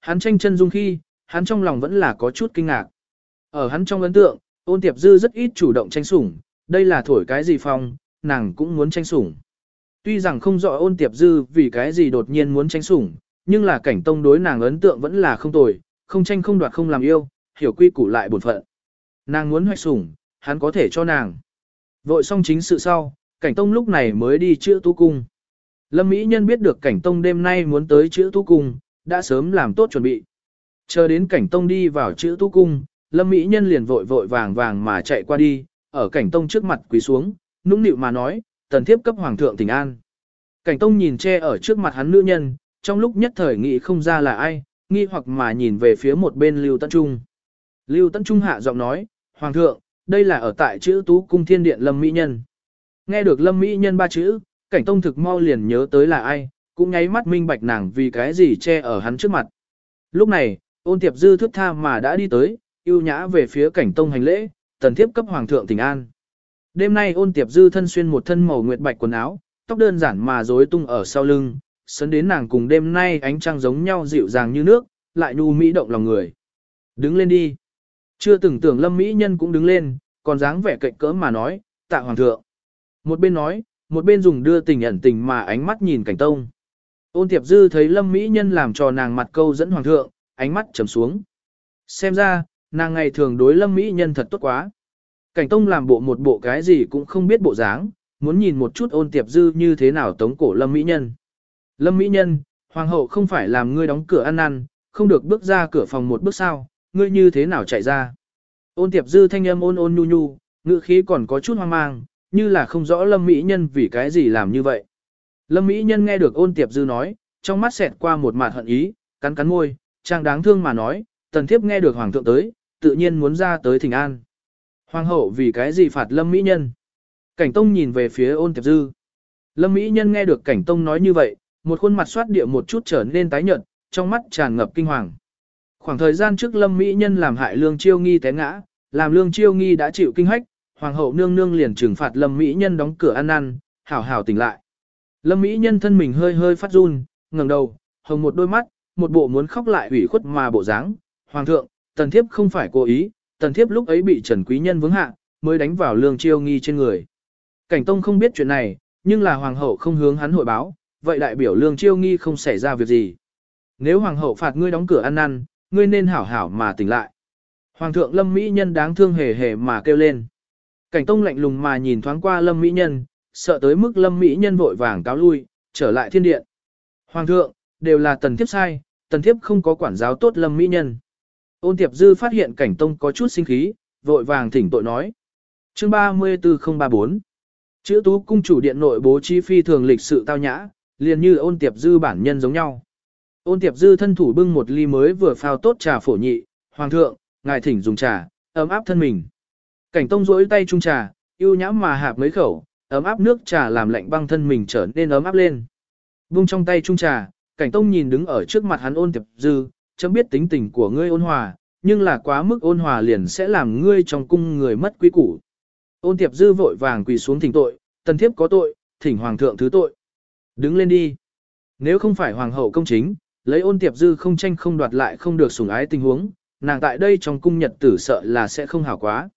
Hắn tranh chân dung khi, hắn trong lòng vẫn là có chút kinh ngạc. Ở hắn trong ấn tượng, ôn tiệp dư rất ít chủ động tranh sủng, đây là thổi cái gì phong, nàng cũng muốn tranh sủng. Tuy rằng không rõ ôn tiệp dư vì cái gì đột nhiên muốn tranh sủng, nhưng là cảnh tông đối nàng ấn tượng vẫn là không tồi, không tranh không đoạt không làm yêu, hiểu quy củ lại bổn phận. Nàng muốn hoạch sủng, hắn có thể cho nàng. Vội xong chính sự sau, cảnh tông lúc này mới đi chữa tu cung. Lâm Mỹ Nhân biết được cảnh tông đêm nay muốn tới chữa tu cung, đã sớm làm tốt chuẩn bị. Chờ đến cảnh tông đi vào chữ tu cung, Lâm Mỹ Nhân liền vội vội vàng vàng mà chạy qua đi, ở cảnh tông trước mặt quỳ xuống, nũng nịu mà nói, tần thiếp cấp hoàng thượng tình an. Cảnh tông nhìn che ở trước mặt hắn nữ nhân, trong lúc nhất thời nghĩ không ra là ai, nghi hoặc mà nhìn về phía một bên Lưu Tấn Trung. Lưu Tấn Trung hạ giọng nói, Hoàng thượng, đây là ở tại chữ tú cung thiên điện Lâm Mỹ Nhân. Nghe được Lâm Mỹ Nhân ba chữ, cảnh tông thực mau liền nhớ tới là ai, cũng nháy mắt minh bạch nàng vì cái gì che ở hắn trước mặt. Lúc này, ôn tiệp dư thước tha mà đã đi tới, yêu nhã về phía cảnh tông hành lễ, tần thiếp cấp hoàng thượng tình an. Đêm nay ôn tiệp dư thân xuyên một thân màu nguyệt bạch quần áo, tóc đơn giản mà rối tung ở sau lưng, sấn đến nàng cùng đêm nay ánh trăng giống nhau dịu dàng như nước, lại nhu mỹ động lòng người. Đứng lên đi. Chưa từng tưởng lâm mỹ nhân cũng đứng lên, còn dáng vẻ cạnh cỡ mà nói, tạ hoàng thượng. Một bên nói, một bên dùng đưa tình ẩn tình mà ánh mắt nhìn cảnh tông. Ôn tiệp dư thấy lâm mỹ nhân làm cho nàng mặt câu dẫn hoàng thượng, ánh mắt trầm xuống. Xem ra, nàng ngày thường đối lâm mỹ nhân thật tốt quá. Cảnh tông làm bộ một bộ cái gì cũng không biết bộ dáng, muốn nhìn một chút ôn tiệp dư như thế nào tống cổ lâm mỹ nhân. Lâm mỹ nhân, hoàng hậu không phải làm ngươi đóng cửa ăn ăn, không được bước ra cửa phòng một bước sao, ngươi như thế nào chạy ra. Ôn tiệp dư thanh âm ôn ôn nhu nhu, ngữ khí còn có chút hoang mang, như là không rõ lâm mỹ nhân vì cái gì làm như vậy. Lâm mỹ nhân nghe được ôn tiệp dư nói, trong mắt xẹt qua một mạt hận ý, cắn cắn môi, trang đáng thương mà nói, tần thiếp nghe được hoàng thượng tới, tự nhiên muốn ra tới thỉnh an. Hoàng hậu vì cái gì phạt lâm mỹ nhân? Cảnh tông nhìn về phía ôn tiệp dư. Lâm mỹ nhân nghe được cảnh tông nói như vậy, một khuôn mặt soát địa một chút trở nên tái nhợt, trong mắt tràn ngập kinh hoàng. Khoảng thời gian trước lâm mỹ nhân làm hại lương chiêu nghi té ngã, làm lương chiêu nghi đã chịu kinh hách, hoàng hậu nương nương liền trừng phạt lâm mỹ nhân đóng cửa ăn ăn, hảo hảo tỉnh lại. Lâm mỹ nhân thân mình hơi hơi phát run, ngẩng đầu, hồng một đôi mắt, một bộ muốn khóc lại ủy khuất mà bộ dáng. Hoàng thượng, tần thiếp không phải cố ý, tần thiếp lúc ấy bị Trần Quý Nhân vướng hạ, mới đánh vào lương chiêu nghi trên người. Cảnh Tông không biết chuyện này, nhưng là hoàng hậu không hướng hắn hội báo, vậy đại biểu lương chiêu nghi không xảy ra việc gì. Nếu hoàng hậu phạt ngươi đóng cửa ăn năn, ngươi nên hảo hảo mà tỉnh lại. Hoàng thượng Lâm Mỹ Nhân đáng thương hề hề mà kêu lên. Cảnh Tông lạnh lùng mà nhìn thoáng qua Lâm Mỹ Nhân, sợ tới mức Lâm Mỹ Nhân vội vàng cáo lui, trở lại thiên điện. Hoàng thượng, đều là tần thiếp sai, tần thiếp không có quản giáo tốt Lâm Mỹ Nhân. Ôn tiệp dư phát hiện cảnh tông có chút sinh khí, vội vàng thỉnh tội nói. Chương 34034 Chữ tú cung chủ điện nội bố trí phi thường lịch sự tao nhã, liền như ôn tiệp dư bản nhân giống nhau. Ôn tiệp dư thân thủ bưng một ly mới vừa phao tốt trà phổ nhị, hoàng thượng, ngài thỉnh dùng trà, ấm áp thân mình. Cảnh tông rỗi tay chung trà, yêu nhãm mà hạp mấy khẩu, ấm áp nước trà làm lạnh băng thân mình trở nên ấm áp lên. Vung trong tay chung trà, cảnh tông nhìn đứng ở trước mặt hắn ôn tiệp dư, chấm biết tính tình của ngươi ôn hòa, nhưng là quá mức ôn hòa liền sẽ làm ngươi trong cung người mất quý củ. Ôn tiệp dư vội vàng quỳ xuống thỉnh tội, tần thiếp có tội, thỉnh hoàng thượng thứ tội. Đứng lên đi. Nếu không phải hoàng hậu công chính, lấy ôn tiệp dư không tranh không đoạt lại không được sủng ái tình huống, nàng tại đây trong cung nhật tử sợ là sẽ không hảo quá.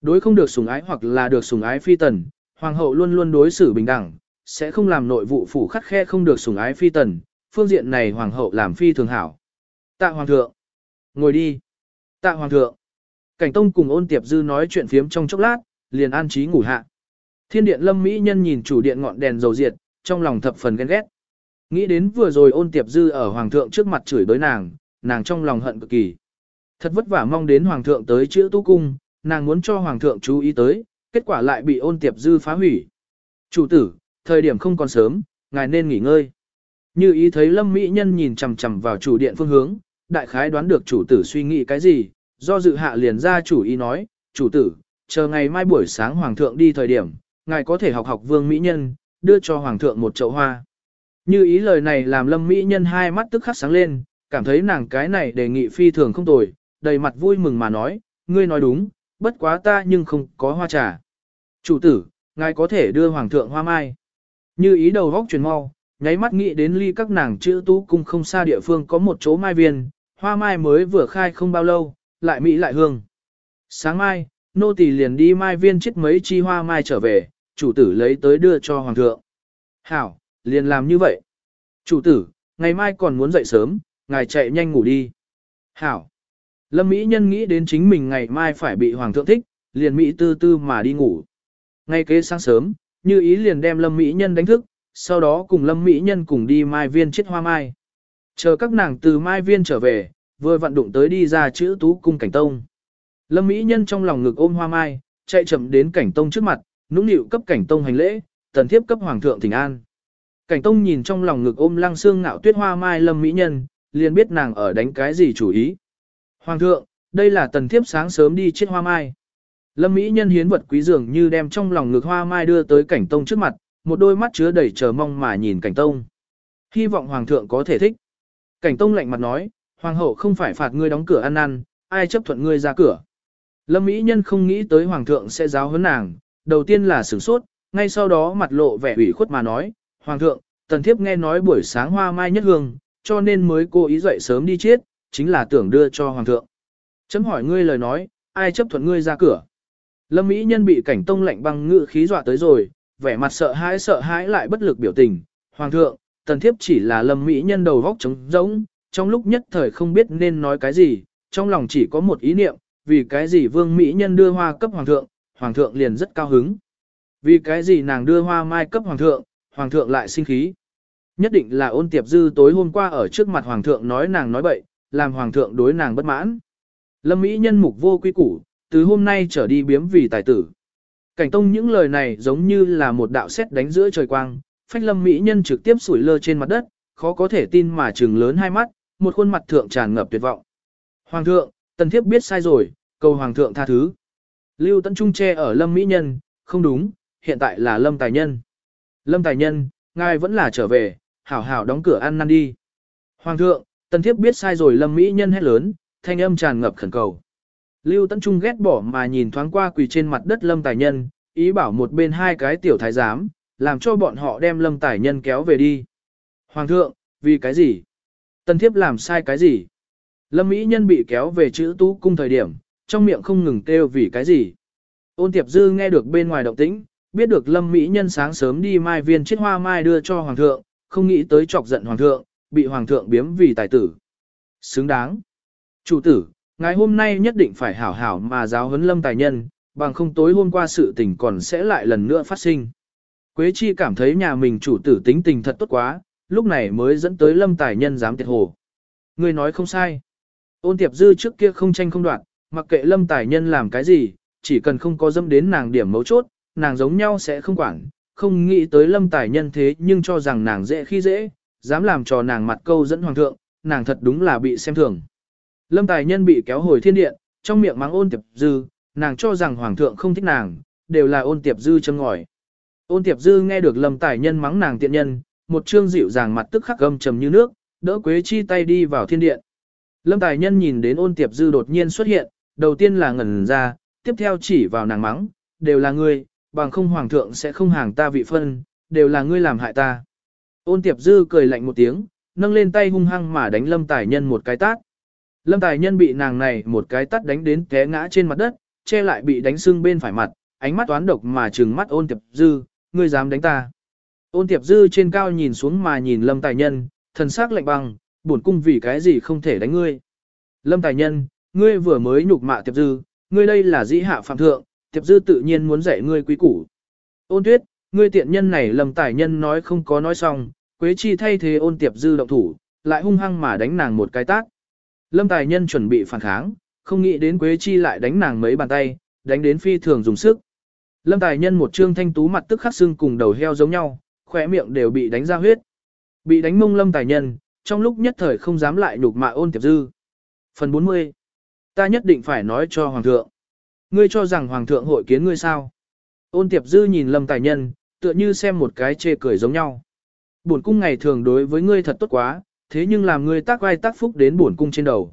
Đối không được sủng ái hoặc là được sủng ái phi tần, hoàng hậu luôn luôn đối xử bình đẳng, sẽ không làm nội vụ phủ khắc khe không được sủng ái phi tần, phương diện này hoàng hậu làm phi thường hảo. Tạ hoàng thượng. Ngồi đi. Tạ hoàng thượng. Cảnh tông cùng ôn tiệp dư nói chuyện phiếm trong chốc lát, liền an trí ngủ hạ. Thiên điện lâm mỹ nhân nhìn chủ điện ngọn đèn dầu diệt, trong lòng thập phần ghen ghét. Nghĩ đến vừa rồi ôn tiệp dư ở hoàng thượng trước mặt chửi đối nàng, nàng trong lòng hận cực kỳ. Thật vất vả mong đến hoàng thượng tới chữa tu cung, nàng muốn cho hoàng thượng chú ý tới, kết quả lại bị ôn tiệp dư phá hủy. Chủ tử, thời điểm không còn sớm, ngài nên nghỉ ngơi. Như ý thấy lâm mỹ nhân nhìn chằm chằm vào chủ điện phương hướng, đại khái đoán được chủ tử suy nghĩ cái gì, do dự hạ liền ra chủ ý nói, chủ tử, chờ ngày mai buổi sáng hoàng thượng đi thời điểm, ngài có thể học học vương mỹ nhân, đưa cho hoàng thượng một chậu hoa. Như ý lời này làm lâm mỹ nhân hai mắt tức khắc sáng lên, cảm thấy nàng cái này đề nghị phi thường không tồi, đầy mặt vui mừng mà nói, ngươi nói đúng, bất quá ta nhưng không có hoa trà. Chủ tử, ngài có thể đưa hoàng thượng hoa mai. Như ý đầu góc chuyển mau, nháy mắt nghĩ đến ly các nàng chữ tú cung không xa địa phương có một chỗ mai viên, hoa mai mới vừa khai không bao lâu, lại mỹ lại hương. Sáng mai, nô tỳ liền đi mai viên chết mấy chi hoa mai trở về, chủ tử lấy tới đưa cho hoàng thượng. Hảo, liền làm như vậy. Chủ tử, ngày mai còn muốn dậy sớm, ngài chạy nhanh ngủ đi. Hảo. Lâm Mỹ Nhân nghĩ đến chính mình ngày mai phải bị hoàng thượng thích, liền Mỹ tư tư mà đi ngủ. Ngay kế sáng sớm, như ý liền đem Lâm Mỹ Nhân đánh thức, sau đó cùng Lâm Mỹ Nhân cùng đi mai viên chết hoa mai. Chờ các nàng từ mai viên trở về, vừa vận đụng tới đi ra chữ tú cung cảnh tông. Lâm Mỹ Nhân trong lòng ngực ôm hoa mai, chạy chậm đến cảnh tông trước mặt, nũng nịu cấp cảnh tông hành lễ, tần thiếp cấp hoàng thượng thỉnh an. Cảnh tông nhìn trong lòng ngực ôm lăng xương ngạo tuyết hoa mai Lâm Mỹ Nhân, liền biết nàng ở đánh cái gì chủ ý. Hoàng thượng, đây là tần thiếp sáng sớm đi chết hoa mai. Lâm Mỹ Nhân hiến vật quý dường như đem trong lòng ngực hoa mai đưa tới cảnh tông trước mặt, một đôi mắt chứa đầy chờ mong mà nhìn cảnh tông. Hy vọng hoàng thượng có thể thích. Cảnh tông lạnh mặt nói, hoàng hậu không phải phạt ngươi đóng cửa ăn ăn, ai chấp thuận ngươi ra cửa. Lâm Mỹ Nhân không nghĩ tới hoàng thượng sẽ giáo huấn nàng, đầu tiên là sửng sốt, ngay sau đó mặt lộ vẻ ủy khuất mà nói, hoàng thượng, tần thiếp nghe nói buổi sáng hoa mai nhất hương, cho nên mới cố ý dậy sớm đi chết, chính là tưởng đưa cho hoàng thượng. Chấm hỏi ngươi lời nói, ai chấp thuận ngươi ra cửa. Lâm Mỹ Nhân bị cảnh tông lạnh băng ngự khí dọa tới rồi, vẻ mặt sợ hãi sợ hãi lại bất lực biểu tình. Hoàng thượng, tần thiếp chỉ là Lâm Mỹ Nhân đầu vóc trống rỗng, trong lúc nhất thời không biết nên nói cái gì, trong lòng chỉ có một ý niệm, vì cái gì vương Mỹ Nhân đưa hoa cấp hoàng thượng, hoàng thượng liền rất cao hứng. Vì cái gì nàng đưa hoa mai cấp hoàng thượng, hoàng thượng lại sinh khí. Nhất định là ôn tiệp dư tối hôm qua ở trước mặt hoàng thượng nói nàng nói bậy, làm hoàng thượng đối nàng bất mãn. Lâm Mỹ nhân mục vô quy củ, từ hôm nay trở đi biếm vì tài tử. Cảnh tông những lời này giống như là một đạo xét đánh giữa trời quang, phách lâm Mỹ nhân trực tiếp sủi lơ trên mặt đất, khó có thể tin mà trừng lớn hai mắt, một khuôn mặt thượng tràn ngập tuyệt vọng. Hoàng thượng, tần thiếp biết sai rồi, cầu hoàng thượng tha thứ. Lưu Tấn Trung che ở lâm Mỹ nhân, không đúng, hiện tại là lâm tài nhân. Lâm tài nhân, ngài vẫn là trở về, hảo hảo đóng cửa ăn năn đi. Hoàng thượng, tần thiếp biết sai rồi lâm Mỹ nhân hét lớn, thanh âm tràn ngập khẩn cầu. Lưu Tấn Trung ghét bỏ mà nhìn thoáng qua quỳ trên mặt đất Lâm Tài Nhân, ý bảo một bên hai cái tiểu thái giám, làm cho bọn họ đem Lâm Tài Nhân kéo về đi. Hoàng thượng, vì cái gì? Tần thiếp làm sai cái gì? Lâm Mỹ Nhân bị kéo về chữ tú cung thời điểm, trong miệng không ngừng kêu vì cái gì? Ôn Tiệp Dư nghe được bên ngoài động tĩnh, biết được Lâm Mỹ Nhân sáng sớm đi mai viên chiếc hoa mai đưa cho Hoàng thượng, không nghĩ tới chọc giận Hoàng thượng, bị Hoàng thượng biếm vì tài tử. Xứng đáng. Chủ tử, ngài hôm nay nhất định phải hảo hảo mà giáo huấn lâm tài nhân, bằng không tối hôm qua sự tình còn sẽ lại lần nữa phát sinh. Quế Chi cảm thấy nhà mình chủ tử tính tình thật tốt quá, lúc này mới dẫn tới lâm tài nhân dám tiệt hồ. Người nói không sai. Ôn tiệp dư trước kia không tranh không đoạn, mặc kệ lâm tài nhân làm cái gì, chỉ cần không có dâm đến nàng điểm mấu chốt, nàng giống nhau sẽ không quản, không nghĩ tới lâm tài nhân thế nhưng cho rằng nàng dễ khi dễ, dám làm cho nàng mặt câu dẫn hoàng thượng, nàng thật đúng là bị xem thường. Lâm Tài Nhân bị kéo hồi thiên điện, trong miệng mắng ôn tiệp dư, nàng cho rằng hoàng thượng không thích nàng, đều là ôn tiệp dư châm ngòi. Ôn tiệp dư nghe được Lâm Tài Nhân mắng nàng tiện nhân, một trương dịu dàng mặt tức khắc gầm trầm như nước, đỡ Quế Chi tay đi vào thiên điện. Lâm Tài Nhân nhìn đến ôn tiệp dư đột nhiên xuất hiện, đầu tiên là ngẩn ra, tiếp theo chỉ vào nàng mắng, đều là ngươi, bằng không hoàng thượng sẽ không hàng ta vị phân, đều là ngươi làm hại ta. Ôn tiệp dư cười lạnh một tiếng, nâng lên tay hung hăng mà đánh lâm tài nhân một cái tát. Lâm tài nhân bị nàng này một cái tát đánh đến té ngã trên mặt đất, che lại bị đánh sưng bên phải mặt, ánh mắt toán độc mà trừng mắt ôn tiệp dư, ngươi dám đánh ta. Ôn tiệp dư trên cao nhìn xuống mà nhìn lâm tài nhân, thần sắc lạnh băng, buồn cung vì cái gì không thể đánh ngươi. Lâm tài nhân, ngươi vừa mới nhục mạ tiệp dư, ngươi đây là dĩ hạ phạm thượng, tiệp dư tự nhiên muốn dạy ngươi quý củ. Ôn tuyết, ngươi tiện nhân này lâm tài nhân nói không có nói xong, Quế Chi thay thế ôn tiệp dư động thủ, lại hung hăng mà đánh nàng một cái tác. Lâm Tài Nhân chuẩn bị phản kháng, không nghĩ đến Quế Chi lại đánh nàng mấy bàn tay, đánh đến phi thường dùng sức. Lâm Tài Nhân một trương thanh tú mặt tức khắc xương cùng đầu heo giống nhau, khỏe miệng đều bị đánh ra huyết. Bị đánh mông Lâm Tài Nhân, trong lúc nhất thời không dám lại nhục mạ ôn tiệp dư. Phần 40. Ta nhất định phải nói cho Hoàng thượng. Ngươi cho rằng Hoàng thượng hội kiến ngươi sao? Ôn tiệp dư nhìn Lâm Tài Nhân, tựa như xem một cái chê cười giống nhau. Bổn cung ngày thường đối với ngươi thật tốt quá, thế nhưng làm ngươi tác vai tác phúc đến bổn cung trên đầu.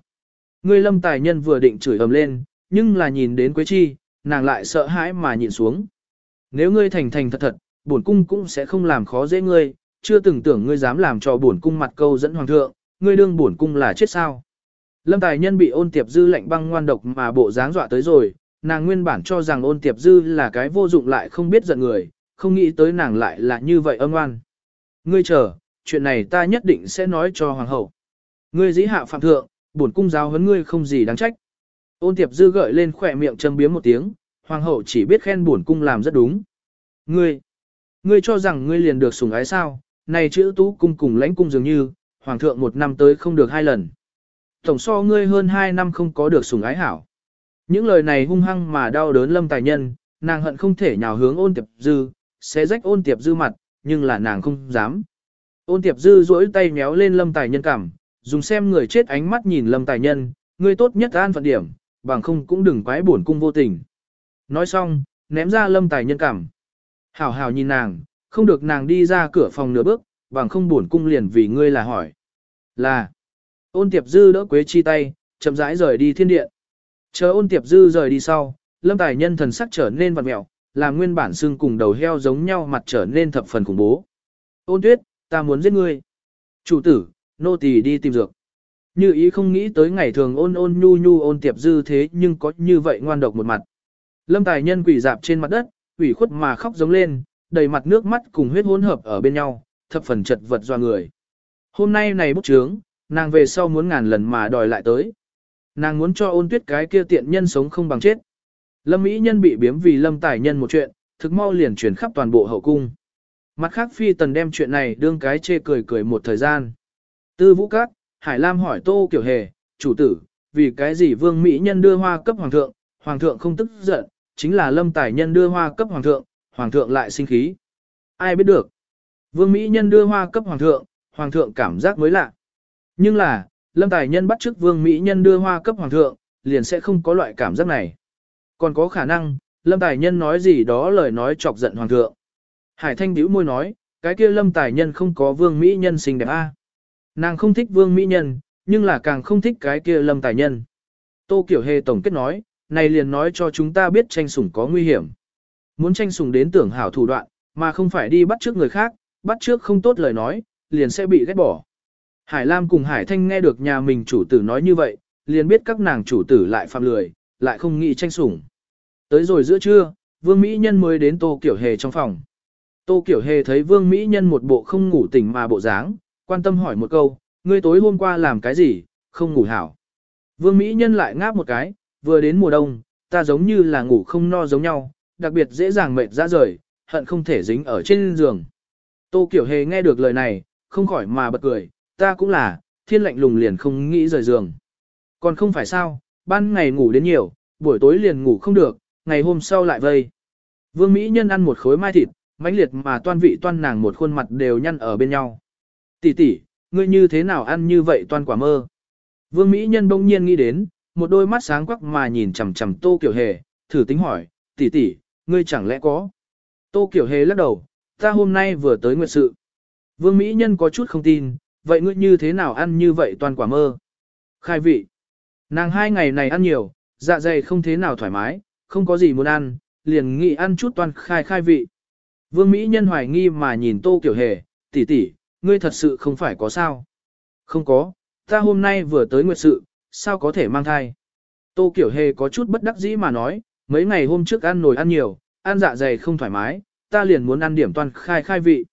Ngươi lâm tài nhân vừa định chửi ầm lên, nhưng là nhìn đến Quế Chi, nàng lại sợ hãi mà nhìn xuống. Nếu ngươi thành thành thật thật, bổn cung cũng sẽ không làm khó dễ ngươi, chưa từng tưởng ngươi dám làm cho bổn cung mặt câu dẫn hoàng thượng, ngươi đương bổn cung là chết sao. Lâm Tài Nhân bị ôn tiệp dư lạnh băng ngoan độc mà bộ dáng dọa tới rồi, nàng nguyên bản cho rằng ôn tiệp dư là cái vô dụng lại không biết giận người, không nghĩ tới nàng lại là như vậy âm ngoan. Ngươi chờ, chuyện này ta nhất định sẽ nói cho hoàng hậu. Ngươi dĩ hạ phạm thượng, bổn cung giáo huấn ngươi không gì đáng trách. Ôn tiệp dư gợi lên khỏe miệng châm biếm một tiếng, hoàng hậu chỉ biết khen bổn cung làm rất đúng. Ngươi, ngươi cho rằng ngươi liền được sủng ái sao, này chữ tú cung cùng lãnh cung dường như, hoàng thượng một năm tới không được hai lần. Tổng so ngươi hơn hai năm không có được sủng ái hảo. Những lời này hung hăng mà đau đớn lâm tài nhân, nàng hận không thể nhào hướng ôn tiệp dư, sẽ rách ôn tiệp dư mặt, nhưng là nàng không dám. Ôn tiệp dư duỗi tay méo lên lâm tài nhân cảm, dùng xem người chết ánh mắt nhìn lâm tài nhân, ngươi tốt nhất an phận điểm, bằng không cũng đừng quái buồn cung vô tình. Nói xong, ném ra lâm tài nhân cảm. Hảo hảo nhìn nàng, không được nàng đi ra cửa phòng nửa bước, bằng không buồn cung liền vì ngươi là hỏi. Là, ôn tiệp dư đỡ quế chi tay, chậm rãi rời đi thiên điện. Chờ ôn tiệp dư rời đi sau, lâm tài nhân thần sắc trở nên vặt mẹo, làm nguyên bản xương cùng đầu heo giống nhau mặt trở nên thập phần khủng bố. Ôn tuyết, ta muốn giết ngươi. Chủ tử, nô tỳ đi tìm dược. Như ý không nghĩ tới ngày thường ôn ôn nhu nhu ôn tiệp dư thế nhưng có như vậy ngoan độc một mặt. Lâm tài nhân quỷ dạp trên mặt đất, ủy khuất mà khóc giống lên, đầy mặt nước mắt cùng huyết hỗn hợp ở bên nhau, thập phần chật vật doa người. Hôm nay này bút trướng, nàng về sau muốn ngàn lần mà đòi lại tới. Nàng muốn cho ôn tuyết cái kia tiện nhân sống không bằng chết. Lâm Mỹ nhân bị biếm vì lâm tài nhân một chuyện, thực mau liền truyền khắp toàn bộ hậu cung. Mặt khác phi tần đem chuyện này đương cái chê cười cười một thời gian. Tư vũ các, Hải Lam hỏi tô kiểu hề, chủ tử, vì cái gì vương Mỹ nhân đưa hoa cấp hoàng thượng, hoàng thượng không tức giận, chính là lâm tài nhân đưa hoa cấp hoàng thượng, hoàng thượng lại sinh khí. Ai biết được. Vương Mỹ nhân đưa hoa cấp hoàng thượng, hoàng thượng cảm giác mới lạ. Nhưng là, lâm tài nhân bắt chước vương Mỹ nhân đưa hoa cấp hoàng thượng, liền sẽ không có loại cảm giác này. Còn có khả năng, lâm tài nhân nói gì đó lời nói chọc giận hoàng thượng. Hải thanh bĩu môi nói, cái kia lâm tài nhân không có vương Mỹ nhân xinh đẹp a. Nàng không thích vương Mỹ nhân, nhưng là càng không thích cái kia lâm tài nhân. Tô Kiểu Hề tổng kết nói, này liền nói cho chúng ta biết tranh sủng có nguy hiểm. Muốn tranh sủng đến tưởng hảo thủ đoạn, mà không phải đi bắt trước người khác, bắt trước không tốt lời nói, liền sẽ bị ghét bỏ. Hải Lam cùng Hải Thanh nghe được nhà mình chủ tử nói như vậy, liền biết các nàng chủ tử lại phạm lười, lại không nghĩ tranh sủng. Tới rồi giữa trưa, Vương Mỹ Nhân mới đến Tô Kiểu Hề trong phòng. Tô Kiểu Hề thấy Vương Mỹ Nhân một bộ không ngủ tỉnh mà bộ dáng, quan tâm hỏi một câu, ngươi tối hôm qua làm cái gì, không ngủ hảo. Vương Mỹ Nhân lại ngáp một cái, vừa đến mùa đông, ta giống như là ngủ không no giống nhau, đặc biệt dễ dàng mệt ra rời, hận không thể dính ở trên giường. Tô Kiểu Hề nghe được lời này, không khỏi mà bật cười, ta cũng là, thiên lạnh lùng liền không nghĩ rời giường. Còn không phải sao, ban ngày ngủ đến nhiều, buổi tối liền ngủ không được, ngày hôm sau lại vây. Vương Mỹ Nhân ăn một khối mai thịt, mãnh liệt mà toan vị toan nàng một khuôn mặt đều nhăn ở bên nhau. Tỷ tỷ, ngươi như thế nào ăn như vậy toan quả mơ? Vương Mỹ Nhân bỗng nhiên nghĩ đến, một đôi mắt sáng quắc mà nhìn chằm chằm Tô Kiểu Hề, thử tính hỏi, tỷ tỷ, ngươi chẳng lẽ có? Tô Kiểu Hề lắc đầu, ta hôm nay vừa tới nguyệt sự. Vương Mỹ Nhân có chút không tin, vậy ngươi như thế nào ăn như vậy toàn quả mơ? Khai vị. Nàng hai ngày này ăn nhiều, dạ dày không thế nào thoải mái, không có gì muốn ăn, liền nghĩ ăn chút toàn khai khai vị. Vương Mỹ Nhân hoài nghi mà nhìn Tô Kiểu Hề, tỷ tỷ, ngươi thật sự không phải có sao? Không có, ta hôm nay vừa tới nguyệt sự, sao có thể mang thai? Tô Kiểu Hề có chút bất đắc dĩ mà nói, mấy ngày hôm trước ăn nồi ăn nhiều, ăn dạ dày không thoải mái, ta liền muốn ăn điểm toàn khai khai vị.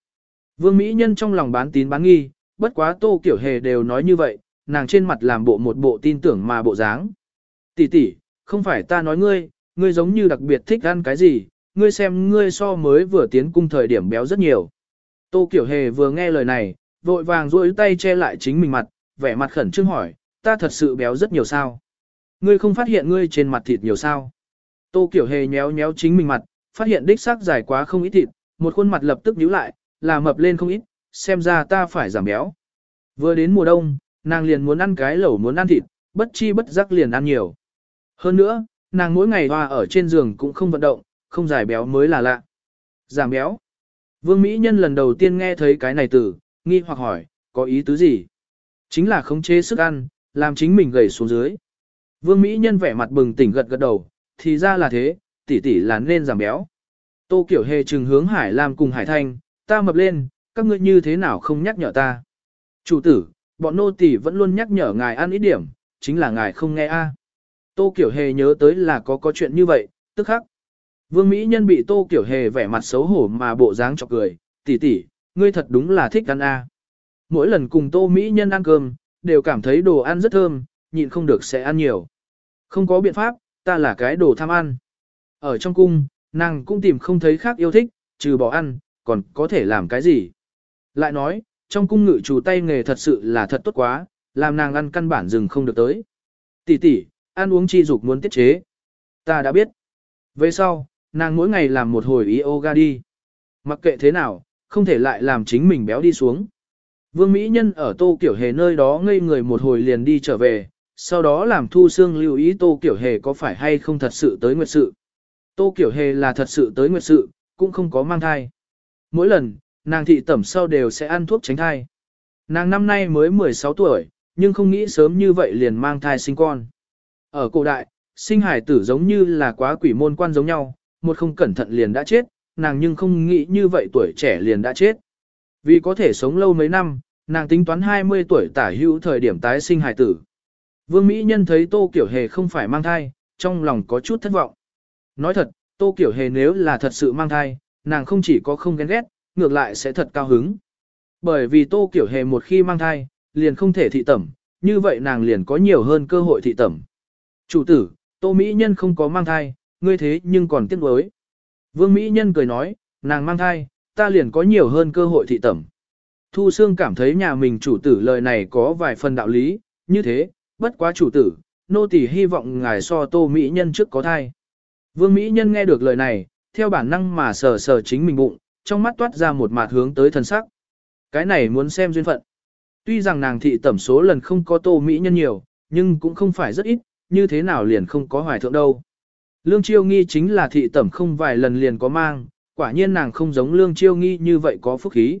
Vương Mỹ Nhân trong lòng bán tín bán nghi, bất quá Tô Kiểu Hề đều nói như vậy, nàng trên mặt làm bộ một bộ tin tưởng mà bộ dáng. Tỷ tỷ, không phải ta nói ngươi, ngươi giống như đặc biệt thích ăn cái gì, ngươi xem ngươi so mới vừa tiến cung thời điểm béo rất nhiều. Tô Kiểu Hề vừa nghe lời này, vội vàng duỗi tay che lại chính mình mặt, vẻ mặt khẩn trương hỏi, ta thật sự béo rất nhiều sao? Ngươi không phát hiện ngươi trên mặt thịt nhiều sao? Tô Kiểu Hề nhéo nhéo chính mình mặt, phát hiện đích xác dài quá không ít thịt, một khuôn mặt lập tức nhíu lại, là mập lên không ít, xem ra ta phải giảm béo. Vừa đến mùa đông, nàng liền muốn ăn cái lẩu muốn ăn thịt, bất chi bất giác liền ăn nhiều. Hơn nữa, nàng mỗi ngày hoa ở trên giường cũng không vận động, không giải béo mới là lạ. Giảm béo. Vương Mỹ Nhân lần đầu tiên nghe thấy cái này từ, nghi hoặc hỏi, có ý tứ gì? Chính là khống chế sức ăn, làm chính mình gầy xuống dưới. Vương Mỹ Nhân vẻ mặt bừng tỉnh gật gật đầu, thì ra là thế, tỷ tỷ là nên giảm béo. Tô Kiểu Hề trừng hướng Hải Lam cùng Hải Thanh, ta mập lên, các ngươi như thế nào không nhắc nhở ta. Chủ tử, bọn nô tỷ vẫn luôn nhắc nhở ngài ăn ít điểm, chính là ngài không nghe a. Tô Kiểu Hề nhớ tới là có có chuyện như vậy, tức khắc. Vương Mỹ Nhân bị Tô Kiểu Hề vẻ mặt xấu hổ mà bộ dáng chọc cười, tỷ tỷ, ngươi thật đúng là thích ăn a. Mỗi lần cùng Tô Mỹ Nhân ăn cơm, đều cảm thấy đồ ăn rất thơm, nhịn không được sẽ ăn nhiều. Không có biện pháp, ta là cái đồ tham ăn. Ở trong cung, nàng cũng tìm không thấy khác yêu thích, trừ bỏ ăn, còn có thể làm cái gì. Lại nói, trong cung ngự chủ tay nghề thật sự là thật tốt quá, làm nàng ăn căn bản dừng không được tới. Tỷ tỷ, ăn uống chi dục muốn tiết chế. Ta đã biết. Về sau, nàng mỗi ngày làm một hồi yoga đi. Mặc kệ thế nào, không thể lại làm chính mình béo đi xuống. Vương Mỹ Nhân ở Tô Kiểu Hề nơi đó ngây người một hồi liền đi trở về, sau đó làm Thu Sương lưu ý Tô Kiểu Hề có phải hay không thật sự tới nguyệt sự. Tô Kiểu Hề là thật sự tới nguyệt sự, cũng không có mang thai. Mỗi lần, nàng thị tẩm sau đều sẽ ăn thuốc tránh thai. Nàng năm nay mới 16 tuổi, nhưng không nghĩ sớm như vậy liền mang thai sinh con. Ở cổ đại, sinh hải tử giống như là quá quỷ môn quan giống nhau, một không cẩn thận liền đã chết, nàng nhưng không nghĩ như vậy tuổi trẻ liền đã chết. Vì có thể sống lâu mấy năm, nàng tính toán 20 tuổi tả hữu thời điểm tái sinh hải tử. Vương Mỹ Nhân thấy Tô Kiểu Hề không phải mang thai, trong lòng có chút thất vọng. Nói thật, Tô Kiểu Hề nếu là thật sự mang thai, nàng không chỉ có không ghen ghét, ngược lại sẽ thật cao hứng. Bởi vì Tô Kiểu Hề một khi mang thai, liền không thể thị tẩm, như vậy nàng liền có nhiều hơn cơ hội thị tẩm. Chủ tử, Tô Mỹ Nhân không có mang thai, ngươi thế nhưng còn tiếc nuối. Vương Mỹ Nhân cười nói, nàng mang thai, ta liền có nhiều hơn cơ hội thị tẩm. Thu Sương cảm thấy nhà mình chủ tử lời này có vài phần đạo lý, như thế, bất quá chủ tử, nô tỳ hy vọng ngài so Tô Mỹ Nhân trước có thai. Vương Mỹ Nhân nghe được lời này, theo bản năng mà sờ sờ chính mình bụng, trong mắt toát ra một mặt hướng tới thần sắc. Cái này muốn xem duyên phận. Tuy rằng nàng thị tẩm số lần không có Tô Mỹ Nhân nhiều, nhưng cũng không phải rất ít, như thế nào liền không có hoài thượng đâu. Lương Chiêu Nghi chính là thị tẩm không vài lần liền có mang, quả nhiên nàng không giống Lương Chiêu Nghi như vậy có phúc khí.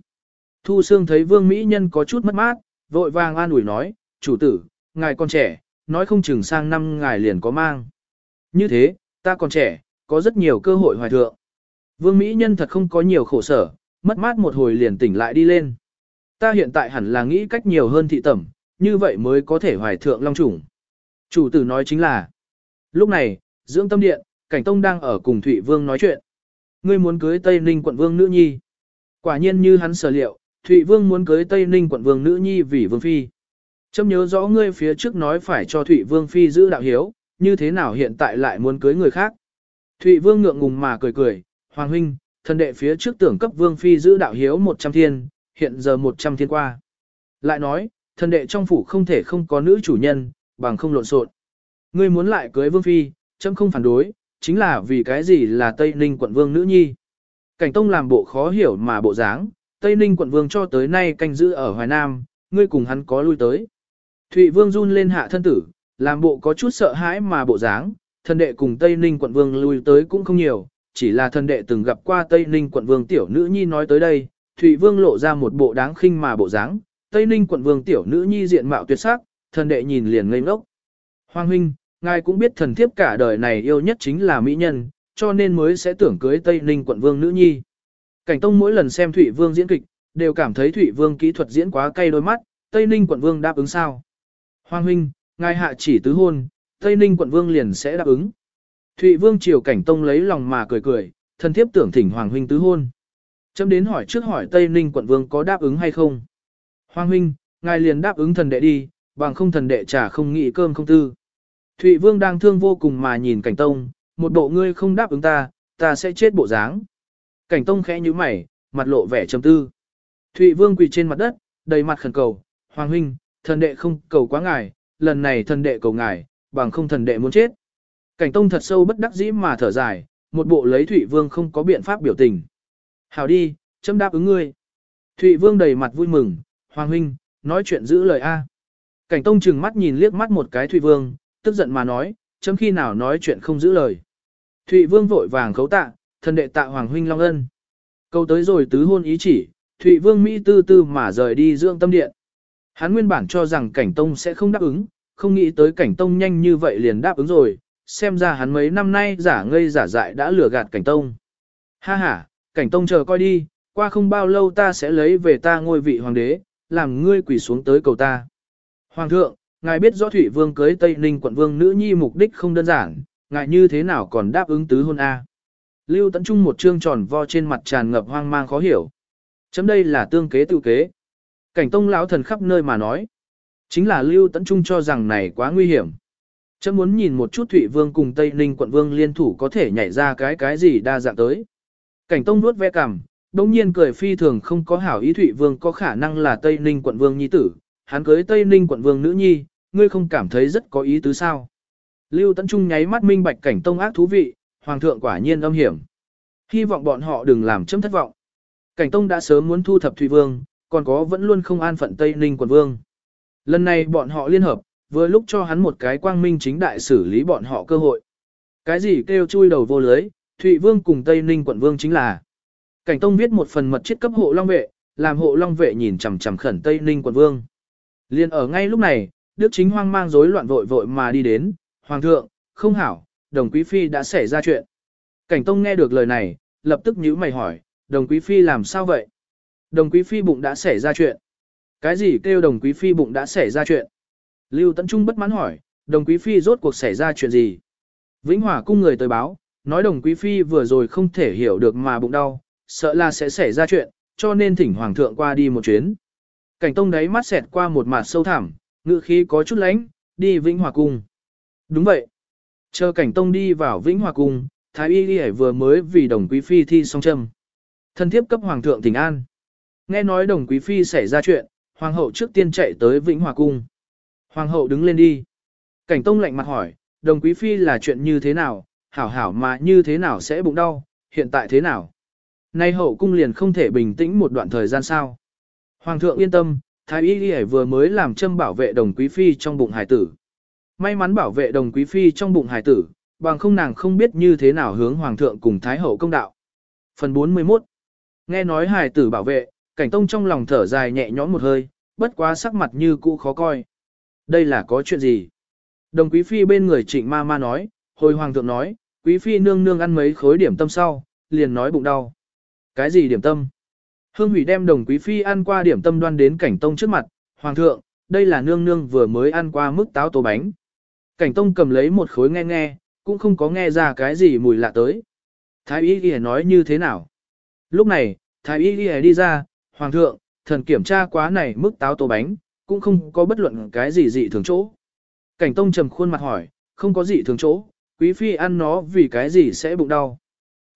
Thu Sương thấy Vương Mỹ Nhân có chút mất mát, vội vàng an ủi nói, chủ tử, ngài còn trẻ, nói không chừng sang năm ngài liền có mang. Như thế, ta còn trẻ, có rất nhiều cơ hội hoài thượng. Vương Mỹ Nhân thật không có nhiều khổ sở, mất mát một hồi liền tỉnh lại đi lên. Ta hiện tại hẳn là nghĩ cách nhiều hơn thị tẩm, như vậy mới có thể hoài thượng long trùng. Chủ tử nói chính là, lúc này, dưỡng tâm điện, cảnh tông đang ở cùng Thụy Vương nói chuyện. Ngươi muốn cưới Tây Ninh quận vương nữ nhi. Quả nhiên như hắn sở liệu, Thụy Vương muốn cưới Tây Ninh quận vương nữ nhi vì vương phi. Chấm nhớ rõ ngươi phía trước nói phải cho Thụy Vương phi giữ đạo hiếu, như thế nào hiện tại lại muốn cưới người khác. Thụy Vương ngượng ngùng mà cười cười, Hoàng huynh, thần đệ phía trước tưởng cấp Vương phi giữ đạo hiếu 100 thiên, hiện giờ 100 thiên qua. Lại nói, thần đệ trong phủ không thể không có nữ chủ nhân, bằng không lộn xộn. Ngươi muốn lại cưới Vương phi, chấm không phản đối, chính là vì cái gì là Tây Ninh quận vương nữ nhi. Cảnh Tông làm bộ khó hiểu mà bộ dáng, Tây Ninh quận vương cho tới nay canh giữ ở Hoài Nam, ngươi cùng hắn có lui tới. Thụy Vương run lên hạ thân tử, làm bộ có chút sợ hãi mà bộ dáng, thần đệ cùng Tây Ninh quận vương lui tới cũng không nhiều, chỉ là thần đệ từng gặp qua Tây Ninh quận vương tiểu nữ nhi nói tới đây, Thụy Vương lộ ra một bộ đáng khinh mà bộ dáng, Tây Ninh quận vương tiểu nữ nhi diện mạo tuyệt sắc, thần đệ nhìn liền ngây ngốc. Hoàng huynh, ngài cũng biết thần thiếp cả đời này yêu nhất chính là mỹ nhân, cho nên mới sẽ tưởng cưới Tây Ninh quận vương nữ nhi. Cảnh Tông mỗi lần xem Thụy Vương diễn kịch, đều cảm thấy Thụy Vương kỹ thuật diễn quá cay đôi mắt, Tây Ninh quận vương đáp ứng sao? Hoàng huynh, ngài hạ chỉ tứ hôn, Tây Ninh quận vương liền sẽ đáp ứng. Thụy Vương triều Cảnh Tông lấy lòng mà cười cười, thần thiếp tưởng thỉnh Hoàng huynh tứ hôn. Chấm đến hỏi trước hỏi Tây Ninh quận vương có đáp ứng hay không? Hoàng huynh, ngài liền đáp ứng thần đệ đi, bằng không thần đệ trả không nghĩ cơm không tư. Thụy Vương đang thương vô cùng mà nhìn Cảnh Tông, một bộ ngươi không đáp ứng ta, ta sẽ chết bộ dáng. Cảnh Tông khẽ như mày, mặt lộ vẻ trầm tư. Thụy Vương quỳ trên mặt đất, đầy mặt khẩn cầu, Hoàng huynh, thần đệ không cầu quá ngài, lần này thần đệ cầu ngài, bằng không thần đệ muốn chết. Cảnh Tông thật sâu bất đắc dĩ mà thở dài, một bộ lấy Thụy Vương không có biện pháp biểu tình. Hảo đi, chấm đáp ứng ngươi. Thụy Vương đầy mặt vui mừng, Hoàng huynh, nói chuyện giữ lời A. Cảnh Tông chừng mắt nhìn liếc mắt một cái Thụy Vương, tức giận mà nói, chấm khi nào nói chuyện không giữ lời. Thụy Vương vội vàng khấu tạ, thần đệ tạ Hoàng huynh Long Ân. Câu tới rồi tứ hôn ý chỉ, Thụy Vương Mỹ tư tư mà rời đi dưỡng tâm điện. Hắn nguyên bản cho rằng Cảnh Tông sẽ không đáp ứng, không nghĩ tới Cảnh Tông nhanh như vậy liền đáp ứng rồi, xem ra hắn mấy năm nay giả ngây giả dại đã lừa gạt Cảnh Tông. Ha ha, Cảnh Tông chờ coi đi, qua không bao lâu ta sẽ lấy về ta ngôi vị hoàng đế, làm ngươi quỳ xuống tới cầu ta. Hoàng thượng, ngài biết rõ thủy Vương cưới Tây Ninh quận vương nữ nhi mục đích không đơn giản, ngài như thế nào còn đáp ứng tứ hôn A. Lưu Tấn Trung một trương tròn vo trên mặt tràn ngập hoang mang khó hiểu. Chấm đây là tương kế tự kế. Cảnh tông lão thần khắp nơi mà nói. Chính là Lưu Tấn Trung cho rằng này quá nguy hiểm. Chấm muốn nhìn một chút Thụy Vương cùng Tây Ninh quận vương liên thủ có thể nhảy ra cái cái gì đa dạng tới. Cảnh tông nuốt ve cằm, đông nhiên cười phi thường không có hảo ý Thụy Vương có khả năng là Tây Ninh quận vương nhi tử, hắn cưới Tây Ninh quận vương nữ nhi, ngươi không cảm thấy rất có ý tứ sao. Lưu Tấn Trung nháy mắt minh bạch cảnh tông ác thú vị, hoàng thượng quả nhiên âm hiểm. Hy vọng bọn họ đừng làm chấm thất vọng. Cảnh tông đã sớm muốn thu thập Thụy Vương, còn có vẫn luôn không an phận Tây Ninh quận vương. Lần này bọn họ liên hợp, vừa lúc cho hắn một cái quang minh chính đại xử lý bọn họ cơ hội. Cái gì kêu chui đầu vô lưới, Thụy Vương cùng Tây Ninh quận vương chính là. Cảnh Tông viết một phần mật chiết cấp hộ long vệ, làm hộ long vệ nhìn chằm chằm khẩn Tây Ninh quận vương. Liên ở ngay lúc này, Đức Chính hoang mang rối loạn vội vội mà đi đến, Hoàng thượng, không hảo, đồng quý phi đã xảy ra chuyện. Cảnh Tông nghe được lời này, lập tức nhíu mày hỏi, đồng quý phi làm sao vậy? Đồng quý phi bụng đã xảy ra chuyện. Cái gì kêu đồng quý phi bụng đã xảy ra chuyện? Lưu Tấn Trung bất mãn hỏi, đồng quý phi rốt cuộc xảy ra chuyện gì? Vĩnh Hòa cung người tới báo, nói đồng quý phi vừa rồi không thể hiểu được mà bụng đau, sợ là sẽ xảy ra chuyện, cho nên thỉnh hoàng thượng qua đi một chuyến. Cảnh tông đấy mắt xẹt qua một mặt sâu thẳm, ngự khí có chút lánh, đi Vĩnh Hòa cung. Đúng vậy. Chờ cảnh tông đi vào Vĩnh Hòa cung, Thái Y Ghi vừa mới vì đồng quý phi thi xong châm. Thân thiếp cấp hoàng thượng tỉnh an. Nghe nói đồng quý phi xảy ra chuyện, hoàng hậu trước tiên chạy tới Vĩnh Hòa cung. Hoàng hậu đứng lên đi. Cảnh tông lạnh mặt hỏi, đồng quý phi là chuyện như thế nào, hảo hảo mà như thế nào sẽ bụng đau, hiện tại thế nào? Nay hậu cung liền không thể bình tĩnh một đoạn thời gian sao. Hoàng thượng yên tâm, Thái Y Y vừa mới làm châm bảo vệ đồng quý phi trong bụng hải tử. May mắn bảo vệ đồng quý phi trong bụng hải tử, bằng không nàng không biết như thế nào hướng Hoàng thượng cùng Thái hậu công đạo. Phần 41 Nghe nói hải tử bảo vệ, cảnh tông trong lòng thở dài nhẹ nhõm một hơi, bất quá sắc mặt như cũ khó coi. Đây là có chuyện gì? Đồng quý phi bên người trịnh ma ma nói, hồi hoàng thượng nói, quý phi nương nương ăn mấy khối điểm tâm sau, liền nói bụng đau. Cái gì điểm tâm? Hương hủy đem đồng quý phi ăn qua điểm tâm đoan đến cảnh tông trước mặt, hoàng thượng, đây là nương nương vừa mới ăn qua mức táo tố bánh. Cảnh tông cầm lấy một khối nghe nghe, cũng không có nghe ra cái gì mùi lạ tới. Thái y ghi nói như thế nào? Lúc này, thái y ghi đi ra, hoàng thượng, thần kiểm tra quá này mức táo tố bánh, cũng không có bất luận cái gì dị thường chỗ. Cảnh tông trầm khuôn mặt hỏi, không có dị thường chỗ, quý phi ăn nó vì cái gì sẽ bụng đau.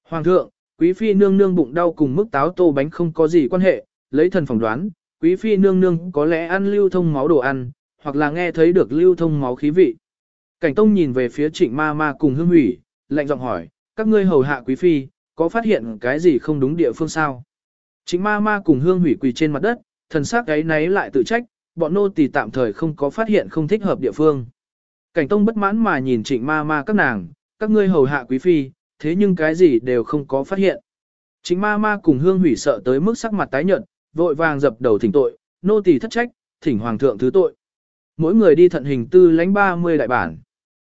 Hoàng thượng, quý phi nương nương bụng đau cùng mức táo tô bánh không có gì quan hệ, lấy thần phỏng đoán, quý phi nương nương có lẽ ăn lưu thông máu đồ ăn, hoặc là nghe thấy được lưu thông máu khí vị. Cảnh tông nhìn về phía trịnh ma ma cùng hương hủy, lạnh giọng hỏi, các ngươi hầu hạ quý phi, có phát hiện cái gì không đúng địa phương sao? Trịnh ma ma cùng hương hủy quỳ trên mặt đất, thần sắc ấy náy lại tự trách, bọn nô tỳ tạm thời không có phát hiện không thích hợp địa phương. Cảnh tông bất mãn mà nhìn trịnh ma ma các nàng, các ngươi hầu hạ quý phi, thế nhưng cái gì đều không có phát hiện. chính ma ma cùng hương hủy sợ tới mức sắc mặt tái nhợt, vội vàng dập đầu thỉnh tội, nô tỳ thất trách, thỉnh hoàng thượng thứ tội. Mỗi người đi thận hình tư lãnh 30 đại bản.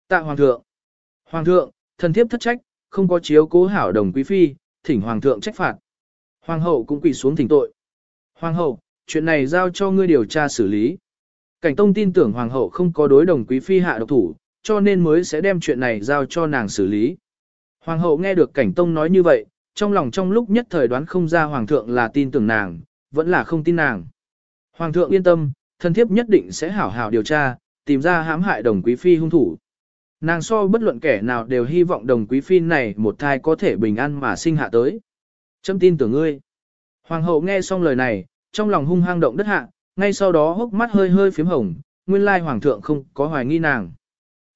Tạ hoàng thượng. Hoàng thượng, thần thiếp thất trách, không có chiếu cố hảo đồng quý phi, thỉnh hoàng thượng trách phạt. Hoàng hậu cũng quỳ xuống thỉnh tội. Hoàng hậu, chuyện này giao cho ngươi điều tra xử lý. Cảnh Tông tin tưởng Hoàng hậu không có đối đồng quý phi hạ độc thủ, cho nên mới sẽ đem chuyện này giao cho nàng xử lý. Hoàng hậu nghe được Cảnh Tông nói như vậy, trong lòng trong lúc nhất thời đoán không ra Hoàng thượng là tin tưởng nàng, vẫn là không tin nàng. Hoàng thượng yên tâm, thân thiếp nhất định sẽ hảo hảo điều tra, tìm ra hãm hại đồng quý phi hung thủ. Nàng so bất luận kẻ nào đều hy vọng đồng quý phi này một thai có thể bình an mà sinh hạ tới. Châm tin tưởng ngươi. Hoàng hậu nghe xong lời này, trong lòng hung hăng động đất hạ, ngay sau đó hốc mắt hơi hơi phím hồng, nguyên lai hoàng thượng không có hoài nghi nàng.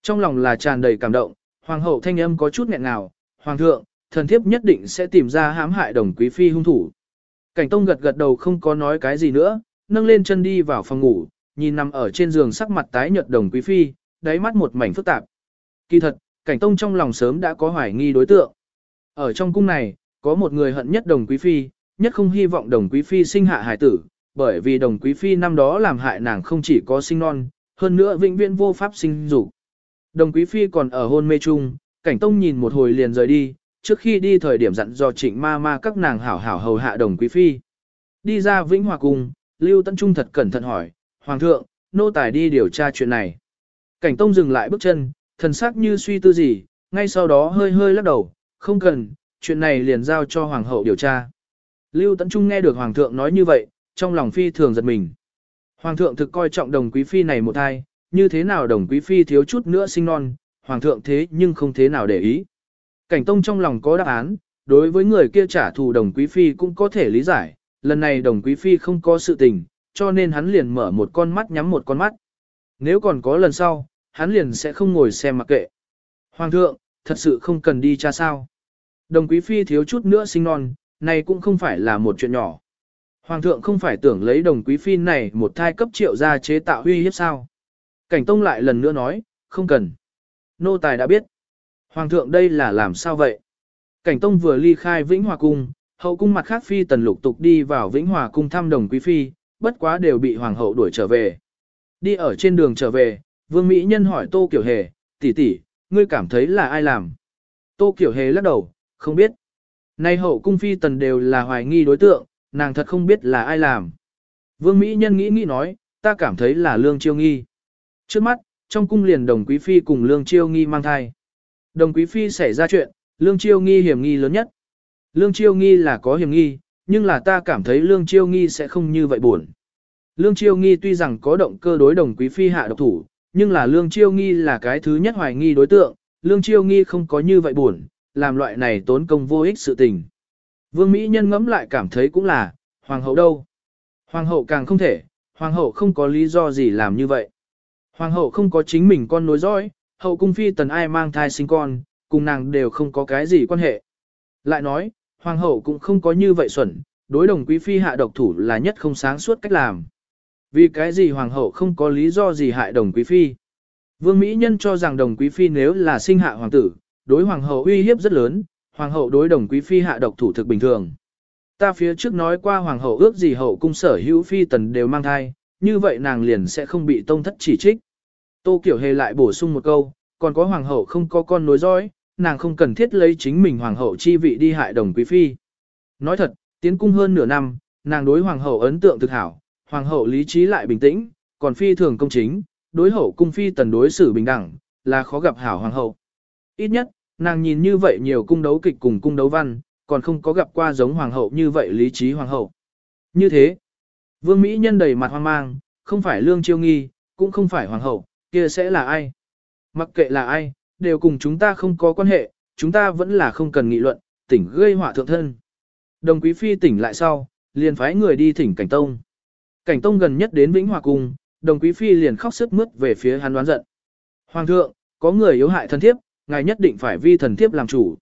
Trong lòng là tràn đầy cảm động, hoàng hậu thanh âm có chút nghẹn ngào, hoàng thượng, thần thiếp nhất định sẽ tìm ra hãm hại đồng quý phi hung thủ. Cảnh tông gật gật đầu không có nói cái gì nữa, nâng lên chân đi vào phòng ngủ, nhìn nằm ở trên giường sắc mặt tái nhợt đồng quý phi, đáy mắt một mảnh phức tạp. Kỳ thật, cảnh tông trong lòng sớm đã có hoài nghi đối tượng. Ở trong cung này, có một người hận nhất đồng quý phi, nhất không hy vọng đồng quý phi sinh hạ hải tử, bởi vì đồng quý phi năm đó làm hại nàng không chỉ có sinh non, hơn nữa vĩnh viễn vô pháp sinh dục. Đồng quý phi còn ở hôn mê chung, cảnh tông nhìn một hồi liền rời đi, trước khi đi thời điểm dặn dò trịnh ma ma các nàng hảo hảo hầu hạ đồng quý phi. Đi ra vĩnh hòa cung, Lưu Tân Trung thật cẩn thận hỏi, Hoàng thượng, nô tài đi điều tra chuyện này. Cảnh tông dừng lại bước chân, thần sắc như suy tư gì, ngay sau đó hơi hơi lắc đầu, không cần, chuyện này liền giao cho hoàng hậu điều tra. Lưu Tấn Trung nghe được hoàng thượng nói như vậy, trong lòng phi thường giật mình. Hoàng thượng thực coi trọng đồng quý phi này một thai, như thế nào đồng quý phi thiếu chút nữa sinh non, hoàng thượng thế nhưng không thế nào để ý. Cảnh tông trong lòng có đáp án, đối với người kia trả thù đồng quý phi cũng có thể lý giải, lần này đồng quý phi không có sự tình, cho nên hắn liền mở một con mắt nhắm một con mắt. Nếu còn có lần sau, hắn liền sẽ không ngồi xem mặc kệ. Hoàng thượng, thật sự không cần đi cha sao. Đồng quý phi thiếu chút nữa sinh non, này cũng không phải là một chuyện nhỏ. Hoàng thượng không phải tưởng lấy đồng quý phi này một thai cấp triệu ra chế tạo huy hiếp sao. Cảnh tông lại lần nữa nói, không cần. Nô tài đã biết. Hoàng thượng đây là làm sao vậy? Cảnh tông vừa ly khai Vĩnh Hòa Cung, hậu cung mặt khác phi tần lục tục đi vào Vĩnh Hòa Cung thăm đồng quý phi, bất quá đều bị hoàng hậu đuổi trở về. Đi ở trên đường trở về, vương mỹ nhân hỏi tô kiểu hề, tỷ tỷ, ngươi cảm thấy là ai làm? Tô kiểu hề lắc đầu, không biết. Nay hậu cung phi tần đều là hoài nghi đối tượng, nàng thật không biết là ai làm. Vương Mỹ Nhân nghĩ nghĩ nói, ta cảm thấy là Lương Chiêu Nghi. Trước mắt, trong cung liền đồng quý phi cùng Lương Chiêu Nghi mang thai. Đồng quý phi xảy ra chuyện, Lương Chiêu Nghi hiểm nghi lớn nhất. Lương Chiêu Nghi là có hiểm nghi, nhưng là ta cảm thấy Lương Chiêu Nghi sẽ không như vậy buồn. Lương Chiêu Nghi tuy rằng có động cơ đối đồng quý phi hạ độc thủ, nhưng là Lương Chiêu Nghi là cái thứ nhất hoài nghi đối tượng, Lương Chiêu Nghi không có như vậy buồn, làm loại này tốn công vô ích sự tình. Vương Mỹ Nhân ngẫm lại cảm thấy cũng là, Hoàng hậu đâu? Hoàng hậu càng không thể, Hoàng hậu không có lý do gì làm như vậy. Hoàng hậu không có chính mình con nối dõi, hậu cung phi tần ai mang thai sinh con, cùng nàng đều không có cái gì quan hệ. Lại nói, Hoàng hậu cũng không có như vậy xuẩn, đối đồng quý phi hạ độc thủ là nhất không sáng suốt cách làm. Vì cái gì Hoàng hậu không có lý do gì hại đồng quý phi? Vương Mỹ Nhân cho rằng đồng quý phi nếu là sinh hạ hoàng tử, đối hoàng hậu uy hiếp rất lớn, hoàng hậu đối đồng quý phi hạ độc thủ thực bình thường. Ta phía trước nói qua hoàng hậu ước gì hậu cung sở hữu phi tần đều mang thai, như vậy nàng liền sẽ không bị tông thất chỉ trích. Tô Kiểu Hề lại bổ sung một câu, còn có hoàng hậu không có con nối dõi, nàng không cần thiết lấy chính mình hoàng hậu chi vị đi hại đồng quý phi. Nói thật, tiến cung hơn nửa năm, nàng đối hoàng hậu ấn tượng thực hảo, hoàng hậu lý trí lại bình tĩnh, còn phi thường công chính, đối hậu cung phi tần đối xử bình đẳng, là khó gặp hảo hoàng hậu. Ít nhất, nàng nhìn như vậy nhiều cung đấu kịch cùng cung đấu văn, còn không có gặp qua giống hoàng hậu như vậy lý trí hoàng hậu. Như thế, vương Mỹ nhân đầy mặt hoang mang, không phải lương chiêu nghi, cũng không phải hoàng hậu, kia sẽ là ai? Mặc kệ là ai, đều cùng chúng ta không có quan hệ, chúng ta vẫn là không cần nghị luận, tỉnh gây họa thượng thân. Đồng quý phi tỉnh lại sau, liền phái người đi thỉnh cảnh tông. Cảnh tông gần nhất đến Vĩnh Hòa Cung, đồng quý phi liền khóc sức mướt về phía hắn đoán giận. Hoàng thượng, có người yếu hại thân thiếp, ngài nhất định phải vi thần thiếp làm chủ.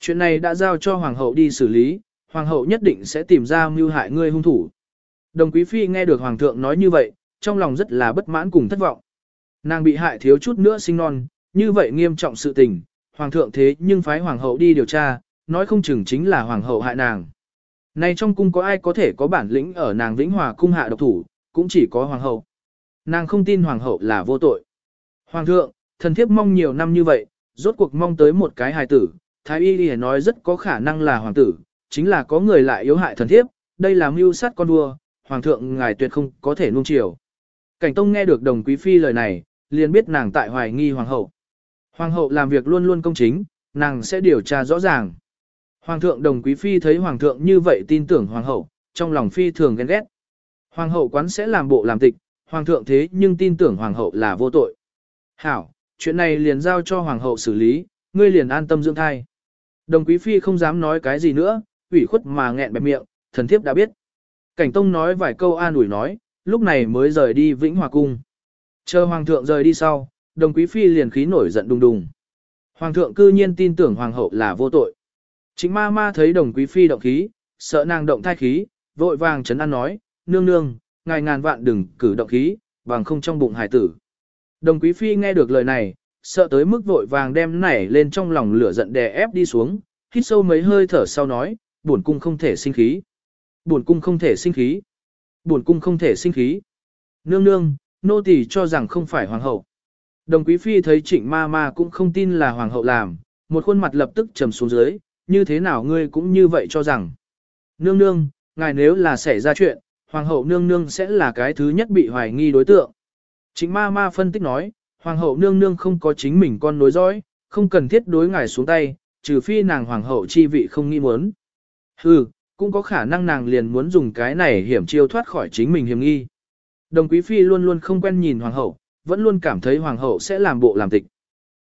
Chuyện này đã giao cho hoàng hậu đi xử lý, hoàng hậu nhất định sẽ tìm ra mưu hại ngươi hung thủ. Đồng quý phi nghe được hoàng thượng nói như vậy, trong lòng rất là bất mãn cùng thất vọng. Nàng bị hại thiếu chút nữa sinh non, như vậy nghiêm trọng sự tình, hoàng thượng thế nhưng phái hoàng hậu đi điều tra, nói không chừng chính là hoàng hậu hại nàng. Này trong cung có ai có thể có bản lĩnh ở nàng Vĩnh Hòa cung hạ độc thủ, cũng chỉ có hoàng hậu. Nàng không tin hoàng hậu là vô tội. Hoàng thượng, thần thiếp mong nhiều năm như vậy, rốt cuộc mong tới một cái hài tử, Thái Y đi nói rất có khả năng là hoàng tử, chính là có người lại yếu hại thần thiếp, đây là mưu sát con vua, hoàng thượng ngài tuyệt không có thể nuông chiều. Cảnh Tông nghe được đồng quý phi lời này, liền biết nàng tại hoài nghi hoàng hậu. Hoàng hậu làm việc luôn luôn công chính, nàng sẽ điều tra rõ ràng. Hoàng thượng đồng quý phi thấy hoàng thượng như vậy tin tưởng hoàng hậu, trong lòng phi thường ghen ghét. Hoàng hậu quán sẽ làm bộ làm tịch, hoàng thượng thế nhưng tin tưởng hoàng hậu là vô tội. Hảo, chuyện này liền giao cho hoàng hậu xử lý, ngươi liền an tâm dưỡng thai. Đồng quý phi không dám nói cái gì nữa, ủy khuất mà nghẹn bẹp miệng, thần thiếp đã biết. Cảnh tông nói vài câu an ủi nói, lúc này mới rời đi vĩnh hòa cung. Chờ hoàng thượng rời đi sau, đồng quý phi liền khí nổi giận đùng đùng. Hoàng thượng cư nhiên tin tưởng hoàng hậu là vô tội. Chính ma ma thấy đồng quý phi động khí, sợ nàng động thai khí, vội vàng chấn an nói, nương nương, ngài ngàn vạn đừng cử động khí, vàng không trong bụng hải tử. Đồng quý phi nghe được lời này, sợ tới mức vội vàng đem nảy lên trong lòng lửa giận đè ép đi xuống, hít sâu mấy hơi thở sau nói, buồn cung không thể sinh khí. Buồn cung không thể sinh khí. Buồn cung không thể sinh khí. Nương nương, nô tỳ cho rằng không phải hoàng hậu. Đồng quý phi thấy trịnh ma ma cũng không tin là hoàng hậu làm, một khuôn mặt lập tức trầm xuống dưới, như thế nào ngươi cũng như vậy cho rằng. Nương nương, ngài nếu là xảy ra chuyện, hoàng hậu nương nương sẽ là cái thứ nhất bị hoài nghi đối tượng. Trịnh ma ma phân tích nói, hoàng hậu nương nương không có chính mình con nối dõi, không cần thiết đối ngài xuống tay, trừ phi nàng hoàng hậu chi vị không nghĩ muốn. Hừ, cũng có khả năng nàng liền muốn dùng cái này hiểm chiêu thoát khỏi chính mình hiểm nghi. Đồng quý phi luôn luôn không quen nhìn hoàng hậu, vẫn luôn cảm thấy hoàng hậu sẽ làm bộ làm tịch.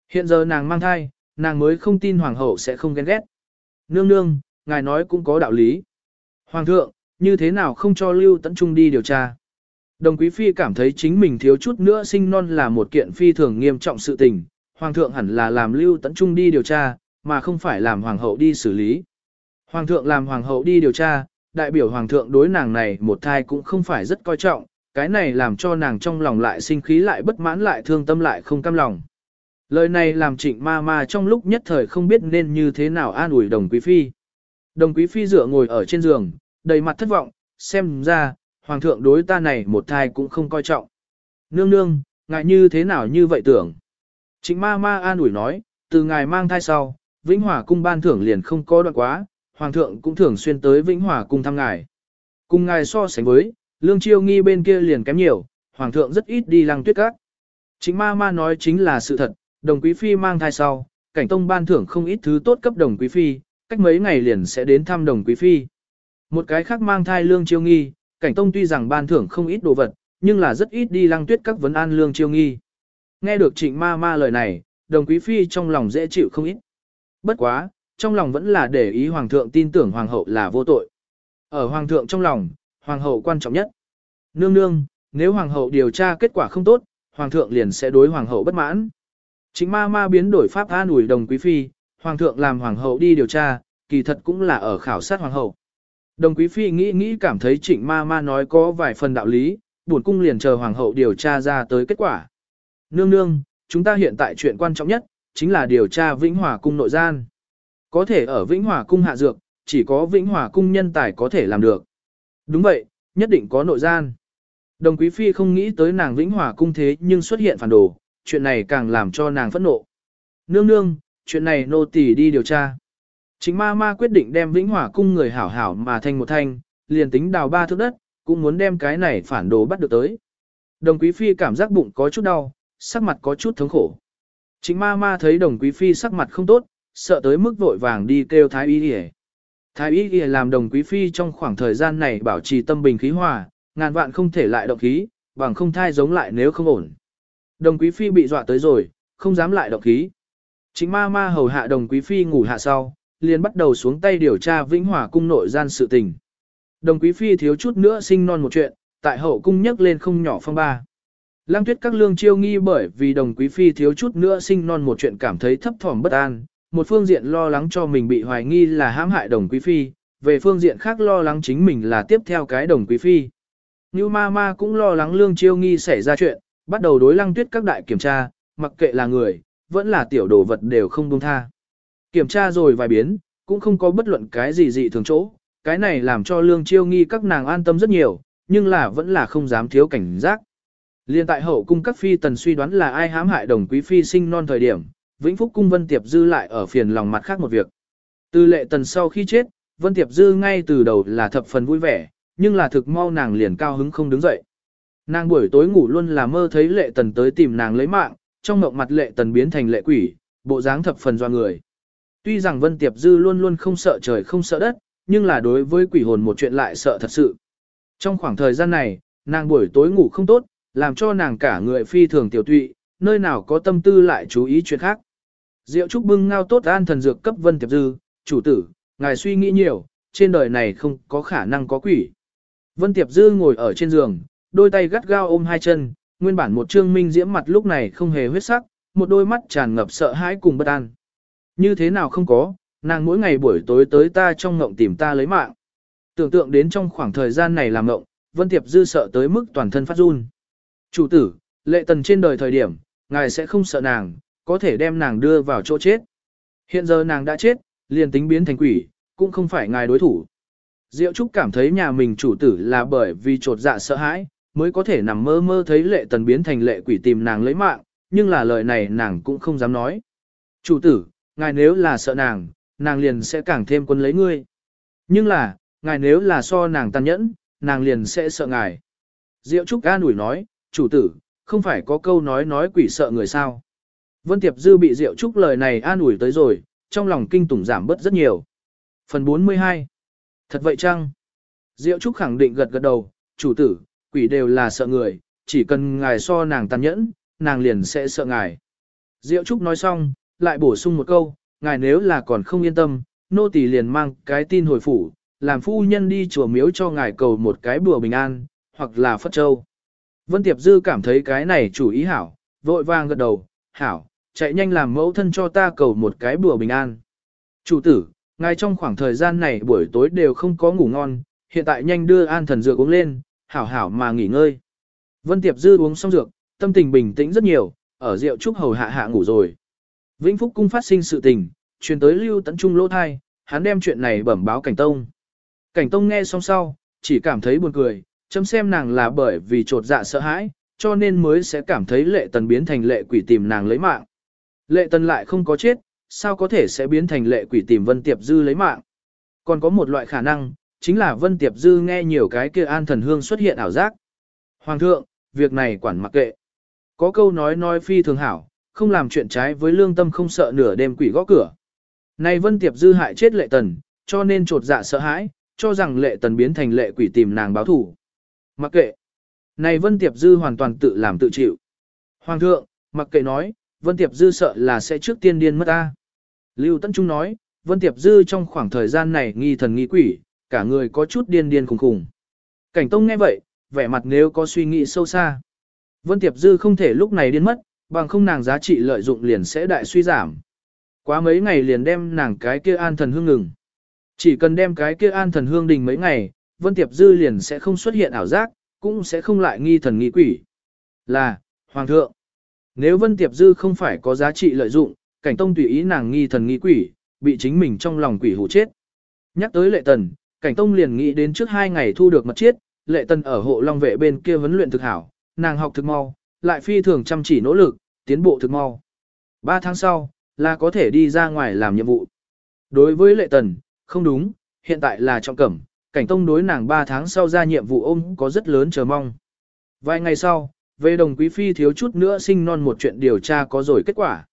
Hiện giờ nàng mang thai, nàng mới không tin hoàng hậu sẽ không ghen ghét. Nương nương, ngài nói cũng có đạo lý. Hoàng thượng, như thế nào không cho Lưu Tấn Trung đi điều tra? Đồng quý phi cảm thấy chính mình thiếu chút nữa sinh non là một kiện phi thường nghiêm trọng sự tình, hoàng thượng hẳn là làm Lưu Tấn Trung đi điều tra, mà không phải làm hoàng hậu đi xử lý. Hoàng thượng làm hoàng hậu đi điều tra, đại biểu hoàng thượng đối nàng này một thai cũng không phải rất coi trọng, cái này làm cho nàng trong lòng lại sinh khí lại bất mãn lại thương tâm lại không cam lòng. Lời này làm trịnh ma ma trong lúc nhất thời không biết nên như thế nào an ủi đồng quý phi. Đồng quý phi dựa ngồi ở trên giường, đầy mặt thất vọng, xem ra, hoàng thượng đối ta này một thai cũng không coi trọng. Nương nương, ngại như thế nào như vậy tưởng. Trịnh ma ma an ủi nói, từ ngài mang thai sau, Vĩnh Hòa cung ban thưởng liền không có đoạn quá, hoàng thượng cũng thường xuyên tới Vĩnh Hòa cung thăm ngài. Cùng ngài so sánh với, lương chiêu nghi bên kia liền kém nhiều, hoàng thượng rất ít đi lăng tuyết các. Chính ma ma nói chính là sự thật, đồng quý phi mang thai sau, cảnh tông ban thưởng không ít thứ tốt cấp đồng quý phi, cách mấy ngày liền sẽ đến thăm đồng quý phi. Một cái khác mang thai lương chiêu nghi, cảnh tông tuy rằng ban thưởng không ít đồ vật, nhưng là rất ít đi lăng tuyết các vấn an lương chiêu nghi. Nghe được trịnh ma ma lời này, đồng quý phi trong lòng dễ chịu không ít. Bất quá, trong lòng vẫn là để ý hoàng thượng tin tưởng hoàng hậu là vô tội. Ở hoàng thượng trong lòng, hoàng hậu quan trọng nhất. Nương nương, nếu hoàng hậu điều tra kết quả không tốt, hoàng thượng liền sẽ đối hoàng hậu bất mãn. Chính ma ma biến đổi pháp an ủi đồng quý phi, hoàng thượng làm hoàng hậu đi điều tra, kỳ thật cũng là ở khảo sát hoàng hậu. Đồng quý phi nghĩ nghĩ cảm thấy trịnh ma ma nói có vài phần đạo lý, buồn cung liền chờ hoàng hậu điều tra ra tới kết quả. Nương nương, chúng ta hiện tại chuyện quan trọng nhất, chính là điều tra Vĩnh Hòa cung nội gian. Có thể ở Vĩnh Hòa cung hạ dược, chỉ có Vĩnh Hòa cung nhân tài có thể làm được. Đúng vậy, nhất định có nội gian. Đồng Quý Phi không nghĩ tới nàng Vĩnh Hòa cung thế nhưng xuất hiện phản đồ, chuyện này càng làm cho nàng phẫn nộ. Nương nương, chuyện này nô tỳ đi điều tra. Chính ma ma quyết định đem Vĩnh Hòa cung người hảo hảo mà thành một thanh, liền tính đào ba thước đất, cũng muốn đem cái này phản đồ bắt được tới. Đồng Quý Phi cảm giác bụng có chút đau, sắc mặt có chút thống khổ. Chính ma ma thấy đồng quý phi sắc mặt không tốt, sợ tới mức vội vàng đi kêu thái y y. Thái y y làm đồng quý phi trong khoảng thời gian này bảo trì tâm bình khí hòa, ngàn vạn không thể lại động khí, bằng không thai giống lại nếu không ổn. Đồng quý phi bị dọa tới rồi, không dám lại động khí. Chính ma ma hầu hạ đồng quý phi ngủ hạ sau, liền bắt đầu xuống tay điều tra vĩnh hòa cung nội gian sự tình. Đồng quý phi thiếu chút nữa sinh non một chuyện, tại hậu cung nhắc lên không nhỏ phong ba. Lăng tuyết các lương chiêu nghi bởi vì đồng quý phi thiếu chút nữa sinh non một chuyện cảm thấy thấp thỏm bất an, một phương diện lo lắng cho mình bị hoài nghi là hãm hại đồng quý phi, về phương diện khác lo lắng chính mình là tiếp theo cái đồng quý phi. Như ma ma cũng lo lắng lương chiêu nghi xảy ra chuyện, bắt đầu đối lăng tuyết các đại kiểm tra, mặc kệ là người, vẫn là tiểu đồ vật đều không buông tha. Kiểm tra rồi vài biến, cũng không có bất luận cái gì dị thường chỗ, cái này làm cho lương chiêu nghi các nàng an tâm rất nhiều, nhưng là vẫn là không dám thiếu cảnh giác. Liên tại hậu cung các phi tần suy đoán là ai hãm hại đồng quý phi sinh non thời điểm, Vĩnh Phúc cung Vân Tiệp Dư lại ở phiền lòng mặt khác một việc. Từ lệ tần sau khi chết, Vân Tiệp Dư ngay từ đầu là thập phần vui vẻ, nhưng là thực mau nàng liền cao hứng không đứng dậy. Nàng buổi tối ngủ luôn là mơ thấy lệ tần tới tìm nàng lấy mạng, trong mộng mặt lệ tần biến thành lệ quỷ, bộ dáng thập phần do người. Tuy rằng Vân Tiệp Dư luôn luôn không sợ trời không sợ đất, nhưng là đối với quỷ hồn một chuyện lại sợ thật sự. Trong khoảng thời gian này, nàng buổi tối ngủ không tốt, làm cho nàng cả người phi thường tiểu tụy, nơi nào có tâm tư lại chú ý chuyện khác. Diệu Trúc bưng ngao tốt an thần dược cấp Vân Tiệp Dư, chủ tử, ngài suy nghĩ nhiều, trên đời này không có khả năng có quỷ. Vân Tiệp Dư ngồi ở trên giường, đôi tay gắt gao ôm hai chân, nguyên bản một trương minh diễm mặt lúc này không hề huyết sắc, một đôi mắt tràn ngập sợ hãi cùng bất an. Như thế nào không có, nàng mỗi ngày buổi tối tới ta trong ngộng tìm ta lấy mạng. Tưởng tượng đến trong khoảng thời gian này làm ngộng, Vân Tiệp Dư sợ tới mức toàn thân phát run. Chủ tử, lệ tần trên đời thời điểm, ngài sẽ không sợ nàng, có thể đem nàng đưa vào chỗ chết. Hiện giờ nàng đã chết, liền tính biến thành quỷ, cũng không phải ngài đối thủ. Diệu Trúc cảm thấy nhà mình chủ tử là bởi vì trột dạ sợ hãi, mới có thể nằm mơ mơ thấy lệ tần biến thành lệ quỷ tìm nàng lấy mạng, nhưng là lời này nàng cũng không dám nói. Chủ tử, ngài nếu là sợ nàng, nàng liền sẽ càng thêm quân lấy ngươi. Nhưng là, ngài nếu là so nàng tàn nhẫn, nàng liền sẽ sợ ngài. Diệu Trúc ca nủi nói, chủ tử, không phải có câu nói nói quỷ sợ người sao. Vân Tiệp Dư bị Diệu Trúc lời này an ủi tới rồi, trong lòng kinh tủng giảm bớt rất nhiều. Phần 42 Thật vậy chăng? Diệu Trúc khẳng định gật gật đầu, chủ tử, quỷ đều là sợ người, chỉ cần ngài so nàng tàn nhẫn, nàng liền sẽ sợ ngài. Diệu Trúc nói xong, lại bổ sung một câu, ngài nếu là còn không yên tâm, nô tỳ liền mang cái tin hồi phủ, làm phu nhân đi chùa miếu cho ngài cầu một cái bùa bình an, hoặc là phất châu. Vân Tiệp Dư cảm thấy cái này chủ ý hảo, vội vàng gật đầu, hảo, chạy nhanh làm mẫu thân cho ta cầu một cái bùa bình an. Chủ tử, ngài trong khoảng thời gian này buổi tối đều không có ngủ ngon, hiện tại nhanh đưa an thần dược uống lên, hảo hảo mà nghỉ ngơi. Vân Tiệp Dư uống xong dược, tâm tình bình tĩnh rất nhiều, ở rượu trúc hầu hạ hạ ngủ rồi. Vĩnh Phúc cung phát sinh sự tình, truyền tới Lưu Tấn Trung lỗ thai, hắn đem chuyện này bẩm báo Cảnh Tông. Cảnh Tông nghe xong sau, chỉ cảm thấy buồn cười, chấm xem nàng là bởi vì trột dạ sợ hãi, cho nên mới sẽ cảm thấy lệ tần biến thành lệ quỷ tìm nàng lấy mạng. Lệ tần lại không có chết, sao có thể sẽ biến thành lệ quỷ tìm Vân Tiệp Dư lấy mạng. Còn có một loại khả năng, chính là Vân Tiệp Dư nghe nhiều cái kia an thần hương xuất hiện ảo giác. Hoàng thượng, việc này quản mặc kệ. Có câu nói nói phi thường hảo, không làm chuyện trái với lương tâm không sợ nửa đêm quỷ gõ cửa. Này Vân Tiệp Dư hại chết lệ tần, cho nên trột dạ sợ hãi, cho rằng lệ tần biến thành lệ quỷ tìm nàng báo thủ. Mặc kệ. Này Vân Tiệp Dư hoàn toàn tự làm tự chịu. Hoàng thượng, mặc kệ nói, Vân Tiệp Dư sợ là sẽ trước tiên điên mất ta. Lưu Tấn Trung nói, Vân Tiệp Dư trong khoảng thời gian này nghi thần nghi quỷ, cả người có chút điên điên khùng khùng. Cảnh Tông nghe vậy, vẻ mặt nếu có suy nghĩ sâu xa. Vân Tiệp Dư không thể lúc này điên mất, bằng không nàng giá trị lợi dụng liền sẽ đại suy giảm. Quá mấy ngày liền đem nàng cái kia an thần hương ngừng. Chỉ cần đem cái kia an thần hương đình mấy ngày, Vân Tiệp Dư liền sẽ không xuất hiện ảo giác, cũng sẽ không lại nghi thần nghi quỷ. Là, Hoàng thượng, nếu Vân Tiệp Dư không phải có giá trị lợi dụng, cảnh tông tùy ý nàng nghi thần nghi quỷ, bị chính mình trong lòng quỷ hủ chết. Nhắc tới lệ tần, cảnh tông liền nghĩ đến trước hai ngày thu được mật chiết, lệ tần ở hộ long vệ bên kia vấn luyện thực hảo, nàng học thực mau, lại phi thường chăm chỉ nỗ lực, tiến bộ thực mau. Ba tháng sau, là có thể đi ra ngoài làm nhiệm vụ. Đối với lệ tần, không đúng, hiện tại là trọng cẩm, cảnh tông đối nàng 3 tháng sau ra nhiệm vụ ôm có rất lớn chờ mong. Vài ngày sau, về đồng quý phi thiếu chút nữa sinh non một chuyện điều tra có rồi kết quả.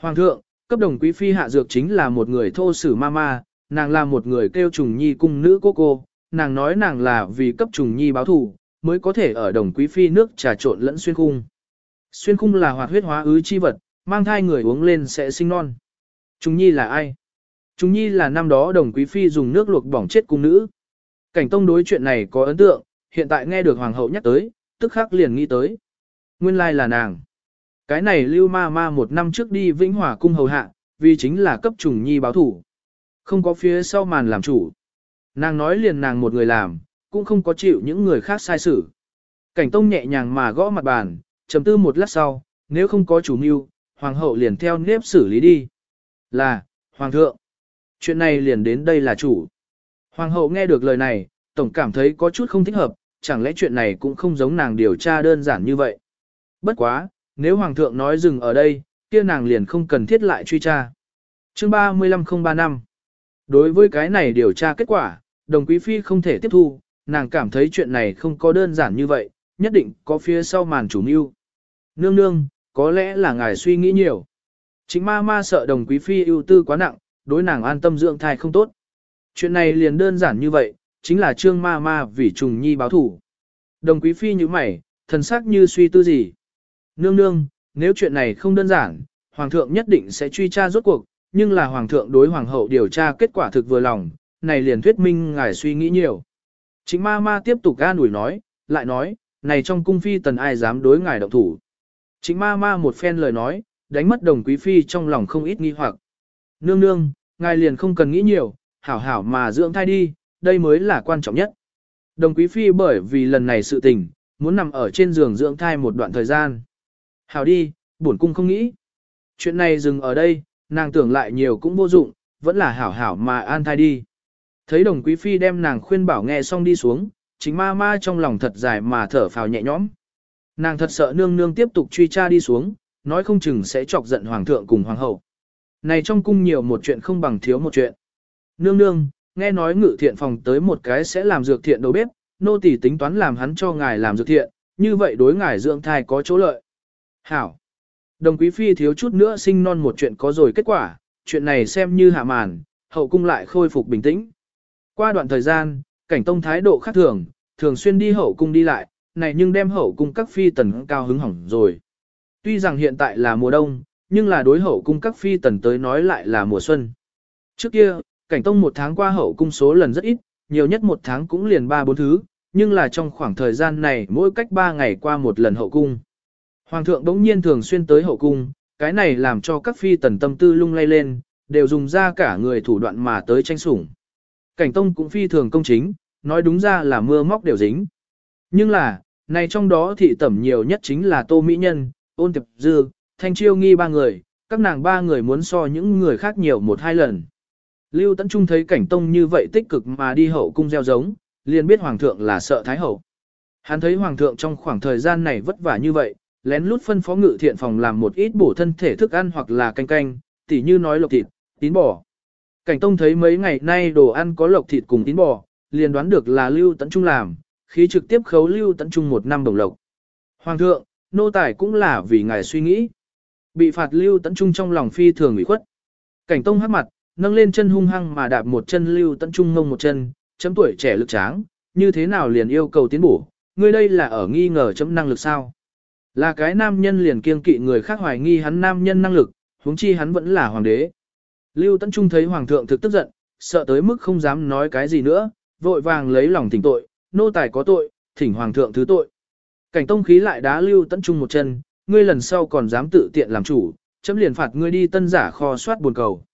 Hoàng thượng, cấp đồng quý phi hạ dược chính là một người thô sử ma nàng là một người kêu trùng nhi cung nữ cô cô, nàng nói nàng là vì cấp trùng nhi báo thù, mới có thể ở đồng quý phi nước trà trộn lẫn xuyên khung. Xuyên khung là hoạt huyết hóa ứ chi vật, mang thai người uống lên sẽ sinh non. Trùng nhi là ai? Trùng nhi là năm đó đồng quý phi dùng nước luộc bỏng chết cung nữ. Cảnh tông đối chuyện này có ấn tượng, hiện tại nghe được hoàng hậu nhắc tới, tức khắc liền nghĩ tới. Nguyên lai là nàng. Cái này lưu ma ma một năm trước đi vĩnh hòa cung hầu hạ, vì chính là cấp trùng nhi báo thủ. Không có phía sau màn làm chủ. Nàng nói liền nàng một người làm, cũng không có chịu những người khác sai xử. Cảnh tông nhẹ nhàng mà gõ mặt bàn, trầm tư một lát sau, nếu không có chủ mưu, hoàng hậu liền theo nếp xử lý đi. Là, hoàng thượng. Chuyện này liền đến đây là chủ. Hoàng hậu nghe được lời này, tổng cảm thấy có chút không thích hợp, chẳng lẽ chuyện này cũng không giống nàng điều tra đơn giản như vậy. Bất quá, nếu hoàng thượng nói dừng ở đây, kia nàng liền không cần thiết lại truy tra. Chương 35035 Đối với cái này điều tra kết quả, đồng quý phi không thể tiếp thu, nàng cảm thấy chuyện này không có đơn giản như vậy, nhất định có phía sau màn chủ mưu. Nương nương, có lẽ là ngài suy nghĩ nhiều. Chính ma ma sợ đồng quý phi ưu tư quá nặng, đối nàng an tâm dưỡng thai không tốt. Chuyện này liền đơn giản như vậy, chính là trương ma ma vì trùng nhi báo thủ. Đồng quý phi như mày, thần sắc như suy tư gì. Nương nương, nếu chuyện này không đơn giản, hoàng thượng nhất định sẽ truy tra rốt cuộc, nhưng là hoàng thượng đối hoàng hậu điều tra kết quả thực vừa lòng, này liền thuyết minh ngài suy nghĩ nhiều. Chính ma ma tiếp tục ga nủi nói, lại nói, này trong cung phi tần ai dám đối ngài động thủ. Chính ma ma một phen lời nói, đánh mất đồng quý phi trong lòng không ít nghi hoặc. Nương nương, ngài liền không cần nghĩ nhiều, hảo hảo mà dưỡng thai đi, đây mới là quan trọng nhất. Đồng quý phi bởi vì lần này sự tình, muốn nằm ở trên giường dưỡng thai một đoạn thời gian. Hảo đi, bổn cung không nghĩ. Chuyện này dừng ở đây, nàng tưởng lại nhiều cũng vô dụng, vẫn là hảo hảo mà an thai đi. Thấy đồng quý phi đem nàng khuyên bảo nghe xong đi xuống, chính ma ma trong lòng thật dài mà thở phào nhẹ nhõm. Nàng thật sợ nương nương tiếp tục truy tra đi xuống, nói không chừng sẽ chọc giận hoàng thượng cùng hoàng hậu. Này trong cung nhiều một chuyện không bằng thiếu một chuyện. Nương nương, nghe nói ngự thiện phòng tới một cái sẽ làm dược thiện đầu bếp, nô tỳ tính toán làm hắn cho ngài làm dược thiện, như vậy đối ngài dưỡng thai có chỗ lợi. Hảo. Đồng quý phi thiếu chút nữa sinh non một chuyện có rồi kết quả, chuyện này xem như hạ màn, hậu cung lại khôi phục bình tĩnh. Qua đoạn thời gian, cảnh tông thái độ khác thường, thường xuyên đi hậu cung đi lại, này nhưng đem hậu cung các phi tần cao hứng hỏng rồi. Tuy rằng hiện tại là mùa đông, nhưng là đối hậu cung các phi tần tới nói lại là mùa xuân. Trước kia, cảnh tông một tháng qua hậu cung số lần rất ít, nhiều nhất một tháng cũng liền ba bốn thứ, nhưng là trong khoảng thời gian này mỗi cách ba ngày qua một lần hậu cung. Hoàng thượng đống nhiên thường xuyên tới hậu cung, cái này làm cho các phi tần tâm tư lung lay lên, đều dùng ra cả người thủ đoạn mà tới tranh sủng. Cảnh tông cũng phi thường công chính, nói đúng ra là mưa móc đều dính. Nhưng là, này trong đó thị tẩm nhiều nhất chính là tô mỹ nhân, ôn tiệp dư, thanh chiêu nghi ba người, các nàng ba người muốn so những người khác nhiều một hai lần. Lưu Tấn Trung thấy cảnh tông như vậy tích cực mà đi hậu cung gieo giống, liền biết hoàng thượng là sợ thái hậu. Hắn thấy hoàng thượng trong khoảng thời gian này vất vả như vậy, lén lút phân phó ngự thiện phòng làm một ít bổ thân thể thức ăn hoặc là canh canh, tỉ như nói lộc thịt, tín bò. Cảnh tông thấy mấy ngày nay đồ ăn có lộc thịt cùng tín bò, liền đoán được là Lưu Tấn Trung làm, khí trực tiếp khấu Lưu Tấn Trung một năm đồng lộc. Hoàng thượng, nô tài cũng là vì ngài suy nghĩ. Bị phạt Lưu Tấn Trung trong lòng phi thường ủy khuất. Cảnh tông hắc mặt, nâng lên chân hung hăng mà đạp một chân Lưu Tấn Trung ngông một chân, chấm tuổi trẻ lực tráng, như thế nào liền yêu cầu tiến bổ, ngươi đây là ở nghi ngờ chấm năng lực sao? Là cái nam nhân liền kiêng kỵ người khác hoài nghi hắn nam nhân năng lực, huống chi hắn vẫn là hoàng đế. Lưu Tấn Trung thấy hoàng thượng thực tức giận, sợ tới mức không dám nói cái gì nữa, vội vàng lấy lòng thỉnh tội, nô tài có tội, thỉnh hoàng thượng thứ tội. Cảnh tông khí lại đá Lưu Tấn Trung một chân, ngươi lần sau còn dám tự tiện làm chủ, chấm liền phạt ngươi đi tân giả kho soát buồn cầu.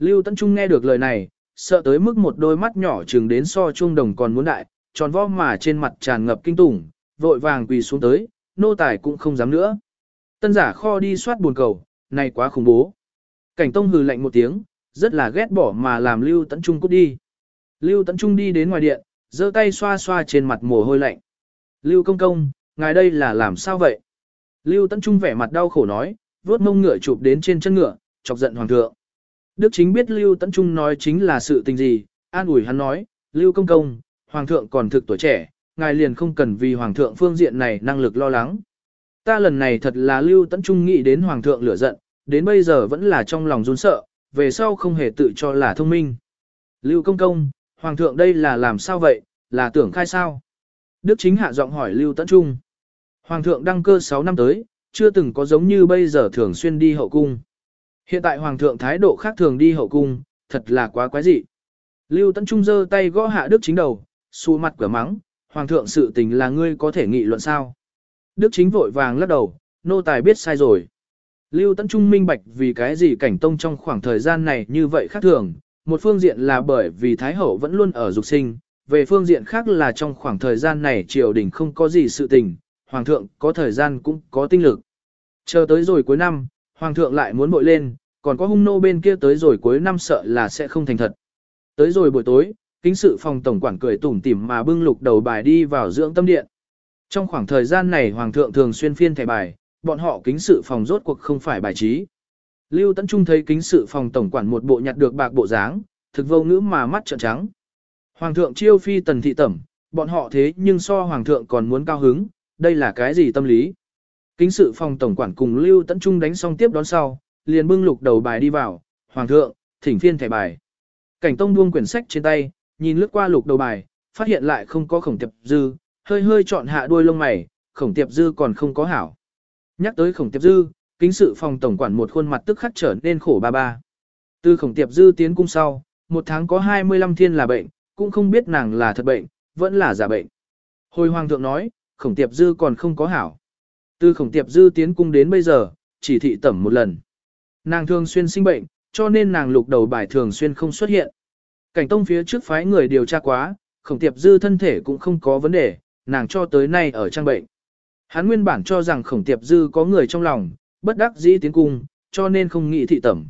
Lưu Tấn Trung nghe được lời này, sợ tới mức một đôi mắt nhỏ trừng đến so trung đồng còn muốn đại, tròn vo mà trên mặt tràn ngập kinh tủng, vội vàng quỳ xuống tới, nô tài cũng không dám nữa. Tân giả kho đi soát buồn cầu, này quá khủng bố. Cảnh Tông hừ lạnh một tiếng, rất là ghét bỏ mà làm Lưu Tấn Trung cút đi. Lưu Tấn Trung đi đến ngoài điện, giơ tay xoa xoa trên mặt mồ hôi lạnh. Lưu công công, ngài đây là làm sao vậy? Lưu Tấn Trung vẻ mặt đau khổ nói, vuốt mông ngựa chụp đến trên chân ngựa, chọc giận hoàng thượng. Đức chính biết Lưu Tấn Trung nói chính là sự tình gì, an ủi hắn nói, Lưu công công, hoàng thượng còn thực tuổi trẻ, ngài liền không cần vì hoàng thượng phương diện này năng lực lo lắng. Ta lần này thật là Lưu Tấn Trung nghĩ đến hoàng thượng lửa giận, đến bây giờ vẫn là trong lòng run sợ, về sau không hề tự cho là thông minh. Lưu công công, hoàng thượng đây là làm sao vậy, là tưởng khai sao? Đức chính hạ giọng hỏi Lưu Tấn Trung. Hoàng thượng đăng cơ 6 năm tới, chưa từng có giống như bây giờ thường xuyên đi hậu cung. Hiện tại hoàng thượng thái độ khác thường đi hậu cung, thật là quá quái dị. Lưu Tấn Trung giơ tay gõ hạ Đức chính đầu, xù mặt cửa mắng, hoàng thượng sự tình là ngươi có thể nghị luận sao. Đức chính vội vàng lắc đầu, nô tài biết sai rồi. Lưu Tấn Trung minh bạch vì cái gì cảnh tông trong khoảng thời gian này như vậy khác thường, một phương diện là bởi vì Thái Hậu vẫn luôn ở dục sinh, về phương diện khác là trong khoảng thời gian này triều đình không có gì sự tình, Hoàng thượng có thời gian cũng có tinh lực. Chờ tới rồi cuối năm, Hoàng thượng lại muốn bội lên, còn có hung nô bên kia tới rồi cuối năm sợ là sẽ không thành thật. Tới rồi buổi tối, kính sự phòng tổng quản cười tủm tỉm mà bưng lục đầu bài đi vào dưỡng tâm điện. Trong khoảng thời gian này Hoàng thượng thường xuyên phiên thẻ bài, bọn họ kính sự phòng rốt cuộc không phải bài trí. Lưu Tấn Trung thấy kính sự phòng tổng quản một bộ nhặt được bạc bộ dáng, thực vô ngữ mà mắt trợn trắng. Hoàng thượng chiêu phi tần thị tẩm, bọn họ thế nhưng so hoàng thượng còn muốn cao hứng, đây là cái gì tâm lý? Kính sự phòng tổng quản cùng Lưu Tấn Trung đánh xong tiếp đón sau, liền bưng lục đầu bài đi vào, hoàng thượng, thỉnh phiên thẻ bài. Cảnh tông buông quyển sách trên tay, nhìn lướt qua lục đầu bài, phát hiện lại không có khổng tiệp dư, hơi hơi chọn hạ đuôi lông mày, khổng tiệp dư còn không có hảo. Nhắc tới khổng tiệp dư, kính sự phòng tổng quản một khuôn mặt tức khắc trở nên khổ ba ba. Từ khổng tiệp dư tiến cung sau, một tháng có 25 thiên là bệnh, cũng không biết nàng là thật bệnh, vẫn là giả bệnh. Hồi hoàng thượng nói, khổng tiệp dư còn không có hảo. Từ khổng tiệp dư tiến cung đến bây giờ, chỉ thị tẩm một lần. Nàng thường xuyên sinh bệnh, cho nên nàng lục đầu bài thường xuyên không xuất hiện. Cảnh tông phía trước phái người điều tra quá, khổng tiệp dư thân thể cũng không có vấn đề, nàng cho tới nay ở trang bệnh. Hắn nguyên bản cho rằng khổng tiệp dư có người trong lòng, bất đắc dĩ tiến cung, cho nên không nghĩ thị tẩm.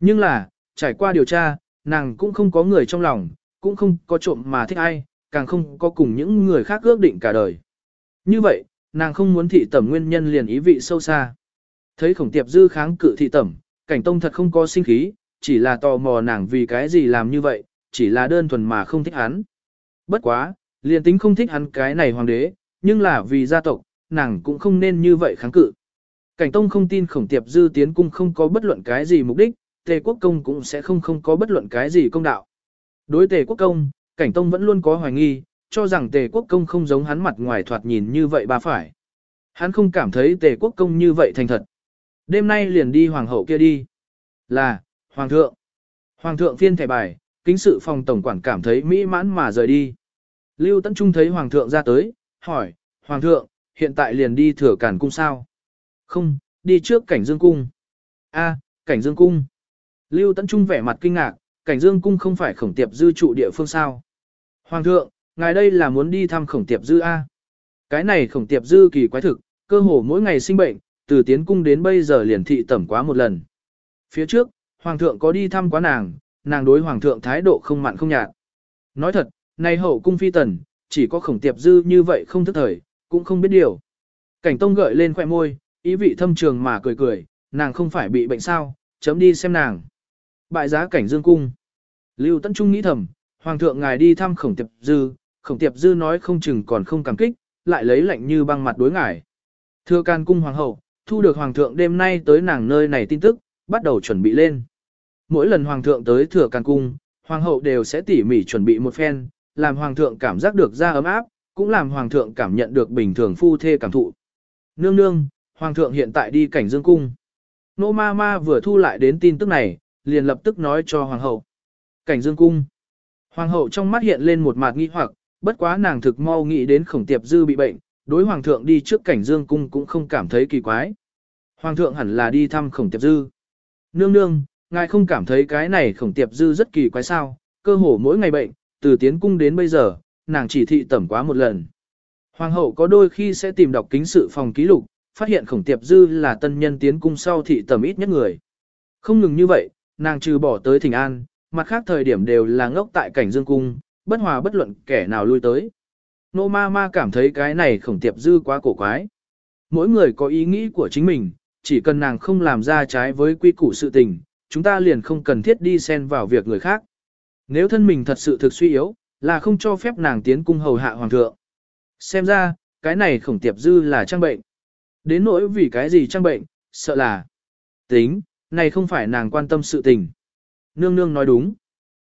Nhưng là, trải qua điều tra, nàng cũng không có người trong lòng, cũng không có trộm mà thích ai, càng không có cùng những người khác ước định cả đời. Như vậy, nàng không muốn thị tẩm nguyên nhân liền ý vị sâu xa. Thấy khổng tiệp dư kháng cự thị tẩm, cảnh tông thật không có sinh khí, chỉ là tò mò nàng vì cái gì làm như vậy, chỉ là đơn thuần mà không thích hắn. Bất quá, liền tính không thích hắn cái này hoàng đế, nhưng là vì gia tộc, nàng cũng không nên như vậy kháng cự. Cảnh Tông không tin khổng tiệp dư tiến cung không có bất luận cái gì mục đích, Tề Quốc Công cũng sẽ không không có bất luận cái gì công đạo. Đối Tề Quốc Công, Cảnh Tông vẫn luôn có hoài nghi, cho rằng Tề Quốc Công không giống hắn mặt ngoài thoạt nhìn như vậy ba phải. Hắn không cảm thấy Tề Quốc Công như vậy thành thật. Đêm nay liền đi Hoàng hậu kia đi. Là, Hoàng thượng. Hoàng thượng phiên thẻ bài, kính sự phòng tổng quản cảm thấy mỹ mãn mà rời đi. Lưu Tấn Trung thấy Hoàng thượng ra tới, hỏi, Hoàng thượng, hiện tại liền đi thừa cản cung sao? Không, đi trước cảnh dương cung. A, cảnh dương cung. Lưu Tấn Trung vẻ mặt kinh ngạc, cảnh dương cung không phải khổng tiệp dư trụ địa phương sao. Hoàng thượng, ngài đây là muốn đi thăm khổng tiệp dư A. Cái này khổng tiệp dư kỳ quái thực, cơ hồ mỗi ngày sinh bệnh, từ tiến cung đến bây giờ liền thị tẩm quá một lần. Phía trước, hoàng thượng có đi thăm quá nàng, nàng đối hoàng thượng thái độ không mặn không nhạt. Nói thật, nay hậu cung phi tần, chỉ có khổng tiệp dư như vậy không thức thời, cũng không biết điều. Cảnh tông gợi lên khoẻ môi, ý vị thâm trường mà cười cười, nàng không phải bị bệnh sao, chấm đi xem nàng. Bại giá cảnh dương cung. Lưu Tấn Trung nghĩ thầm, Hoàng thượng ngài đi thăm khổng tiệp dư, khổng tiệp dư nói không chừng còn không cảm kích, lại lấy lạnh như băng mặt đối ngải. Thưa can cung hoàng hậu, thu được hoàng thượng đêm nay tới nàng nơi này tin tức, bắt đầu chuẩn bị lên. Mỗi lần hoàng thượng tới thừa can cung, hoàng hậu đều sẽ tỉ mỉ chuẩn bị một phen, làm hoàng thượng cảm giác được ra ấm áp, cũng làm hoàng thượng cảm nhận được bình thường phu thê cảm thụ. Nương nương, hoàng thượng hiện tại đi cảnh dương cung. Nô ma ma vừa thu lại đến tin tức này, liền lập tức nói cho hoàng hậu. Cảnh dương cung. Hoàng hậu trong mắt hiện lên một mạt nghi hoặc, bất quá nàng thực mau nghĩ đến khổng tiệp dư bị bệnh, đối hoàng thượng đi trước cảnh dương cung cũng không cảm thấy kỳ quái. Hoàng thượng hẳn là đi thăm khổng tiệp dư. Nương nương, ngài không cảm thấy cái này khổng tiệp dư rất kỳ quái sao, cơ hồ mỗi ngày bệnh, từ tiến cung đến bây giờ, nàng chỉ thị tẩm quá một lần. Hoàng hậu có đôi khi sẽ tìm đọc kính sự phòng ký lục, phát hiện khổng tiệp dư là tân nhân tiến cung sau thị tẩm ít nhất người. Không ngừng như vậy, nàng trừ bỏ tới thỉnh an, mặt khác thời điểm đều là ngốc tại cảnh dương cung, bất hòa bất luận kẻ nào lui tới. Nô ma ma cảm thấy cái này khổng tiệp dư quá cổ quái. Mỗi người có ý nghĩ của chính mình, chỉ cần nàng không làm ra trái với quy củ sự tình, chúng ta liền không cần thiết đi xen vào việc người khác. Nếu thân mình thật sự thực suy yếu, là không cho phép nàng tiến cung hầu hạ hoàng thượng. Xem ra, cái này khổng tiệp dư là trang bệnh. Đến nỗi vì cái gì trang bệnh, sợ là tính, này không phải nàng quan tâm sự tình. Nương nương nói đúng.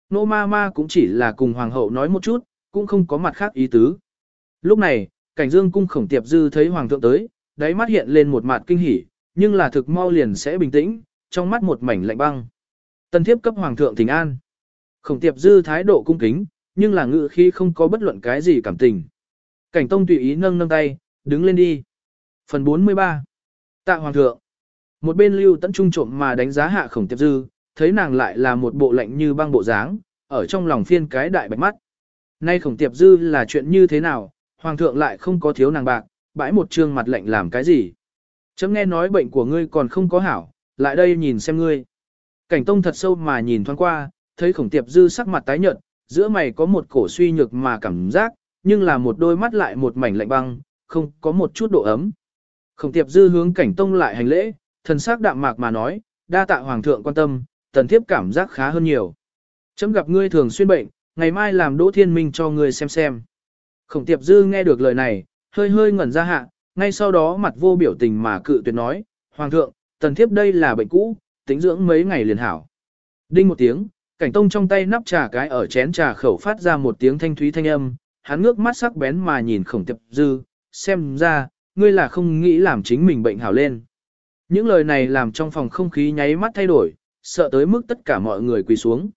Nô ma ma cũng chỉ là cùng hoàng hậu nói một chút, cũng không có mặt khác ý tứ. Lúc này, cảnh dương cung khổng tiệp dư thấy hoàng thượng tới, đáy mắt hiện lên một mặt kinh hỉ, nhưng là thực mau liền sẽ bình tĩnh, trong mắt một mảnh lạnh băng. Tân thiếp cấp hoàng thượng thỉnh an. Khổng tiệp dư thái độ cung kính, nhưng là ngự khi không có bất luận cái gì cảm tình. Cảnh tông tùy ý nâng nâng tay, đứng lên đi. Phần 43 Tạ hoàng thượng Một bên lưu tận trung trộm mà đánh giá hạ khổng tiệp dư, thấy nàng lại là một bộ lạnh như băng bộ dáng, ở trong lòng phiên cái đại bạch mắt. Nay khổng tiệp dư là chuyện như thế nào, hoàng thượng lại không có thiếu nàng bạc, bãi một trương mặt lạnh làm cái gì. Chấm nghe nói bệnh của ngươi còn không có hảo, lại đây nhìn xem ngươi. Cảnh tông thật sâu mà nhìn thoáng qua, thấy khổng tiệp dư sắc mặt tái nhợt, giữa mày có một cổ suy nhược mà cảm giác, nhưng là một đôi mắt lại một mảnh lạnh băng, không có một chút độ ấm. Khổng tiệp dư hướng cảnh tông lại hành lễ, thần sắc đạm mạc mà nói, đa tạ hoàng thượng quan tâm, tần thiếp cảm giác khá hơn nhiều. Chấm gặp ngươi thường xuyên bệnh, ngày mai làm đỗ thiên minh cho ngươi xem xem. Khổng tiệp dư nghe được lời này, hơi hơi ngẩn ra hạ, ngay sau đó mặt vô biểu tình mà cự tuyệt nói, Hoàng thượng, tần thiếp đây là bệnh cũ, tính dưỡng mấy ngày liền hảo. Đinh một tiếng, cảnh tông trong tay nắp trà cái ở chén trà khẩu phát ra một tiếng thanh thúy thanh âm, hắn ngước mắt sắc bén mà nhìn khổng tiệp dư, xem ra, ngươi là không nghĩ làm chính mình bệnh hảo lên. Những lời này làm trong phòng không khí nháy mắt thay đổi, sợ tới mức tất cả mọi người quỳ xuống.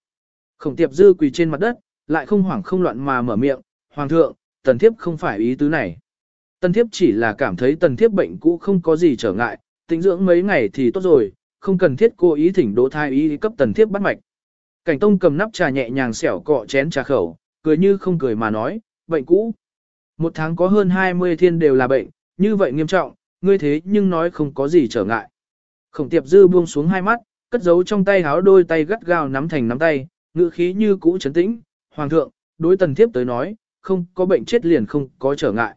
Khổng tiệp dư quỳ trên mặt đất, lại không hoảng không loạn mà mở miệng, Hoàng thượng, tần thiếp không phải ý tứ này. Tần thiếp chỉ là cảm thấy tần thiếp bệnh cũ không có gì trở ngại, tĩnh dưỡng mấy ngày thì tốt rồi, không cần thiết cô ý thỉnh đỗ thai ý cấp tần thiếp bắt mạch. Cảnh tông cầm nắp trà nhẹ nhàng xẻo cọ chén trà khẩu, cười như không cười mà nói, bệnh cũ. Một tháng có hơn 20 thiên đều là bệnh, như vậy nghiêm trọng, ngươi thế nhưng nói không có gì trở ngại. Khổng tiệp dư buông xuống hai mắt, cất giấu trong tay háo đôi tay gắt gao nắm thành nắm tay, ngữ khí như cũ chấn tĩnh. Hoàng thượng, đối tần thiếp tới nói, không có bệnh chết liền không có trở ngại.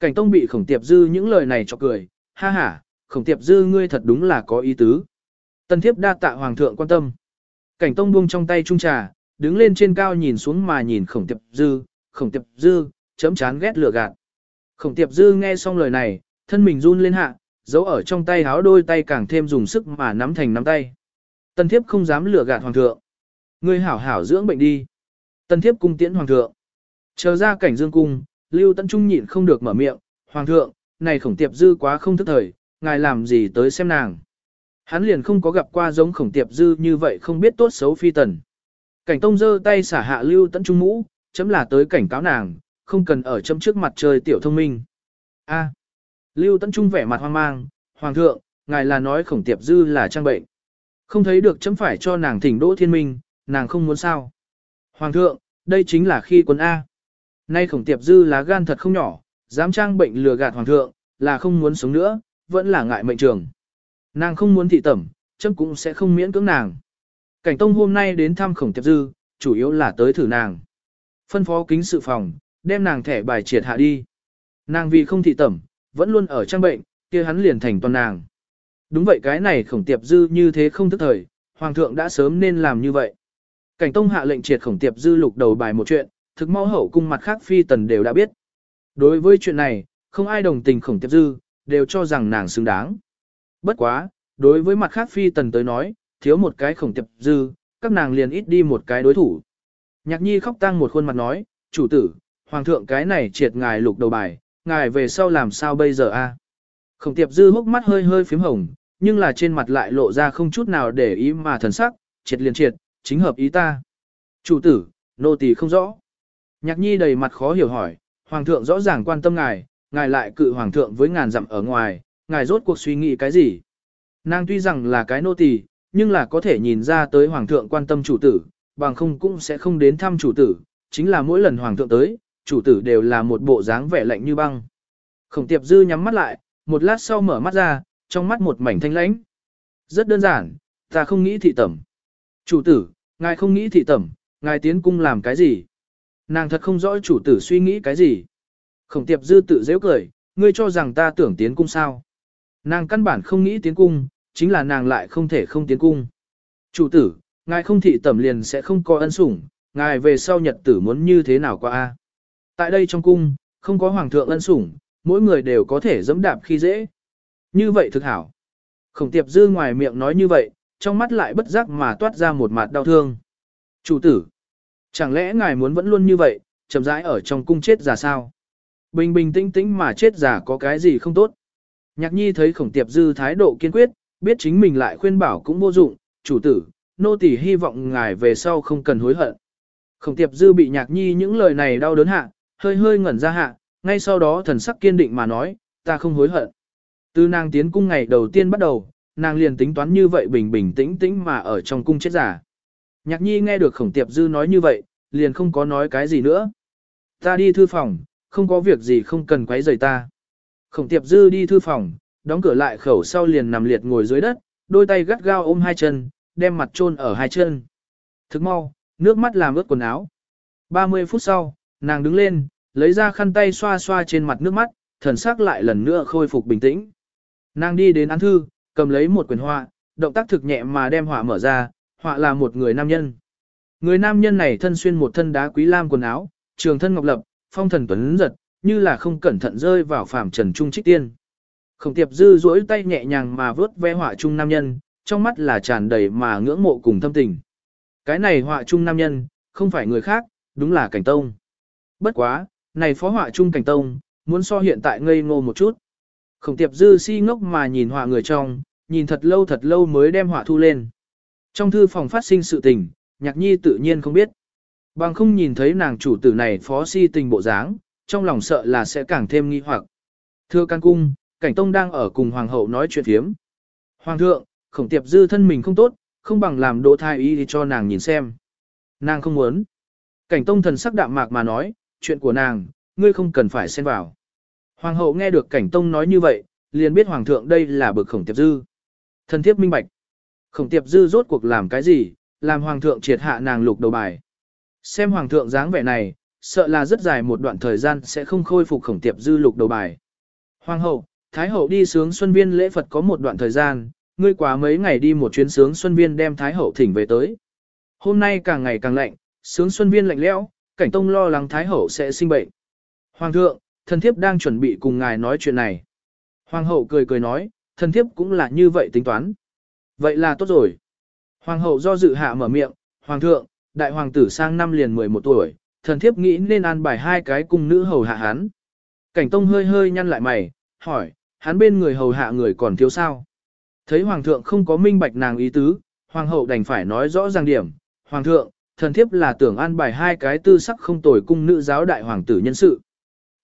Cảnh tông bị khổng tiệp dư những lời này cho cười, ha ha, khổng tiệp dư ngươi thật đúng là có ý tứ. Tần thiếp đa tạ hoàng thượng quan tâm. Cảnh tông buông trong tay trung trà, đứng lên trên cao nhìn xuống mà nhìn khổng tiệp dư, khổng tiệp dư, chấm chán ghét lửa gạt. Khổng tiệp dư nghe xong lời này, thân mình run lên hạ, giấu ở trong tay háo đôi tay càng thêm dùng sức mà nắm thành nắm tay. Tần thiếp không dám lừa gạt hoàng thượng. Ngươi hảo hảo dưỡng bệnh đi. Tần thiếp cung tiễn hoàng thượng. Chờ ra cảnh dương cung, Lưu Tấn Trung nhịn không được mở miệng, "Hoàng thượng, này khổng tiệp dư quá không thức thời, ngài làm gì tới xem nàng?" Hắn liền không có gặp qua giống khổng tiệp dư như vậy không biết tốt xấu phi tần. Cảnh Tông giơ tay xả hạ Lưu Tấn Trung mũ, chấm là tới cảnh cáo nàng, không cần ở chấm trước mặt trời tiểu thông minh. A. Lưu Tấn Trung vẻ mặt hoang mang, "Hoàng thượng, ngài là nói khổng tiệp dư là trang bệnh. Không thấy được chấm phải cho nàng thỉnh đỗ thiên minh, nàng không muốn sao?" Hoàng thượng, đây chính là khi quân A. Nay khổng tiệp dư lá gan thật không nhỏ, dám trang bệnh lừa gạt hoàng thượng, là không muốn sống nữa, vẫn là ngại mệnh trường. Nàng không muốn thị tẩm, chấm cũng sẽ không miễn cưỡng nàng. Cảnh tông hôm nay đến thăm khổng tiệp dư, chủ yếu là tới thử nàng. Phân phó kính sự phòng, đem nàng thẻ bài triệt hạ đi. Nàng vì không thị tẩm, vẫn luôn ở trang bệnh, kia hắn liền thành toàn nàng. Đúng vậy cái này khổng tiệp dư như thế không thức thời, hoàng thượng đã sớm nên làm như vậy. Cảnh tông hạ lệnh triệt khổng tiệp dư lục đầu bài một chuyện, thực mau hậu cung mặt khác phi tần đều đã biết. Đối với chuyện này, không ai đồng tình khổng tiệp dư, đều cho rằng nàng xứng đáng. Bất quá, đối với mặt khác phi tần tới nói, thiếu một cái khổng tiệp dư, các nàng liền ít đi một cái đối thủ. Nhạc nhi khóc tang một khuôn mặt nói, chủ tử, hoàng thượng cái này triệt ngài lục đầu bài, ngài về sau làm sao bây giờ a? Khổng tiệp dư hốc mắt hơi hơi phím hồng, nhưng là trên mặt lại lộ ra không chút nào để ý mà thần sắc, triệt liền triệt, chính hợp ý ta. Chủ tử, nô tỳ không rõ. Nhạc nhi đầy mặt khó hiểu hỏi, hoàng thượng rõ ràng quan tâm ngài, ngài lại cự hoàng thượng với ngàn dặm ở ngoài, ngài rốt cuộc suy nghĩ cái gì? Nàng tuy rằng là cái nô tỳ, nhưng là có thể nhìn ra tới hoàng thượng quan tâm chủ tử, bằng không cũng sẽ không đến thăm chủ tử, chính là mỗi lần hoàng thượng tới, chủ tử đều là một bộ dáng vẻ lạnh như băng. Khổng tiệp dư nhắm mắt lại, một lát sau mở mắt ra, trong mắt một mảnh thanh lãnh. Rất đơn giản, ta không nghĩ thị tẩm. Chủ tử, ngài không nghĩ thị tẩm, ngài tiến cung làm cái gì? Nàng thật không rõ chủ tử suy nghĩ cái gì. Khổng tiệp dư tự dễ cười, ngươi cho rằng ta tưởng tiến cung sao. Nàng căn bản không nghĩ tiến cung, chính là nàng lại không thể không tiến cung. Chủ tử, ngài không thị tẩm liền sẽ không có ân sủng, ngài về sau nhật tử muốn như thế nào qua a? Tại đây trong cung, không có hoàng thượng ân sủng, mỗi người đều có thể dẫm đạp khi dễ. Như vậy thực hảo. Khổng tiệp dư ngoài miệng nói như vậy, trong mắt lại bất giác mà toát ra một mặt đau thương. Chủ tử, chẳng lẽ ngài muốn vẫn luôn như vậy, chậm rãi ở trong cung chết già sao? Bình bình tĩnh tĩnh mà chết già có cái gì không tốt? Nhạc nhi thấy khổng tiệp dư thái độ kiên quyết, biết chính mình lại khuyên bảo cũng vô dụng, chủ tử, nô tỳ hy vọng ngài về sau không cần hối hận. Khổng tiệp dư bị nhạc nhi những lời này đau đớn hạ, hơi hơi ngẩn ra hạ, ngay sau đó thần sắc kiên định mà nói, ta không hối hận. Từ nàng tiến cung ngày đầu tiên bắt đầu, nàng liền tính toán như vậy bình bình tĩnh tĩnh mà ở trong cung chết giả. Nhạc nhi nghe được khổng tiệp dư nói như vậy, liền không có nói cái gì nữa. Ta đi thư phòng, không có việc gì không cần quấy rầy ta. Khổng tiệp dư đi thư phòng, đóng cửa lại khẩu sau liền nằm liệt ngồi dưới đất, đôi tay gắt gao ôm hai chân, đem mặt chôn ở hai chân. Thức mau, nước mắt làm ướt quần áo. 30 phút sau, nàng đứng lên, lấy ra khăn tay xoa xoa trên mặt nước mắt, thần sắc lại lần nữa khôi phục bình tĩnh. Nàng đi đến án thư, cầm lấy một quyển họa, động tác thực nhẹ mà đem họa mở ra, họa là một người nam nhân. Người nam nhân này thân xuyên một thân đá quý lam quần áo, trường thân ngọc lập, phong thần tuấn giật, như là không cẩn thận rơi vào phàm trần trung trích tiên. Khổng tiệp dư duỗi tay nhẹ nhàng mà vớt ve họa trung nam nhân, trong mắt là tràn đầy mà ngưỡng mộ cùng thâm tình. Cái này họa trung nam nhân, không phải người khác, đúng là cảnh tông. Bất quá, này phó họa trung cảnh tông, muốn so hiện tại ngây ngô một chút. Khổng tiệp dư si ngốc mà nhìn họa người trong, nhìn thật lâu thật lâu mới đem họa thu lên. Trong thư phòng phát sinh sự tình, nhạc nhi tự nhiên không biết. Bằng không nhìn thấy nàng chủ tử này phó si tình bộ dáng, trong lòng sợ là sẽ càng thêm nghi hoặc. Thưa can cung, cảnh tông đang ở cùng hoàng hậu nói chuyện thiếm. Hoàng thượng, khổng tiệp dư thân mình không tốt, không bằng làm đỗ thai y cho nàng nhìn xem. Nàng không muốn. Cảnh tông thần sắc đạm mạc mà nói, chuyện của nàng, ngươi không cần phải xen vào. Hoàng hậu nghe được cảnh tông nói như vậy, liền biết hoàng thượng đây là bực khổng tiệp dư. Thần thiếp minh bạch. Khổng tiệp dư rốt cuộc làm cái gì, làm hoàng thượng triệt hạ nàng lục đầu bài. Xem hoàng thượng dáng vẻ này, sợ là rất dài một đoạn thời gian sẽ không khôi phục khổng tiệp dư lục đầu bài. Hoàng hậu, Thái hậu đi sướng Xuân Viên lễ Phật có một đoạn thời gian, ngươi quá mấy ngày đi một chuyến sướng Xuân Viên đem Thái hậu thỉnh về tới. Hôm nay càng ngày càng lạnh, sướng Xuân Viên lạnh lẽo, cảnh tông lo lắng Thái hậu sẽ sinh bệnh. Hoàng thượng, thần thiếp đang chuẩn bị cùng ngài nói chuyện này. Hoàng hậu cười cười nói, thần thiếp cũng là như vậy tính toán. Vậy là tốt rồi. Hoàng hậu do dự hạ mở miệng, Hoàng thượng, đại hoàng tử sang năm liền 11 tuổi, thần thiếp nghĩ nên an bài hai cái cung nữ hầu hạ hắn. Cảnh tông hơi hơi nhăn lại mày, hỏi, hắn bên người hầu hạ người còn thiếu sao? Thấy hoàng thượng không có minh bạch nàng ý tứ, hoàng hậu đành phải nói rõ ràng điểm. Hoàng thượng, thần thiếp là tưởng an bài hai cái tư sắc không tồi cung nữ giáo đại hoàng tử nhân sự.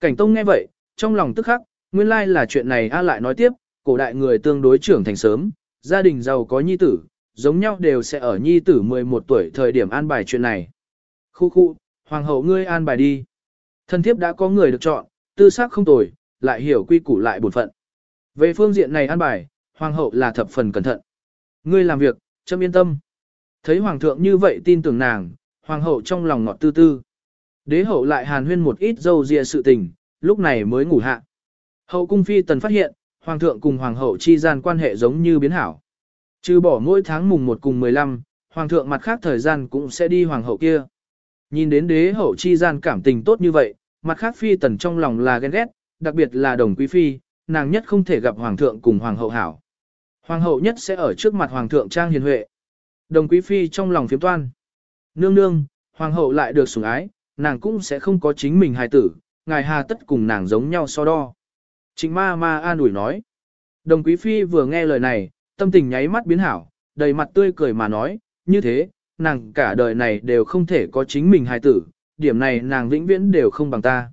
Cảnh tông nghe vậy, trong lòng tức khắc, nguyên lai là chuyện này a lại nói tiếp, cổ đại người tương đối trưởng thành sớm, gia đình giàu có nhi tử, giống nhau đều sẽ ở nhi tử 11 tuổi thời điểm an bài chuyện này. Khu khu, hoàng hậu ngươi an bài đi. thân thiếp đã có người được chọn, tư sắc không tồi, lại hiểu quy củ lại bổn phận. Về phương diện này an bài, hoàng hậu là thập phần cẩn thận. Ngươi làm việc, châm yên tâm. Thấy hoàng thượng như vậy tin tưởng nàng, hoàng hậu trong lòng ngọt tư tư. Đế hậu lại hàn huyên một ít dâu dịa sự tình, lúc này mới ngủ hạ. Hậu cung phi tần phát hiện, hoàng thượng cùng hoàng hậu chi gian quan hệ giống như biến hảo. Trừ bỏ mỗi tháng mùng 1 cùng 15, hoàng thượng mặt khác thời gian cũng sẽ đi hoàng hậu kia. Nhìn đến đế hậu chi gian cảm tình tốt như vậy, mặt khác phi tần trong lòng là ghen ghét, đặc biệt là đồng quý phi, nàng nhất không thể gặp hoàng thượng cùng hoàng hậu hảo. Hoàng hậu nhất sẽ ở trước mặt hoàng thượng trang hiền huệ. Đồng quý phi trong lòng phiếm toan. Nương nương, hoàng hậu lại được sủng ái, nàng cũng sẽ không có chính mình hài tử, ngài hà tất cùng nàng giống nhau so đo. Trịnh ma ma an ủi nói. Đồng quý phi vừa nghe lời này, tâm tình nháy mắt biến hảo, đầy mặt tươi cười mà nói, như thế, nàng cả đời này đều không thể có chính mình hài tử, điểm này nàng vĩnh viễn đều không bằng ta.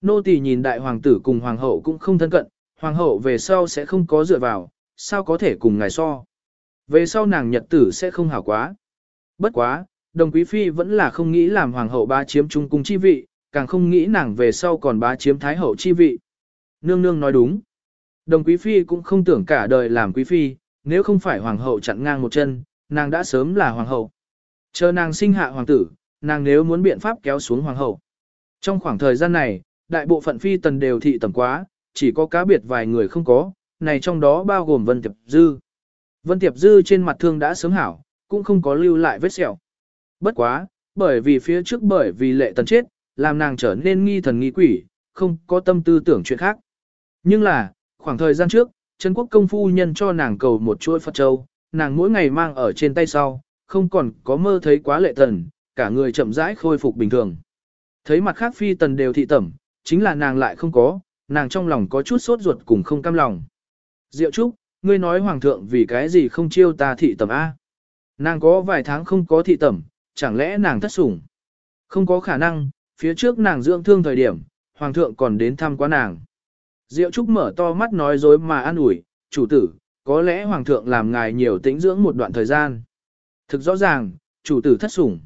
Nô tỳ nhìn đại hoàng tử cùng hoàng hậu cũng không thân cận, hoàng hậu về sau sẽ không có dựa vào, sao có thể cùng ngài so. Về sau nàng nhật tử sẽ không hảo quá. Bất quá, đồng quý phi vẫn là không nghĩ làm hoàng hậu bá chiếm trung cung chi vị, càng không nghĩ nàng về sau còn bá chiếm thái hậu chi vị. Nương nương nói đúng. Đồng quý phi cũng không tưởng cả đời làm quý phi, nếu không phải hoàng hậu chặn ngang một chân, nàng đã sớm là hoàng hậu. Chờ nàng sinh hạ hoàng tử, nàng nếu muốn biện pháp kéo xuống hoàng hậu. Trong khoảng thời gian này, đại bộ phận phi tần đều thị tầm quá, chỉ có cá biệt vài người không có, này trong đó bao gồm Vân Tiệp Dư. Vân Tiệp Dư trên mặt thương đã sớm hảo, cũng không có lưu lại vết sẹo. Bất quá, bởi vì phía trước bởi vì lệ tần chết, làm nàng trở nên nghi thần nghi quỷ, không có tâm tư tưởng chuyện khác. Nhưng là, khoảng thời gian trước, Trấn Quốc công phu nhân cho nàng cầu một chuỗi Phật Châu, nàng mỗi ngày mang ở trên tay sau, không còn có mơ thấy quá lệ tần, cả người chậm rãi khôi phục bình thường. Thấy mặt khác phi tần đều thị tẩm, chính là nàng lại không có, nàng trong lòng có chút sốt ruột cùng không cam lòng. Diệu Trúc, ngươi nói hoàng thượng vì cái gì không chiêu ta thị tẩm A. Nàng có vài tháng không có thị tẩm, chẳng lẽ nàng thất sủng? Không có khả năng, phía trước nàng dưỡng thương thời điểm, hoàng thượng còn đến thăm quá nàng. Diệu Trúc mở to mắt nói dối mà an ủi, chủ tử, có lẽ hoàng thượng làm ngài nhiều tĩnh dưỡng một đoạn thời gian. Thực rõ ràng, chủ tử thất sủng.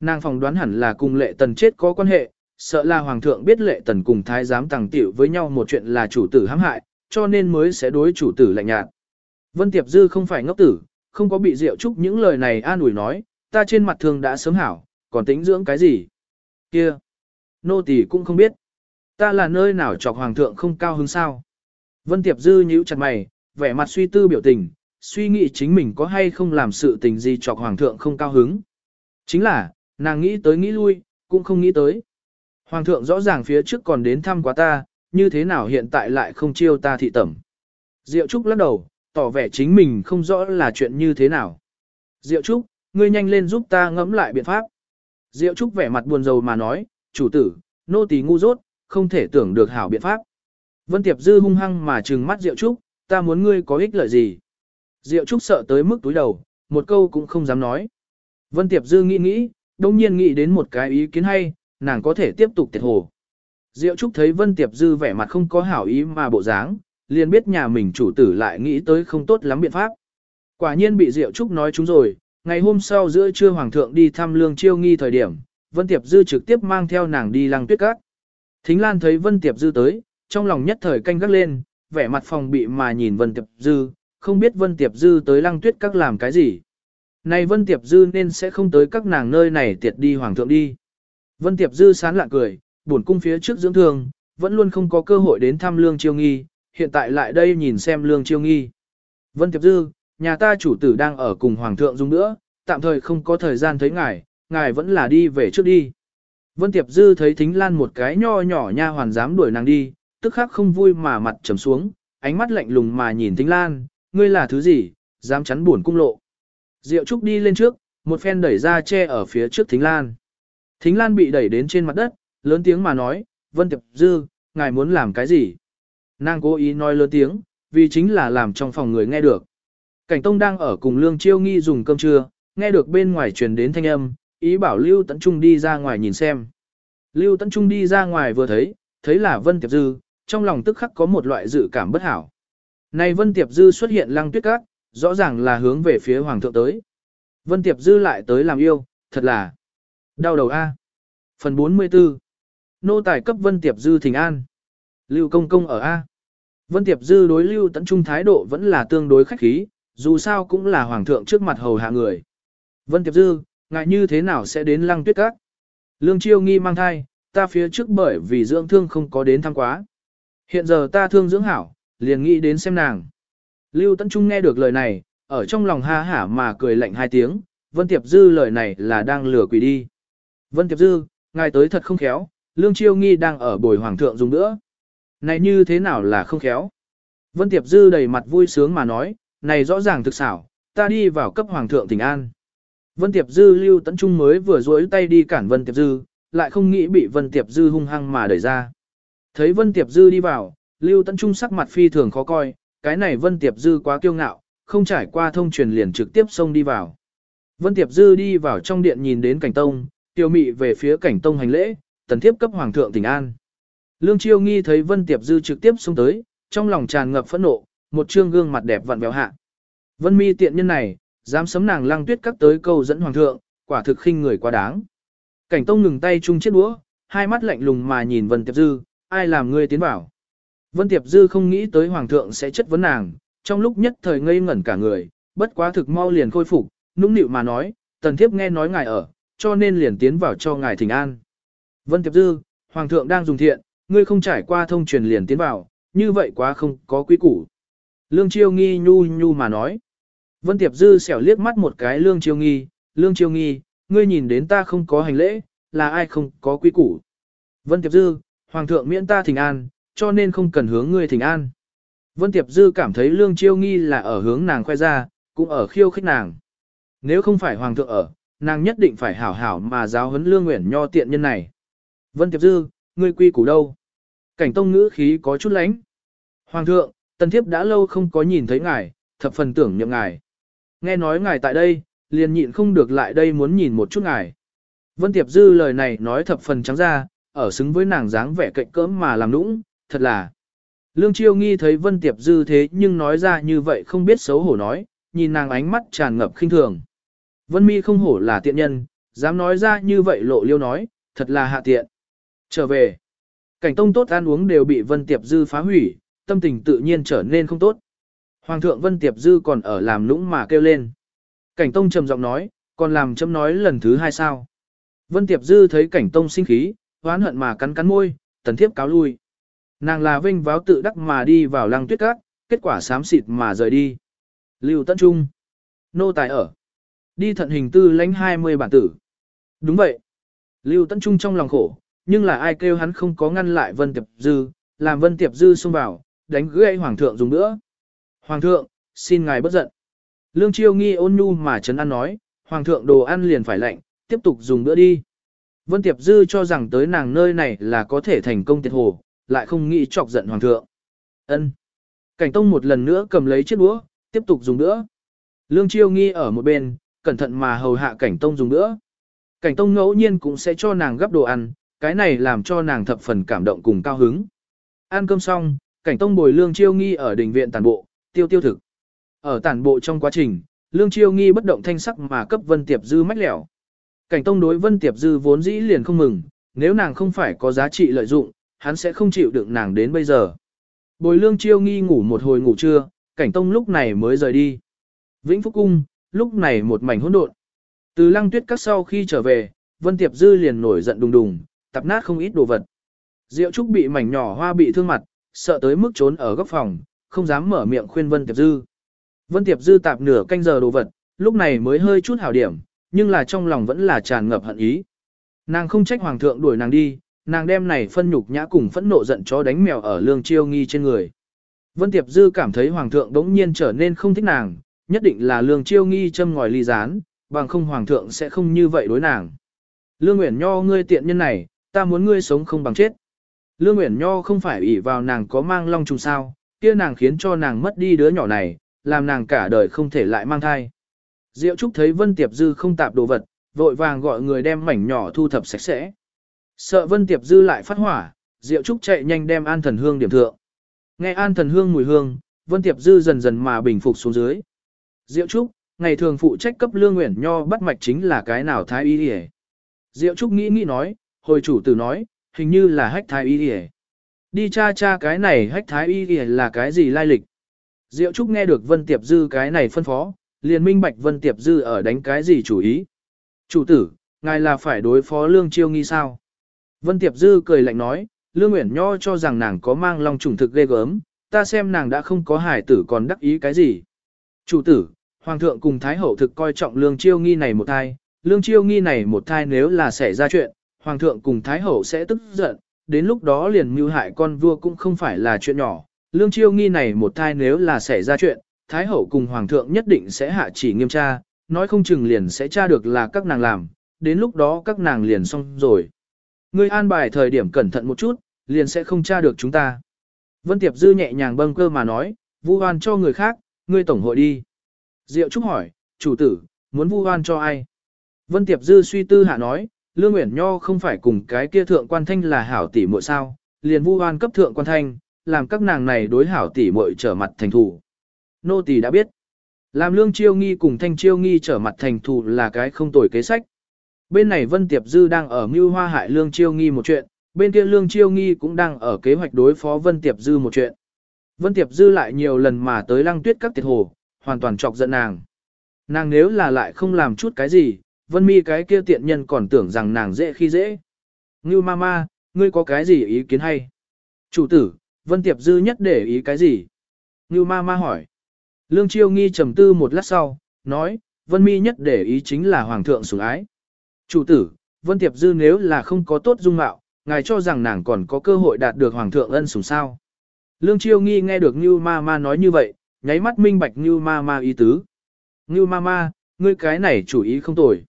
Nàng phòng đoán hẳn là cùng lệ tần chết có quan hệ, sợ là hoàng thượng biết lệ tần cùng thái giám tàng tiểu với nhau một chuyện là chủ tử hãm hại, cho nên mới sẽ đối chủ tử lạnh nhạt. Vân Tiệp Dư không phải ngốc tử, không có bị Diệu Trúc những lời này an ủi nói, ta trên mặt thường đã sớm hảo, còn tính dưỡng cái gì? Kia! Nô tỳ cũng không biết. Ta là nơi nào chọc hoàng thượng không cao hứng sao? Vân Tiệp Dư nhíu chặt mày, vẻ mặt suy tư biểu tình, suy nghĩ chính mình có hay không làm sự tình gì chọc hoàng thượng không cao hứng. Chính là, nàng nghĩ tới nghĩ lui, cũng không nghĩ tới. Hoàng thượng rõ ràng phía trước còn đến thăm quá ta, như thế nào hiện tại lại không chiêu ta thị tẩm. Diệu Trúc lắc đầu, tỏ vẻ chính mình không rõ là chuyện như thế nào. Diệu Trúc, ngươi nhanh lên giúp ta ngẫm lại biện pháp. Diệu Trúc vẻ mặt buồn rầu mà nói, chủ tử, nô tỳ ngu dốt, không thể tưởng được hảo biện pháp. Vân Tiệp Dư hung hăng mà trừng mắt Diệu Trúc, ta muốn ngươi có ích lợi gì. Diệu Trúc sợ tới mức túi đầu, một câu cũng không dám nói. Vân Tiệp Dư nghĩ nghĩ, đông nhiên nghĩ đến một cái ý kiến hay, nàng có thể tiếp tục tiệt hồ. Diệu Trúc thấy Vân Tiệp Dư vẻ mặt không có hảo ý mà bộ dáng, liền biết nhà mình chủ tử lại nghĩ tới không tốt lắm biện pháp. Quả nhiên bị Diệu Trúc nói chúng rồi, ngày hôm sau giữa trưa Hoàng thượng đi thăm lương chiêu nghi thời điểm, Vân Tiệp Dư trực tiếp mang theo nàng đi lăng tuyết cát. Thính Lan thấy Vân Tiệp Dư tới, trong lòng nhất thời canh gác lên, vẻ mặt phòng bị mà nhìn Vân Tiệp Dư, không biết Vân Tiệp Dư tới lăng tuyết các làm cái gì. Này Vân Tiệp Dư nên sẽ không tới các nàng nơi này tiệt đi Hoàng thượng đi. Vân Tiệp Dư sán lạ cười, buồn cung phía trước dưỡng thương, vẫn luôn không có cơ hội đến thăm Lương Chiêu Nghi, hiện tại lại đây nhìn xem Lương Chiêu Nghi. Vân Tiệp Dư, nhà ta chủ tử đang ở cùng Hoàng thượng dung nữa, tạm thời không có thời gian thấy ngài, ngài vẫn là đi về trước đi. Vân Tiệp Dư thấy Thính Lan một cái nho nhỏ nha hoàn dám đuổi nàng đi, tức khắc không vui mà mặt trầm xuống, ánh mắt lạnh lùng mà nhìn Thính Lan, ngươi là thứ gì, dám chắn buồn cung lộ. Diệu Trúc đi lên trước, một phen đẩy ra che ở phía trước Thính Lan. Thính Lan bị đẩy đến trên mặt đất, lớn tiếng mà nói, Vân Tiệp Dư, ngài muốn làm cái gì? Nàng cố ý nói lớn tiếng, vì chính là làm trong phòng người nghe được. Cảnh Tông đang ở cùng Lương Chiêu Nghi dùng cơm trưa, nghe được bên ngoài truyền đến thanh âm, ý bảo Lưu Tấn Trung đi ra ngoài nhìn xem. Lưu Tấn Trung đi ra ngoài vừa thấy, thấy là Vân Tiệp Dư, trong lòng tức khắc có một loại dự cảm bất hảo. Này Vân Tiệp Dư xuất hiện lăng tuyết các, rõ ràng là hướng về phía Hoàng thượng tới. Vân Tiệp Dư lại tới làm yêu, thật là đau đầu A. Phần 44 Nô tài cấp Vân Tiệp Dư thỉnh an. Lưu Công Công ở A. Vân Tiệp Dư đối Lưu Tấn Trung thái độ vẫn là tương đối khách khí, dù sao cũng là Hoàng thượng trước mặt hầu hạ người. Vân Tiệp Dư, ngại như thế nào sẽ đến lăng tuyết các? Lương Chiêu nghi mang thai, ta phía trước bởi vì dưỡng thương không có đến thăm quá. Hiện giờ ta thương dưỡng hảo, liền nghĩ đến xem nàng. Lưu Tấn Trung nghe được lời này, ở trong lòng ha hả mà cười lạnh hai tiếng, Vân Tiệp Dư lời này là đang lừa quỷ đi. Vân Tiệp Dư, ngài tới thật không khéo, Lương Chiêu Nghi đang ở bồi hoàng thượng dùng nữa. Này như thế nào là không khéo? Vân Tiệp Dư đầy mặt vui sướng mà nói, này rõ ràng thực xảo, ta đi vào cấp hoàng thượng tỉnh an. Vân Tiệp Dư lưu tấn trung mới vừa duỗi tay đi cản Vân Tiệp Dư, lại không nghĩ bị Vân Tiệp Dư hung hăng mà đẩy ra. Thấy Vân Tiệp Dư đi vào, lưu tấn trung sắc mặt phi thường khó coi, cái này Vân Tiệp Dư quá kiêu ngạo, không trải qua thông truyền liền trực tiếp xông đi vào. Vân Tiệp Dư đi vào trong điện nhìn đến cảnh tông, tiêu mị về phía cảnh tông hành lễ, tần thiếp cấp hoàng thượng tỉnh an. Lương Chiêu Nghi thấy Vân Tiệp Dư trực tiếp xông tới, trong lòng tràn ngập phẫn nộ, một trương gương mặt đẹp vặn vẹo hạ. Vân Mi tiện nhân này, dám sấm nàng lăng tuyết các tới câu dẫn hoàng thượng, quả thực khinh người quá đáng. Cảnh Tông ngừng tay chung chiếc đũa, hai mắt lạnh lùng mà nhìn Vân Tiệp Dư, ai làm ngươi tiến vào. Vân Tiệp Dư không nghĩ tới hoàng thượng sẽ chất vấn nàng, trong lúc nhất thời ngây ngẩn cả người, bất quá thực mau liền khôi phục, nũng nịu mà nói, tần thiếp nghe nói ngài ở, cho nên liền tiến vào cho ngài thỉnh an. Vân Tiệp Dư, hoàng thượng đang dùng thiện, ngươi không trải qua thông truyền liền tiến vào, như vậy quá không có quý củ. Lương Chiêu Nghi nhu nhu mà nói. Vân Tiệp Dư xẻo liếc mắt một cái Lương Chiêu Nghi, Lương Chiêu Nghi, ngươi nhìn đến ta không có hành lễ, là ai không có quý củ. Vân Tiệp Dư, Hoàng thượng miễn ta thỉnh an, cho nên không cần hướng ngươi thỉnh an. Vân Tiệp Dư cảm thấy Lương Chiêu Nghi là ở hướng nàng khoe ra, cũng ở khiêu khích nàng. Nếu không phải Hoàng thượng ở, nàng nhất định phải hảo hảo mà giáo huấn Lương Nguyễn Nho tiện nhân này. Vân Tiệp Dư, ngươi quy củ đâu? Cảnh tông ngữ khí có chút lánh. Hoàng thượng, tần thiếp đã lâu không có nhìn thấy ngài, thập phần tưởng nhậm ngài. Nghe nói ngài tại đây, liền nhịn không được lại đây muốn nhìn một chút ngài. Vân Tiệp Dư lời này nói thập phần trắng ra, ở xứng với nàng dáng vẻ cạnh cỡm mà làm nũng, thật là. Lương Chiêu nghi thấy Vân Tiệp Dư thế nhưng nói ra như vậy không biết xấu hổ nói, nhìn nàng ánh mắt tràn ngập khinh thường. Vân Mi không hổ là tiện nhân, dám nói ra như vậy lộ liêu nói, thật là hạ tiện. Trở về, cảnh tông tốt ăn uống đều bị Vân Tiệp Dư phá hủy, tâm tình tự nhiên trở nên không tốt. Hoàng thượng Vân Tiệp Dư còn ở làm lũng mà kêu lên. Cảnh tông trầm giọng nói, còn làm chấm nói lần thứ hai sao. Vân Tiệp Dư thấy cảnh tông sinh khí, hoán hận mà cắn cắn môi, tần thiếp cáo lui. Nàng là vinh váo tự đắc mà đi vào lăng tuyết cát, kết quả xám xịt mà rời đi. Lưu tấn Trung. Nô tài ở. Đi thận hình tư lãnh 20 bản tử. Đúng vậy. Lưu tấn Trung trong lòng khổ, nhưng là ai kêu hắn không có ngăn lại Vân Tiệp Dư, làm Vân Tiệp Dư xông vào, đánh gãy Hoàng thượng dùng nữa. Hoàng thượng, xin ngài bất giận. Lương Chiêu nghi ôn nhu mà trấn an nói, Hoàng thượng đồ ăn liền phải lạnh, tiếp tục dùng bữa đi. Vân Tiệp Dư cho rằng tới nàng nơi này là có thể thành công tiệt hồ, lại không nghĩ chọc giận Hoàng thượng. Ân. Cảnh Tông một lần nữa cầm lấy chiếc đũa, tiếp tục dùng nữa. Lương Chiêu nghi ở một bên, cẩn thận mà hầu hạ Cảnh Tông dùng nữa. Cảnh Tông ngẫu nhiên cũng sẽ cho nàng gấp đồ ăn, cái này làm cho nàng thập phần cảm động cùng cao hứng. Ăn cơm xong, Cảnh Tông bồi Lương Chiêu nghi ở đình viện tàn bộ, tiêu tiêu thực. Ở tàn bộ trong quá trình, Lương Chiêu nghi bất động thanh sắc mà cấp Vân Tiệp Dư mách lẻo. Cảnh Tông đối Vân Tiệp Dư vốn dĩ liền không mừng, nếu nàng không phải có giá trị lợi dụng, hắn sẽ không chịu đựng nàng đến bây giờ. Bồi Lương Chiêu nghi ngủ một hồi ngủ trưa, Cảnh Tông lúc này mới rời đi. Vĩnh Phúc Cung, lúc này một mảnh hỗn độn. Từ lăng tuyết các sau khi trở về, Vân Tiệp Dư liền nổi giận đùng đùng, tập nát không ít đồ vật. Diệu Trúc bị mảnh nhỏ hoa bị thương mặt, sợ tới mức trốn ở góc phòng, không dám mở miệng khuyên Vân Tiệp Dư. Vân Tiệp Dư tạp nửa canh giờ đồ vật, lúc này mới hơi chút hảo điểm, nhưng là trong lòng vẫn là tràn ngập hận ý. Nàng không trách hoàng thượng đuổi nàng đi, nàng đem này phân nhục nhã cùng phẫn nộ giận chó đánh mèo ở lương chiêu nghi trên người. Vân Tiệp Dư cảm thấy hoàng thượng đống nhiên trở nên không thích nàng, nhất định là lương chiêu nghi châm ngòi ly gián, bằng không hoàng thượng sẽ không như vậy đối nàng. Lương Nguyễn Nho ngươi tiện nhân này, ta muốn ngươi sống không bằng chết. Lương Uyển Nho không phải ủy vào nàng có mang long trùng sao, kia nàng khiến cho nàng mất đi đứa nhỏ này, làm nàng cả đời không thể lại mang thai. Diệu Trúc thấy Vân Tiệp Dư không tạp đồ vật, vội vàng gọi người đem mảnh nhỏ thu thập sạch sẽ. Sợ Vân Tiệp Dư lại phát hỏa, Diệu Trúc chạy nhanh đem an thần hương điểm thượng. Nghe an thần hương mùi hương, Vân Tiệp Dư dần dần mà bình phục xuống dưới. Diệu Trúc, ngày thường phụ trách cấp Lương Uyển Nho bắt mạch chính là cái nào thái y đi Diệu Trúc nghĩ nghĩ nói, hồi chủ tử nói, hình như là hách thái y đi Đi cha cha cái này hách thái y đi là cái gì lai lịch. Diệu Trúc nghe được Vân Tiệp Dư cái này phân phó, liền minh bạch Vân Tiệp Dư ở đánh cái gì chủ ý. Chủ tử, ngài là phải đối phó Lương Chiêu nghi sao? Vân Tiệp Dư cười lạnh nói, Lương Nguyễn Nho cho rằng nàng có mang long trùng thực ghê gớm, ta xem nàng đã không có hải tử còn đắc ý cái gì. Chủ tử, Hoàng thượng cùng Thái hậu thực coi trọng Lương Chiêu nghi này một thai, Lương Chiêu nghi này một thai nếu là xảy ra chuyện, Hoàng thượng cùng Thái hậu sẽ tức giận, đến lúc đó liền mưu hại con vua cũng không phải là chuyện nhỏ. Lương Chiêu nghi này một thai nếu là xảy ra chuyện, Thái hậu cùng Hoàng thượng nhất định sẽ hạ chỉ nghiêm tra, nói không chừng liền sẽ tra được là các nàng làm, đến lúc đó các nàng liền xong rồi. Ngươi an bài thời điểm cẩn thận một chút, liền sẽ không tra được chúng ta. Vân Tiệp Dư nhẹ nhàng bâng cơ mà nói, vu oan cho người khác, ngươi tổng hội đi. Diệu Trúc hỏi, chủ tử, muốn vu oan cho ai? Vân Tiệp Dư suy tư hạ nói, Lương Uyển Nho không phải cùng cái kia thượng quan thanh là hảo tỷ muội sao, liền vu oan cấp thượng quan thanh, làm các nàng này đối hảo tỷ muội trở mặt thành thủ. Nô tỳ đã biết. Làm lương chiêu nghi cùng thanh chiêu nghi trở mặt thành thù là cái không tồi kế sách. Bên này Vân Tiệp Dư đang ở mưu hoa hại lương chiêu nghi một chuyện, bên kia lương chiêu nghi cũng đang ở kế hoạch đối phó Vân Tiệp Dư một chuyện. Vân Tiệp Dư lại nhiều lần mà tới lăng tuyết các tiệt hồ, hoàn toàn chọc giận nàng. Nàng nếu là lại không làm chút cái gì, Vân mi cái kia tiện nhân còn tưởng rằng nàng dễ khi dễ. Ngưu ma ma, ngươi có cái gì ý kiến hay? Chủ tử, Vân Tiệp Dư nhất để ý cái gì? Ngưu ma ma hỏi. Lương Chiêu Nghi trầm tư một lát sau, nói, Vân Mi nhất để ý chính là Hoàng thượng sủng ái. Chủ tử, Vân Tiệp Dư nếu là không có tốt dung mạo, ngài cho rằng nàng còn có cơ hội đạt được Hoàng thượng ân sủng sao. Lương Chiêu Nghi nghe được Ngưu Ma Ma nói như vậy, nháy mắt minh bạch Ngưu Ma Ma ý tứ. Ngưu Ma Ma, ngươi cái này chủ ý không tồi.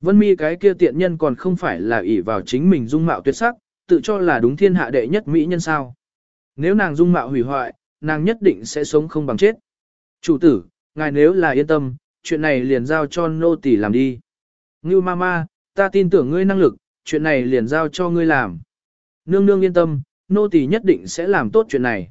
Vân Mi cái kia tiện nhân còn không phải là ỷ vào chính mình dung mạo tuyệt sắc, tự cho là đúng thiên hạ đệ nhất mỹ nhân sao. Nếu nàng dung mạo hủy hoại, nàng nhất định sẽ sống không bằng chết. Chủ tử, ngài nếu là yên tâm, chuyện này liền giao cho nô tỳ làm đi. Ngưu mama, ta tin tưởng ngươi năng lực, chuyện này liền giao cho ngươi làm. Nương nương yên tâm, nô tỳ nhất định sẽ làm tốt chuyện này.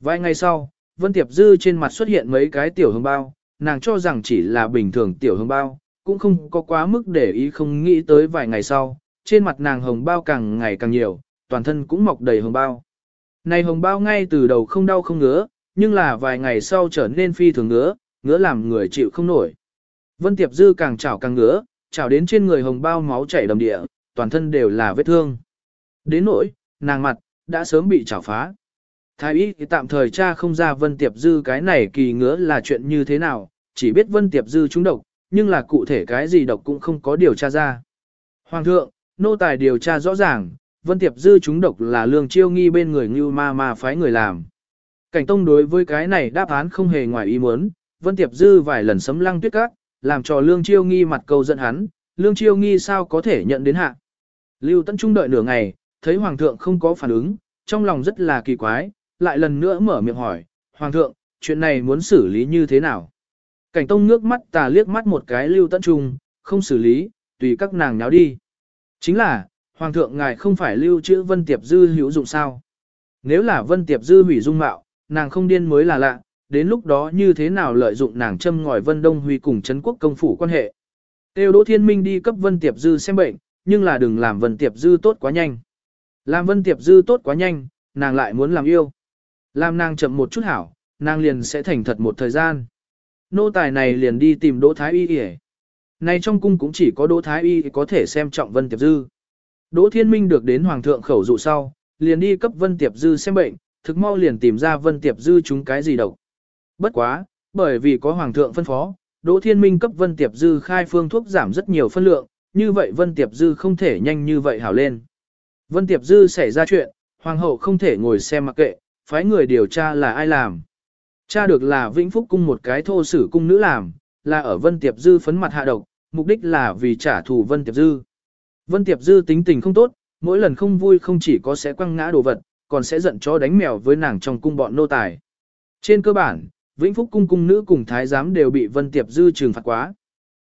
Vài ngày sau, Vân Tiệp Dư trên mặt xuất hiện mấy cái tiểu hương bao, nàng cho rằng chỉ là bình thường tiểu hương bao, cũng không có quá mức để ý không nghĩ tới vài ngày sau, trên mặt nàng hồng bao càng ngày càng nhiều, toàn thân cũng mọc đầy hồng bao. Này hồng bao ngay từ đầu không đau không ngứa, nhưng là vài ngày sau trở nên phi thường ngứa, ngứa làm người chịu không nổi. Vân Tiệp Dư càng chảo càng ngứa, chảo đến trên người hồng bao máu chảy đầm địa, toàn thân đều là vết thương. Đến nỗi, nàng mặt, đã sớm bị chảo phá. Thái y thì tạm thời cha không ra Vân Tiệp Dư cái này kỳ ngứa là chuyện như thế nào, chỉ biết Vân Tiệp Dư trúng độc, nhưng là cụ thể cái gì độc cũng không có điều tra ra. Hoàng thượng, nô tài điều tra rõ ràng, Vân Tiệp Dư chúng độc là lương chiêu nghi bên người như ma ma phái người làm. Cảnh Tông đối với cái này đáp án không hề ngoài ý muốn, Vân Tiệp Dư vài lần sấm lăng tuyết các, làm cho Lương Chiêu Nghi mặt cầu giận hắn, Lương Chiêu Nghi sao có thể nhận đến hạ. Lưu Tấn Trung đợi nửa ngày, thấy Hoàng thượng không có phản ứng, trong lòng rất là kỳ quái, lại lần nữa mở miệng hỏi, Hoàng thượng, chuyện này muốn xử lý như thế nào? Cảnh Tông ngước mắt tà liếc mắt một cái Lưu Tấn Trung, không xử lý, tùy các nàng nháo đi. Chính là, Hoàng thượng ngài không phải lưu trữ Vân Tiệp Dư hữu dụng sao? Nếu là Vân Tiệp Dư hủy dung mạo, nàng không điên mới là lạ, đến lúc đó như thế nào lợi dụng nàng châm ngòi Vân Đông Huy cùng Trấn Quốc công phủ quan hệ. Tiêu Đỗ Thiên Minh đi cấp Vân Tiệp Dư xem bệnh, nhưng là đừng làm Vân Tiệp Dư tốt quá nhanh. Làm Vân Tiệp Dư tốt quá nhanh, nàng lại muốn làm yêu. Làm nàng chậm một chút hảo, nàng liền sẽ thành thật một thời gian. Nô tài này liền đi tìm Đỗ Thái Y Y. Này trong cung cũng chỉ có Đỗ Thái Y có thể xem trọng Vân Tiệp Dư. Đỗ Thiên Minh được đến Hoàng thượng khẩu dụ sau, liền đi cấp Vân Tiệp Dư xem bệnh, thực mau liền tìm ra Vân Tiệp Dư chúng cái gì độc. Bất quá, bởi vì có Hoàng thượng phân phó, Đỗ Thiên Minh cấp Vân Tiệp Dư khai phương thuốc giảm rất nhiều phân lượng, như vậy Vân Tiệp Dư không thể nhanh như vậy hảo lên. Vân Tiệp Dư xảy ra chuyện, hoàng hậu không thể ngồi xem mặc kệ, phái người điều tra là ai làm. Cha được là Vĩnh Phúc cung một cái thô sử cung nữ làm, là ở Vân Tiệp Dư phấn mặt hạ độc, mục đích là vì trả thù Vân Tiệp Dư. Vân Tiệp Dư tính tình không tốt, mỗi lần không vui không chỉ có sẽ quăng ngã đồ vật, còn sẽ giận chó đánh mèo với nàng trong cung bọn nô tài. Trên cơ bản, Vĩnh Phúc cung cung nữ cùng thái giám đều bị Vân Tiệp Dư trừng phạt quá.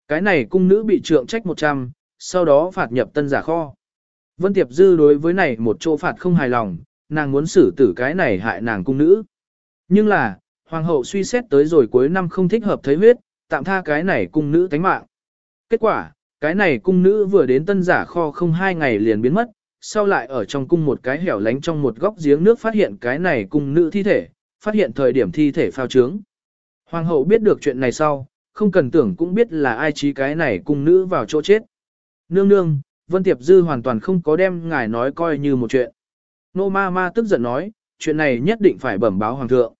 Cái này cung nữ bị trượng trách 100, sau đó phạt nhập tân giả kho. Vân Tiệp Dư đối với này một chỗ phạt không hài lòng, nàng muốn xử tử cái này hại nàng cung nữ. Nhưng là, hoàng hậu suy xét tới rồi cuối năm không thích hợp thấy huyết, tạm tha cái này cung nữ tánh mạng. Kết quả, cái này cung nữ vừa đến tân giả kho không hai ngày liền biến mất, sau lại ở trong cung một cái hẻo lánh trong một góc giếng nước phát hiện cái này cung nữ thi thể, phát hiện thời điểm thi thể phao trướng. Hoàng hậu biết được chuyện này sau, không cần tưởng cũng biết là ai trí cái này cung nữ vào chỗ chết. Nương nương, Vân Tiệp Dư hoàn toàn không có đem ngài nói coi như một chuyện. Nô ma ma tức giận nói, chuyện này nhất định phải bẩm báo hoàng thượng.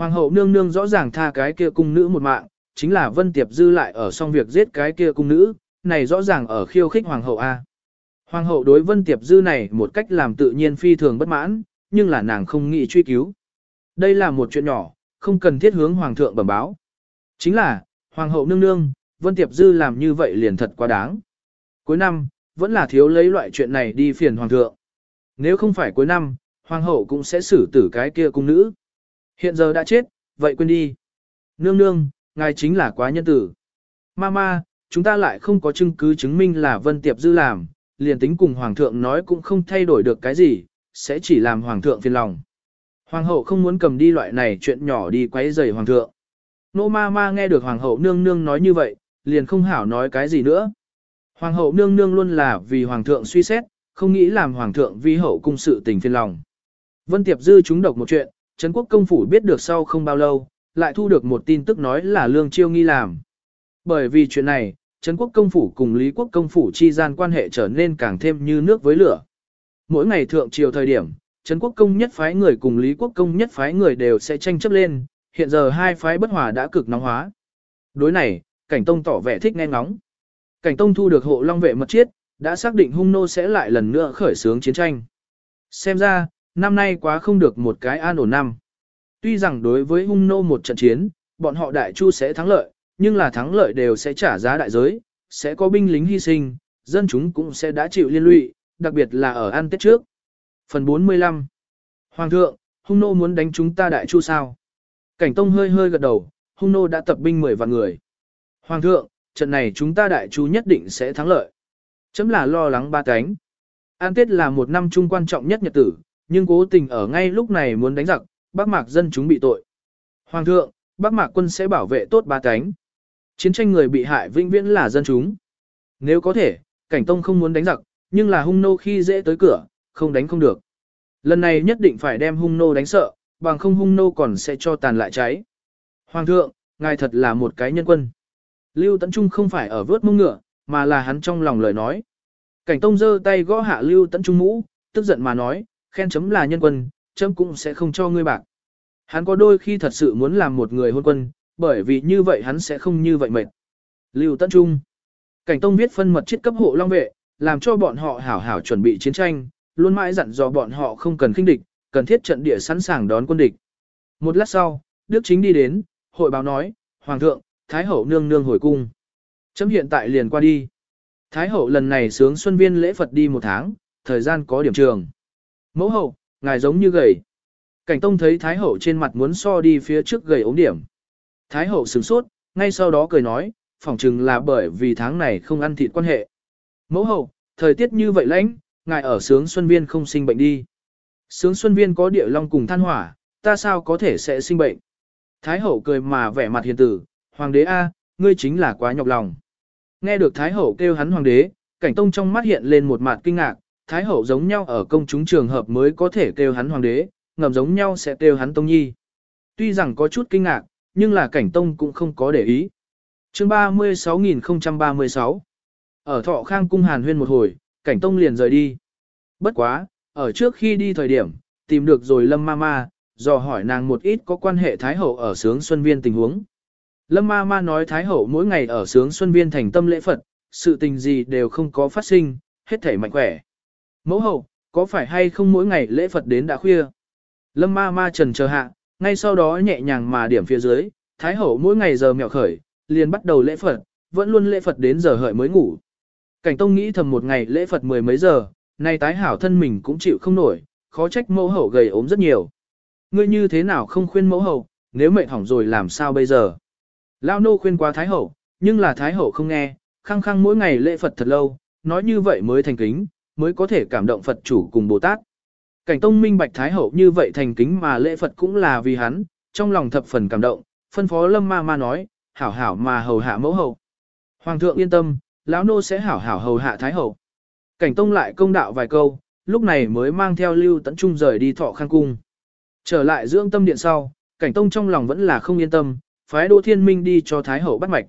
Hoàng hậu nương nương rõ ràng tha cái kia cung nữ một mạng, chính là Vân Tiệp Dư lại ở xong việc giết cái kia cung nữ, này rõ ràng ở khiêu khích hoàng hậu A. Hoàng hậu đối Vân Tiệp Dư này một cách làm tự nhiên phi thường bất mãn, nhưng là nàng không nghĩ truy cứu. Đây là một chuyện nhỏ, không cần thiết hướng hoàng thượng bẩm báo. Chính là, hoàng hậu nương nương, Vân Tiệp Dư làm như vậy liền thật quá đáng. Cuối năm, vẫn là thiếu lấy loại chuyện này đi phiền hoàng thượng. Nếu không phải cuối năm, hoàng hậu cũng sẽ xử tử cái kia cung nữ. Hiện giờ đã chết, vậy quên đi. Nương nương, ngài chính là quá nhân tử. Mama, chúng ta lại không có chứng cứ chứng minh là Vân Tiệp Dư làm, liền tính cùng Hoàng thượng nói cũng không thay đổi được cái gì, sẽ chỉ làm Hoàng thượng phiền lòng. Hoàng hậu không muốn cầm đi loại này chuyện nhỏ đi quấy rầy Hoàng thượng. Nô ma ma nghe được Hoàng hậu nương nương nói như vậy, liền không hảo nói cái gì nữa. Hoàng hậu nương nương luôn là vì Hoàng thượng suy xét, không nghĩ làm Hoàng thượng vi hậu cung sự tình phiền lòng. Vân Tiệp Dư chúng độc một chuyện, Trấn quốc công phủ biết được sau không bao lâu, lại thu được một tin tức nói là Lương Chiêu nghi làm. Bởi vì chuyện này, Trấn quốc công phủ cùng Lý quốc công phủ chi gian quan hệ trở nên càng thêm như nước với lửa. Mỗi ngày thượng triều thời điểm, Trấn quốc công nhất phái người cùng Lý quốc công nhất phái người đều sẽ tranh chấp lên, hiện giờ hai phái bất hòa đã cực nóng hóa. Đối này, Cảnh Tông tỏ vẻ thích nghe ngóng. Cảnh Tông thu được hộ long vệ mật chiết, đã xác định hung nô sẽ lại lần nữa khởi xướng chiến tranh. Xem ra, năm nay quá không được một cái an ổn năm. Tuy rằng đối với hung nô một trận chiến, bọn họ đại chu sẽ thắng lợi, nhưng là thắng lợi đều sẽ trả giá đại giới, sẽ có binh lính hy sinh, dân chúng cũng sẽ đã chịu liên lụy, đặc biệt là ở ăn tết trước. Phần 45 Hoàng thượng, hung nô muốn đánh chúng ta đại chu sao? Cảnh tông hơi hơi gật đầu, hung nô đã tập binh 10 vạn người. Hoàng thượng, trận này chúng ta đại chu nhất định sẽ thắng lợi. Chấm là lo lắng ba cánh. An Tết là một năm trung quan trọng nhất nhật tử, nhưng cố tình ở ngay lúc này muốn đánh giặc, bác mạc dân chúng bị tội. Hoàng thượng, bác mạc quân sẽ bảo vệ tốt ba cánh. Chiến tranh người bị hại vĩnh viễn là dân chúng. Nếu có thể, cảnh tông không muốn đánh giặc, nhưng là hung nô khi dễ tới cửa, không đánh không được. Lần này nhất định phải đem hung nô đánh sợ, bằng không hung nô còn sẽ cho tàn lại cháy. Hoàng thượng, ngài thật là một cái nhân quân. Lưu Tấn Trung không phải ở vớt mông ngựa, mà là hắn trong lòng lời nói. Cảnh Tông giơ tay gõ hạ Lưu Tấn Trung mũ, tức giận mà nói, khen chấm là nhân quân, chấm cũng sẽ không cho ngươi bạc. Hắn có đôi khi thật sự muốn làm một người hôn quân, bởi vì như vậy hắn sẽ không như vậy mệt. Lưu Tấn Trung Cảnh Tông viết phân mật chiết cấp hộ long vệ, làm cho bọn họ hảo hảo chuẩn bị chiến tranh, luôn mãi dặn dò bọn họ không cần khinh địch, cần thiết trận địa sẵn sàng đón quân địch. Một lát sau, Đức Chính đi đến, hội báo nói, Hoàng thượng, Thái hậu nương nương hồi cung. Chấm hiện tại liền qua đi. Thái hậu lần này sướng xuân viên lễ Phật đi một tháng, thời gian có điểm trường. Mẫu hậu, ngài giống như gầy. Cảnh tông thấy Thái hậu trên mặt muốn so đi phía trước gầy ống điểm. Thái hậu sửng sốt, ngay sau đó cười nói, phỏng chừng là bởi vì tháng này không ăn thịt quan hệ. Mẫu hậu, thời tiết như vậy lãnh, ngài ở sướng xuân viên không sinh bệnh đi. Sướng xuân viên có địa long cùng than hỏa, ta sao có thể sẽ sinh bệnh. Thái hậu cười mà vẻ mặt hiền tử, hoàng đế A, ngươi chính là quá nhọc lòng. Nghe được Thái hậu kêu hắn hoàng đế, cảnh tông trong mắt hiện lên một mặt kinh ngạc, Thái hậu giống nhau ở công chúng trường hợp mới có thể kêu hắn hoàng đế, ngầm giống nhau sẽ kêu hắn tông nhi. Tuy rằng có chút kinh ngạc, nhưng là cảnh tông cũng không có để ý. chương 36036 Ở thọ khang cung hàn huyên một hồi, cảnh tông liền rời đi. Bất quá, ở trước khi đi thời điểm, tìm được rồi lâm ma ma, dò hỏi nàng một ít có quan hệ Thái Hậu ở sướng Xuân Viên tình huống. Lâm ma ma nói Thái Hậu mỗi ngày ở sướng Xuân Viên thành tâm lễ Phật, sự tình gì đều không có phát sinh, hết thể mạnh khỏe. Mẫu hậu, có phải hay không mỗi ngày lễ Phật đến đã khuya? Lâm ma ma trần chờ hạ, ngay sau đó nhẹ nhàng mà điểm phía dưới, Thái hậu mỗi ngày giờ mẹo khởi, liền bắt đầu lễ Phật, vẫn luôn lễ Phật đến giờ hợi mới ngủ. Cảnh Tông nghĩ thầm một ngày lễ Phật mười mấy giờ, nay tái hảo thân mình cũng chịu không nổi, khó trách mẫu hậu gầy ốm rất nhiều. Ngươi như thế nào không khuyên mẫu hậu, nếu mệnh hỏng rồi làm sao bây giờ? Lao nô khuyên qua Thái hậu, nhưng là Thái hậu không nghe, khăng khăng mỗi ngày lễ Phật thật lâu, nói như vậy mới thành kính, mới có thể cảm động Phật chủ cùng Bồ Tát. Cảnh Tông minh bạch Thái hậu như vậy thành kính mà lễ Phật cũng là vì hắn, trong lòng thập phần cảm động, phân phó Lâm Ma Ma nói, hảo hảo mà hầu hạ mẫu hậu. Hoàng thượng yên tâm, lão nô sẽ hảo hảo hầu hạ Thái hậu. Cảnh Tông lại công đạo vài câu, lúc này mới mang theo Lưu Tấn Trung rời đi thọ khang cung. Trở lại dưỡng tâm điện sau, Cảnh Tông trong lòng vẫn là không yên tâm, phái Đỗ Thiên Minh đi cho Thái hậu bắt mạch.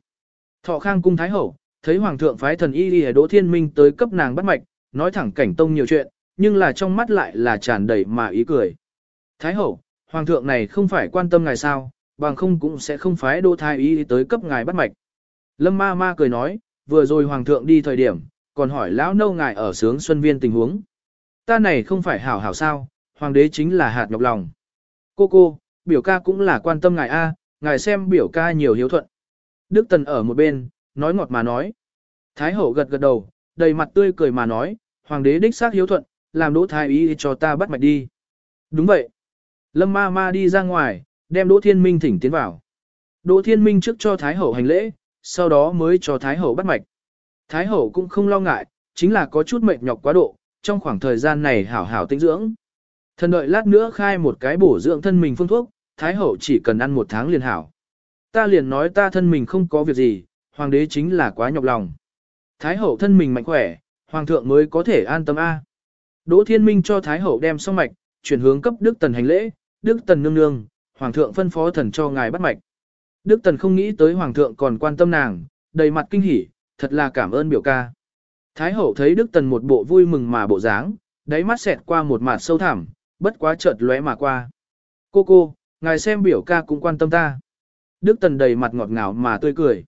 Thọ khang cung Thái hậu, thấy Hoàng thượng phái thần y đi Đỗ Thiên Minh tới cấp nàng bắt mạch, nói thẳng Cảnh Tông nhiều chuyện, nhưng là trong mắt lại là tràn đầy mà ý cười. Thái hậu, Hoàng thượng này không phải quan tâm ngài sao, bằng không cũng sẽ không phái đô Thái y tới cấp ngài bắt mạch. Lâm ma ma cười nói, vừa rồi Hoàng thượng đi thời điểm, còn hỏi lão nâu ngài ở sướng xuân viên tình huống. Ta này không phải hảo hảo sao, hoàng đế chính là hạt nhọc lòng. Cô cô, biểu ca cũng là quan tâm ngài a, ngài xem biểu ca nhiều hiếu thuận. Đức Tần ở một bên, nói ngọt mà nói. Thái hậu gật gật đầu, đầy mặt tươi cười mà nói, hoàng đế đích xác hiếu thuận, làm đỗ thái y cho ta bắt mạch đi. Đúng vậy. Lâm ma ma đi ra ngoài, đem đỗ thiên minh thỉnh tiến vào. Đỗ thiên minh trước cho thái hậu hành lễ, sau đó mới cho thái hậu bắt mạch. Thái hậu cũng không lo ngại, chính là có chút mệt nhọc quá độ, trong khoảng thời gian này hảo hảo tĩnh dưỡng. Thần đợi lát nữa khai một cái bổ dưỡng thân mình phương thuốc, Thái hậu chỉ cần ăn một tháng liền hảo. Ta liền nói ta thân mình không có việc gì, hoàng đế chính là quá nhọc lòng. Thái hậu thân mình mạnh khỏe, hoàng thượng mới có thể an tâm A. Đỗ Thiên Minh cho Thái hậu đem xong mạch, chuyển hướng cấp Đức Tần hành lễ, Đức Tần nương nương, hoàng thượng phân phó thần cho ngài bắt mạch. Đức Tần không nghĩ tới hoàng thượng còn quan tâm nàng, đầy mặt kinh hỉ, thật là cảm ơn biểu ca. Thái hậu thấy Đức Tần một bộ vui mừng mà bộ dáng, đáy mắt xẹt qua một mạt sâu thẳm, bất quá chợt lóe mà qua. Cô cô, ngài xem biểu ca cũng quan tâm ta. Đức Tần đầy mặt ngọt ngào mà tươi cười.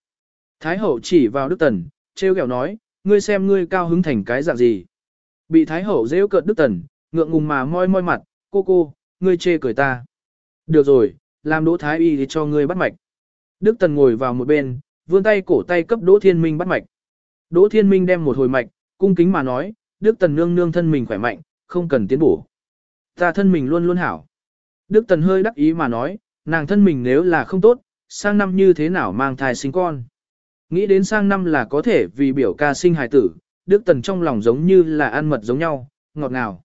Thái hậu chỉ vào Đức Tần, trêu ghẹo nói, ngươi xem ngươi cao hứng thành cái dạng gì. Bị Thái hậu rêu cợt Đức Tần, ngượng ngùng mà moi moi mặt, cô cô, ngươi chê cười ta. Được rồi, làm đỗ Thái y thì cho ngươi bắt mạch. Đức Tần ngồi vào một bên, vươn tay cổ tay cấp Đỗ Thiên Minh bắt mạch. Đỗ Thiên Minh đem một hồi mạch, cung kính mà nói, Đức Tần nương nương thân mình khỏe mạnh, không cần tiến bổ. Ta thân mình luôn luôn hảo. Đức Tần hơi đắc ý mà nói, nàng thân mình nếu là không tốt, sang năm như thế nào mang thai sinh con. Nghĩ đến sang năm là có thể vì biểu ca sinh hài tử, Đức Tần trong lòng giống như là ăn mật giống nhau, ngọt ngào.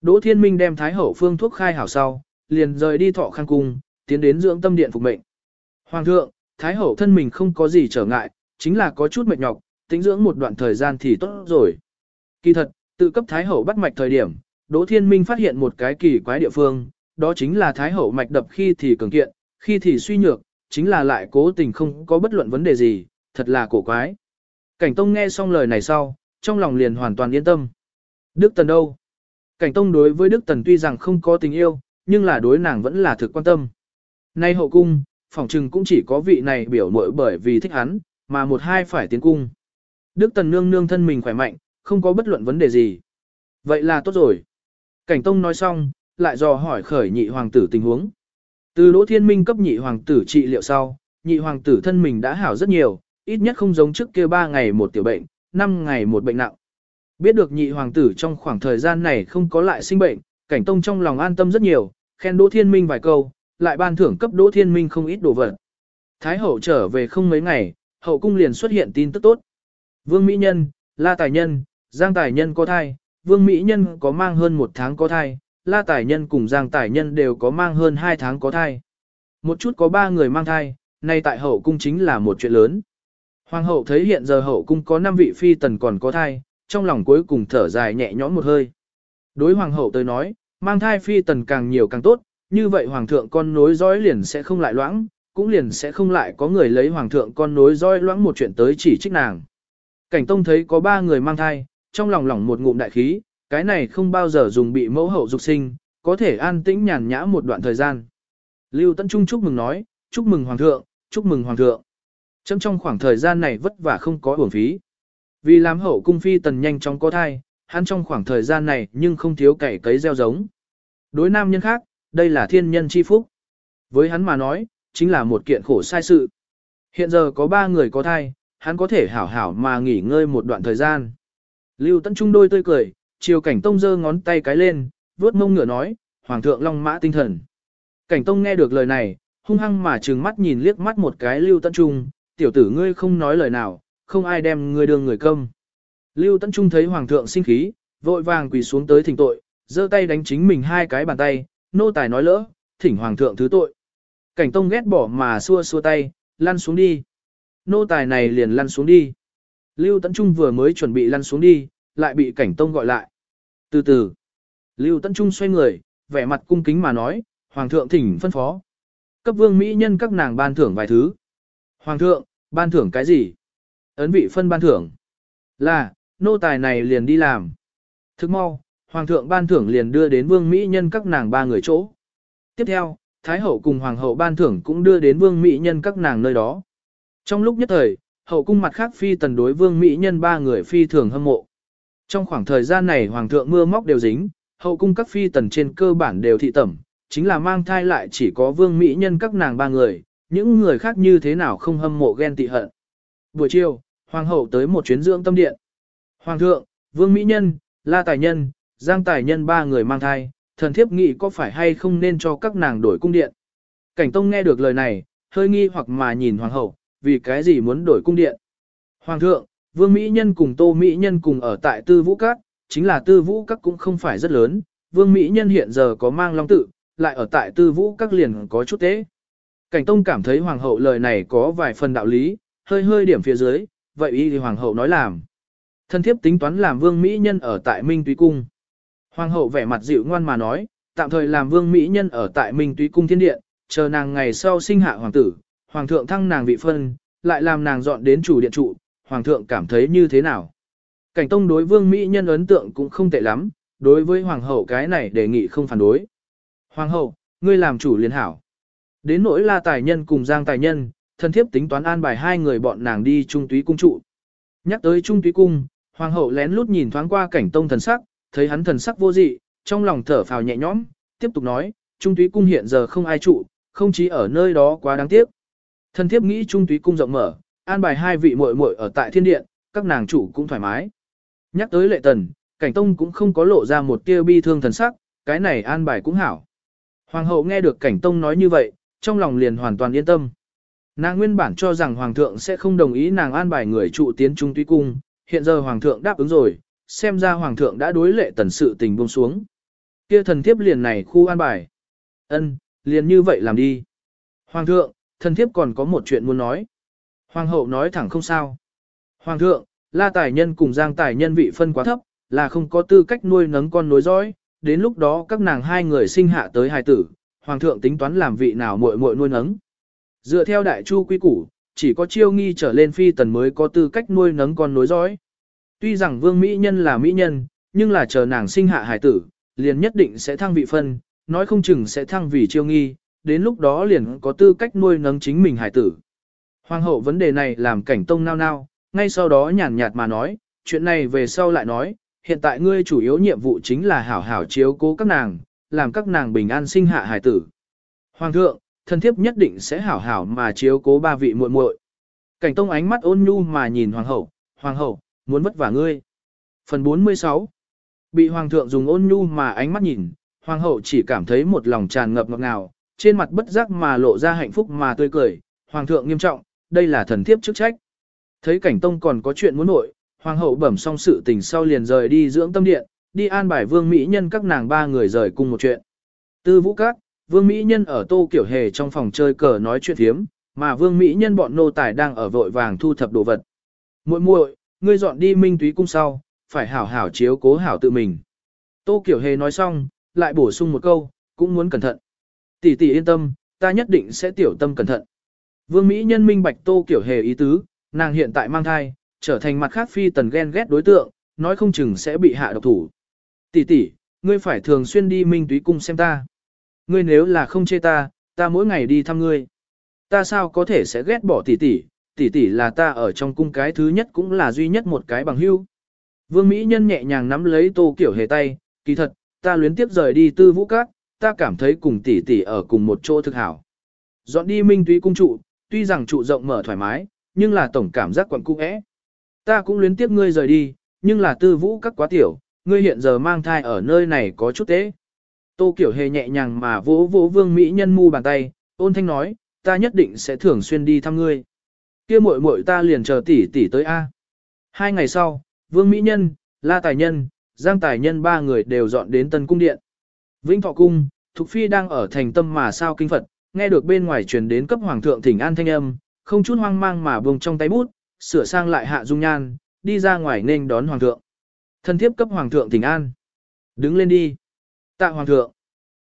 Đỗ Thiên Minh đem Thái Hậu phương thuốc khai hảo sau, liền rời đi thọ khang cung, tiến đến dưỡng tâm điện phục mệnh. Hoàng thượng, Thái Hậu thân mình không có gì trở ngại, chính là có chút mệt nhọc, tính dưỡng một đoạn thời gian thì tốt rồi. Kỳ thật, tự cấp Thái Hậu bắt mạch thời điểm, Đỗ Thiên Minh phát hiện một cái kỳ quái địa phương, đó chính là Thái Hậu mạch đập khi thì cường kiện, khi thì suy nhược, chính là lại cố tình không có bất luận vấn đề gì, thật là cổ quái. Cảnh Tông nghe xong lời này sau, trong lòng liền hoàn toàn yên tâm. Đức Tần đâu? Cảnh Tông đối với Đức Tần tuy rằng không có tình yêu, nhưng là đối nàng vẫn là thực quan tâm. Nay hậu cung, phòng trừng cũng chỉ có vị này biểu muội bởi vì thích hắn, mà một hai phải tiến cung. Đức Tần nương nương thân mình khỏe mạnh, không có bất luận vấn đề gì. Vậy là tốt rồi. Cảnh Tông nói xong, lại dò hỏi khởi nhị hoàng tử tình huống. Từ Đỗ Thiên Minh cấp nhị hoàng tử trị liệu sau, nhị hoàng tử thân mình đã hảo rất nhiều, ít nhất không giống trước kia 3 ngày một tiểu bệnh, 5 ngày một bệnh nặng. Biết được nhị hoàng tử trong khoảng thời gian này không có lại sinh bệnh, cảnh tông trong lòng an tâm rất nhiều, khen Đỗ Thiên Minh vài câu, lại ban thưởng cấp Đỗ Thiên Minh không ít đồ vật. Thái hậu trở về không mấy ngày, hậu cung liền xuất hiện tin tức tốt. Vương Mỹ Nhân, La Tài Nhân, Giang Tài Nhân có thai, Vương Mỹ Nhân có mang hơn một tháng có thai, La Tài Nhân cùng Giang Tài Nhân đều có mang hơn hai tháng có thai. Một chút có ba người mang thai, nay tại hậu cung chính là một chuyện lớn. Hoàng hậu thấy hiện giờ hậu cung có 5 vị phi tần còn có thai, trong lòng cuối cùng thở dài nhẹ nhõm một hơi. Đối hoàng hậu tới nói, mang thai phi tần càng nhiều càng tốt, như vậy hoàng thượng con nối dõi liền sẽ không lại loãng, cũng liền sẽ không lại có người lấy hoàng thượng con nối dõi loãng một chuyện tới chỉ trích nàng. Cảnh tông thấy có ba người mang thai, trong lòng lỏng một ngụm đại khí, cái này không bao giờ dùng bị mẫu hậu dục sinh, có thể an tĩnh nhàn nhã một đoạn thời gian. Lưu Tấn Trung chúc mừng nói, chúc mừng hoàng thượng, chúc mừng hoàng thượng chấm trong khoảng thời gian này vất vả không có uổng phí. Vì làm hậu cung phi tần nhanh chóng có thai, hắn trong khoảng thời gian này nhưng không thiếu cày cấy gieo giống. Đối nam nhân khác, đây là thiên nhân chi phúc. Với hắn mà nói, chính là một kiện khổ sai sự. Hiện giờ có ba người có thai, hắn có thể hảo hảo mà nghỉ ngơi một đoạn thời gian. Lưu Tấn Trung đôi tươi cười, chiều cảnh tông giơ ngón tay cái lên, vuốt mông ngựa nói, Hoàng thượng long mã tinh thần. Cảnh tông nghe được lời này, hung hăng mà trừng mắt nhìn liếc mắt một cái Lưu Tấn Trung, tiểu tử ngươi không nói lời nào, không ai đem ngươi đương người công. Lưu Tấn Trung thấy Hoàng thượng sinh khí, vội vàng quỳ xuống tới thỉnh tội, giơ tay đánh chính mình hai cái bàn tay, nô tài nói lỡ, thỉnh Hoàng thượng thứ tội. Cảnh tông ghét bỏ mà xua xua tay, lăn xuống đi. Nô tài này liền lăn xuống đi. Lưu Tấn Trung vừa mới chuẩn bị lăn xuống đi, lại bị cảnh tông gọi lại. Từ từ, Lưu Tấn Trung xoay người, vẻ mặt cung kính mà nói, Hoàng thượng thỉnh phân phó. Cấp vương Mỹ nhân các nàng ban thưởng vài thứ. Hoàng thượng, ban thưởng cái gì? Ấn vị phân ban thưởng. Là, nô tài này liền đi làm. Thức mau, Hoàng thượng ban thưởng liền đưa đến vương Mỹ nhân các nàng ba người chỗ. Tiếp theo, Thái hậu cùng Hoàng hậu ban thưởng cũng đưa đến vương Mỹ nhân các nàng nơi đó. Trong lúc nhất thời, hậu cung mặt khác phi tần đối vương Mỹ nhân ba người phi thường hâm mộ. Trong khoảng thời gian này Hoàng thượng mưa móc đều dính, hậu cung các phi tần trên cơ bản đều thị tẩm, chính là mang thai lại chỉ có vương Mỹ nhân các nàng ba người, những người khác như thế nào không hâm mộ ghen tị hận. Buổi chiều, Hoàng hậu tới một chuyến dưỡng tâm điện. Hoàng thượng, vương Mỹ nhân, la tài nhân, giang tài nhân ba người mang thai, thần thiếp nghĩ có phải hay không nên cho các nàng đổi cung điện. Cảnh Tông nghe được lời này, hơi nghi hoặc mà nhìn Hoàng hậu, vì cái gì muốn đổi cung điện. Hoàng thượng, Vương Mỹ Nhân cùng Tô Mỹ Nhân cùng ở tại Tư Vũ Các, chính là Tư Vũ Các cũng không phải rất lớn, Vương Mỹ Nhân hiện giờ có mang long tự, lại ở tại Tư Vũ Các liền có chút tế. Cảnh Tông cảm thấy Hoàng hậu lời này có vài phần đạo lý, hơi hơi điểm phía dưới, vậy ý thì Hoàng hậu nói làm. Thân thiếp tính toán làm Vương Mỹ Nhân ở tại Minh Túy Cung. Hoàng hậu vẻ mặt dịu ngoan mà nói, tạm thời làm Vương Mỹ Nhân ở tại Minh Túy Cung Thiên Điện, chờ nàng ngày sau sinh hạ hoàng tử, hoàng thượng thăng nàng vị phân, lại làm nàng dọn đến chủ điện trụ, hoàng thượng cảm thấy như thế nào. Cảnh tông đối vương Mỹ nhân ấn tượng cũng không tệ lắm, đối với hoàng hậu cái này đề nghị không phản đối. Hoàng hậu, ngươi làm chủ liên hảo. Đến nỗi la tài nhân cùng giang tài nhân, thân thiếp tính toán an bài hai người bọn nàng đi trung túy cung trụ. Nhắc tới trung túy cung, hoàng hậu lén lút nhìn thoáng qua cảnh tông thần sắc, thấy hắn thần sắc vô dị, trong lòng thở phào nhẹ nhõm, tiếp tục nói, trung túy cung hiện giờ không ai trụ, không chỉ ở nơi đó quá đáng tiếc. Thần thiếp nghĩ trung túy cung rộng mở, an bài hai vị muội muội ở tại thiên điện, các nàng chủ cũng thoải mái. Nhắc tới lệ tần, cảnh tông cũng không có lộ ra một tia bi thương thần sắc, cái này an bài cũng hảo. Hoàng hậu nghe được cảnh tông nói như vậy, trong lòng liền hoàn toàn yên tâm. Nàng nguyên bản cho rằng hoàng thượng sẽ không đồng ý nàng an bài người trụ tiến trung tuy cung, hiện giờ hoàng thượng đáp ứng rồi, xem ra hoàng thượng đã đối lệ tần sự tình buông xuống. Kia thần thiếp liền này khu an bài. Ân, liền như vậy làm đi. Hoàng thượng, thần thiếp còn có một chuyện muốn nói. Hoàng hậu nói thẳng không sao. Hoàng thượng, la tài nhân cùng giang tài nhân vị phân quá thấp, là không có tư cách nuôi nấng con nối dõi, đến lúc đó các nàng hai người sinh hạ tới hài tử, hoàng thượng tính toán làm vị nào muội muội nuôi nấng. Dựa theo đại chu quy củ, chỉ có chiêu nghi trở lên phi tần mới có tư cách nuôi nấng con nối dõi. Tuy rằng vương mỹ nhân là mỹ nhân, nhưng là chờ nàng sinh hạ hải tử, liền nhất định sẽ thăng vị phân, nói không chừng sẽ thăng vì chiêu nghi, đến lúc đó liền có tư cách nuôi nấng chính mình hải tử. Hoàng hậu vấn đề này làm cảnh tông nao nao, ngay sau đó nhàn nhạt mà nói, chuyện này về sau lại nói, hiện tại ngươi chủ yếu nhiệm vụ chính là hảo hảo chiếu cố các nàng, làm các nàng bình an sinh hạ hải tử. Hoàng thượng, thần thiếp nhất định sẽ hảo hảo mà chiếu cố ba vị muội muội. Cảnh tông ánh mắt ôn nhu mà nhìn hoàng hậu, hoàng hậu, muốn vất vả ngươi. Phần 46 Bị hoàng thượng dùng ôn nhu mà ánh mắt nhìn, hoàng hậu chỉ cảm thấy một lòng tràn ngập ngọt ngào, trên mặt bất giác mà lộ ra hạnh phúc mà tươi cười, hoàng thượng nghiêm trọng, đây là thần thiếp chức trách. Thấy cảnh tông còn có chuyện muốn nội, hoàng hậu bẩm xong sự tình sau liền rời đi dưỡng tâm điện, đi an bài vương mỹ nhân các nàng ba người rời cùng một chuyện. Tư vũ các, vương mỹ nhân ở tô kiểu hề trong phòng chơi cờ nói chuyện thiếm, mà vương mỹ nhân bọn nô tài đang ở vội vàng thu thập đồ vật. muội muội, ngươi dọn đi minh túy cung sau, phải hảo hảo chiếu cố hảo tự mình. Tô kiểu hề nói xong, lại bổ sung một câu, cũng muốn cẩn thận. Tỷ tỷ yên tâm, ta nhất định sẽ tiểu tâm cẩn thận. Vương Mỹ nhân minh bạch tô kiểu hề ý tứ, nàng hiện tại mang thai, trở thành mặt khác phi tần ghen ghét đối tượng, nói không chừng sẽ bị hạ độc thủ. Tỷ tỷ, ngươi phải thường xuyên đi minh túy cung xem ta. Ngươi nếu là không chê ta, ta mỗi ngày đi thăm ngươi. Ta sao có thể sẽ ghét bỏ tỷ tỷ, tỷ tỷ là ta ở trong cung cái thứ nhất cũng là duy nhất một cái bằng hữu. Vương Mỹ Nhân nhẹ nhàng nắm lấy Tô Kiểu Hề tay, kỳ thật, ta luyến tiếp rời đi tư vũ các, ta cảm thấy cùng tỷ tỷ ở cùng một chỗ thực hảo. Dọn đi minh túy cung trụ, tuy rằng trụ rộng mở thoải mái, nhưng là tổng cảm giác quẩn cung ẽ. Ta cũng luyến tiếp ngươi rời đi, nhưng là tư vũ các quá tiểu, ngươi hiện giờ mang thai ở nơi này có chút tế. Tô Kiểu Hề nhẹ nhàng mà vỗ vỗ Vương Mỹ Nhân mu bàn tay, ôn thanh nói, ta nhất định sẽ thường xuyên đi thăm ngươi. Kia muội muội ta liền chờ tỷ tỷ tới a. Hai ngày sau, Vương Mỹ Nhân, La Tài Nhân, Giang Tài Nhân ba người đều dọn đến Tân Cung Điện. Vĩnh Thọ Cung, Thục Phi đang ở thành tâm mà sao kinh Phật, nghe được bên ngoài truyền đến cấp Hoàng thượng thỉnh an thanh âm, không chút hoang mang mà buông trong tay bút, sửa sang lại hạ dung nhan, đi ra ngoài nên đón Hoàng thượng. Thân thiếp cấp Hoàng thượng thỉnh an. Đứng lên đi. Tạ Hoàng thượng.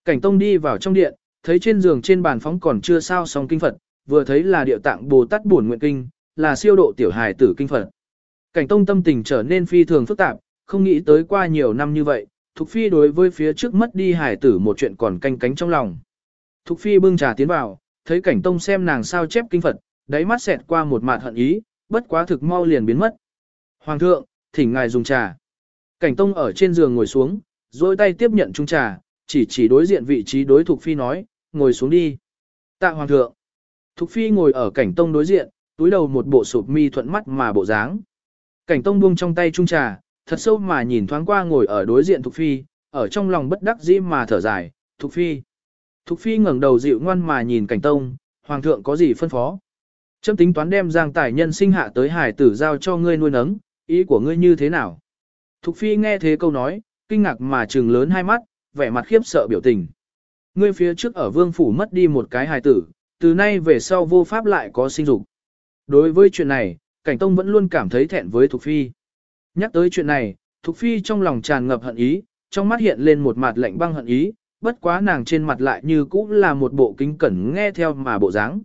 Cảnh Tông đi vào trong điện, thấy trên giường trên bàn phóng còn chưa sao xong kinh Phật, vừa thấy là điệu tạng Bồ Tát buồn nguyện kinh, là siêu độ tiểu hài tử kinh Phật. Cảnh Tông tâm tình trở nên phi thường phức tạp, không nghĩ tới qua nhiều năm như vậy, Thục Phi đối với phía trước mất đi hài tử một chuyện còn canh cánh trong lòng. Thục Phi bưng trà tiến vào, thấy Cảnh Tông xem nàng sao chép kinh Phật, đáy mắt xẹt qua một mạt hận ý, bất quá thực mau liền biến mất. Hoàng thượng, thỉnh ngài dùng trà. Cảnh Tông ở trên giường ngồi xuống, dôi tay tiếp nhận chung trà, chỉ chỉ đối diện vị trí đối Thục Phi nói, ngồi xuống đi. Tạ Hoàng thượng. Thục Phi ngồi ở Cảnh Tông đối diện, túi đầu một bộ sụp mi thuận mắt mà bộ dáng. Cảnh Tông buông trong tay chung trà, thật sâu mà nhìn thoáng qua ngồi ở đối diện Thục Phi, ở trong lòng bất đắc dĩ mà thở dài, Thục Phi. Thục Phi ngẩng đầu dịu ngoan mà nhìn Cảnh Tông, Hoàng thượng có gì phân phó. Chấm tính toán đem giang tài nhân sinh hạ tới hải tử giao cho ngươi nuôi nấng, ý của ngươi như thế nào? Thục Phi nghe thế câu nói, kinh ngạc mà trừng lớn hai mắt, vẻ mặt khiếp sợ biểu tình. Ngươi phía trước ở vương phủ mất đi một cái hài tử, từ nay về sau vô pháp lại có sinh dục. Đối với chuyện này, Cảnh Tông vẫn luôn cảm thấy thẹn với Thục Phi. Nhắc tới chuyện này, Thục Phi trong lòng tràn ngập hận ý, trong mắt hiện lên một mặt lạnh băng hận ý, bất quá nàng trên mặt lại như cũ là một bộ kính cẩn nghe theo mà bộ dáng.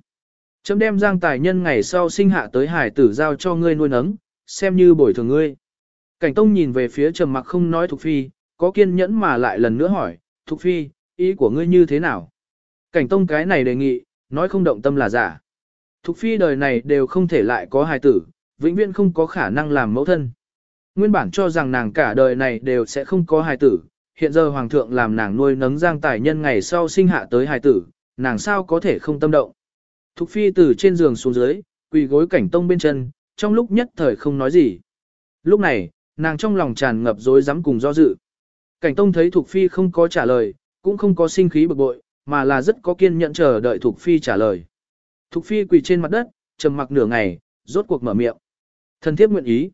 Chấm đem giang tài nhân ngày sau sinh hạ tới hải tử giao cho ngươi nuôi nấng, xem như bồi thường ngươi. Cảnh Tông nhìn về phía trầm mặc không nói Thục Phi, có kiên nhẫn mà lại lần nữa hỏi, Thục Phi, ý của ngươi như thế nào? Cảnh Tông cái này đề nghị, nói không động tâm là giả. Thục Phi đời này đều không thể lại có hài tử, vĩnh viễn không có khả năng làm mẫu thân. Nguyên bản cho rằng nàng cả đời này đều sẽ không có hài tử, hiện giờ Hoàng thượng làm nàng nuôi nấng giang tài nhân ngày sau sinh hạ tới hài tử, nàng sao có thể không tâm động. Thục Phi từ trên giường xuống dưới, quỳ gối cảnh tông bên chân, trong lúc nhất thời không nói gì. Lúc này, nàng trong lòng tràn ngập rối rắm cùng do dự. Cảnh Tông thấy Thục Phi không có trả lời, cũng không có sinh khí bực bội, mà là rất có kiên nhẫn chờ đợi Thục Phi trả lời. Thục Phi quỳ trên mặt đất, trầm mặc nửa ngày, rốt cuộc mở miệng. Thân thiếp nguyện ý.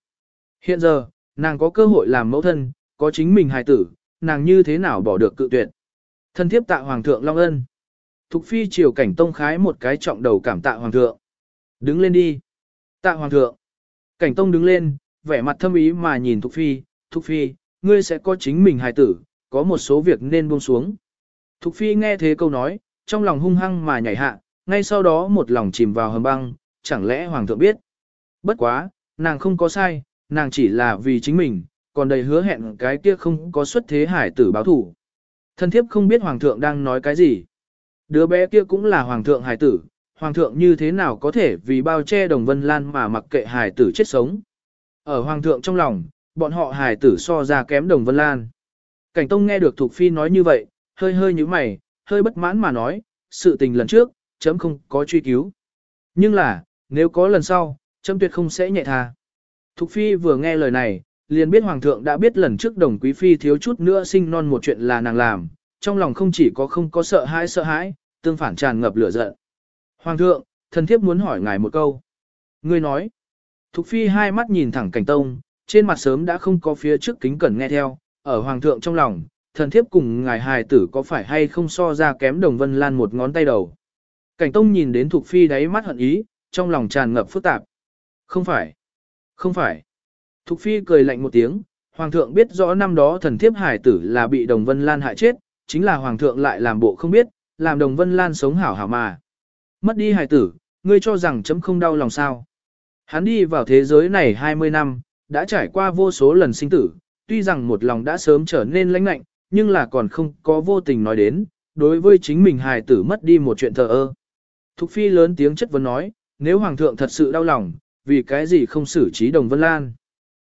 Hiện giờ, nàng có cơ hội làm mẫu thân, có chính mình hài tử, nàng như thế nào bỏ được cự tuyệt. Thân thiếp tạ Hoàng thượng Long Ân. Thục Phi chiều cảnh Tông khái một cái trọng đầu cảm tạ Hoàng thượng. Đứng lên đi. Tạ Hoàng thượng. Cảnh Tông đứng lên, vẻ mặt thâm ý mà nhìn Thục Phi, Thục Phi, ngươi sẽ có chính mình hài tử, có một số việc nên buông xuống. Thục Phi nghe thế câu nói, trong lòng hung hăng mà nhảy hạ, ngay sau đó một lòng chìm vào hầm băng, chẳng lẽ Hoàng thượng biết. Bất quá, nàng không có sai, nàng chỉ là vì chính mình, còn đầy hứa hẹn cái kia không có xuất thế hải tử báo thủ. Thân thiếp không biết Hoàng thượng đang nói cái gì. Đứa bé kia cũng là Hoàng thượng hải tử, Hoàng thượng như thế nào có thể vì bao che đồng vân lan mà mặc kệ hải tử chết sống. Ở Hoàng thượng trong lòng, bọn họ hài tử so ra kém đồng vân lan. Cảnh Tông nghe được Thục Phi nói như vậy, hơi hơi như mày, hơi bất mãn mà nói, sự tình lần trước, chấm không có truy cứu. Nhưng là, nếu có lần sau, chấm tuyệt không sẽ nhẹ tha. Thục Phi vừa nghe lời này, liền biết Hoàng thượng đã biết lần trước đồng quý phi thiếu chút nữa sinh non một chuyện là nàng làm, trong lòng không chỉ có không có sợ hãi sợ hãi, tương phản tràn ngập lửa giận. Hoàng thượng, thần thiếp muốn hỏi ngài một câu. Ngươi nói. Thục Phi hai mắt nhìn thẳng cảnh tông, trên mặt sớm đã không có phía trước kính cẩn nghe theo, ở hoàng thượng trong lòng, thần thiếp cùng ngài hài tử có phải hay không so ra kém đồng vân lan một ngón tay đầu. Cảnh tông nhìn đến Thục Phi đáy mắt hận ý, trong lòng tràn ngập phức tạp. Không phải, không phải. Thục Phi cười lạnh một tiếng, hoàng thượng biết rõ năm đó thần thiếp hài tử là bị đồng vân lan hại chết, chính là hoàng thượng lại làm bộ không biết, làm đồng vân lan sống hảo hảo mà. Mất đi hài tử, ngươi cho rằng chấm không đau lòng sao. Hắn đi vào thế giới này 20 năm, đã trải qua vô số lần sinh tử, tuy rằng một lòng đã sớm trở nên lãnh lạnh, nhưng là còn không có vô tình nói đến, đối với chính mình hài tử mất đi một chuyện thờ ơ. Thục phi lớn tiếng chất vấn nói, nếu hoàng thượng thật sự đau lòng, vì cái gì không xử trí đồng Vân Lan.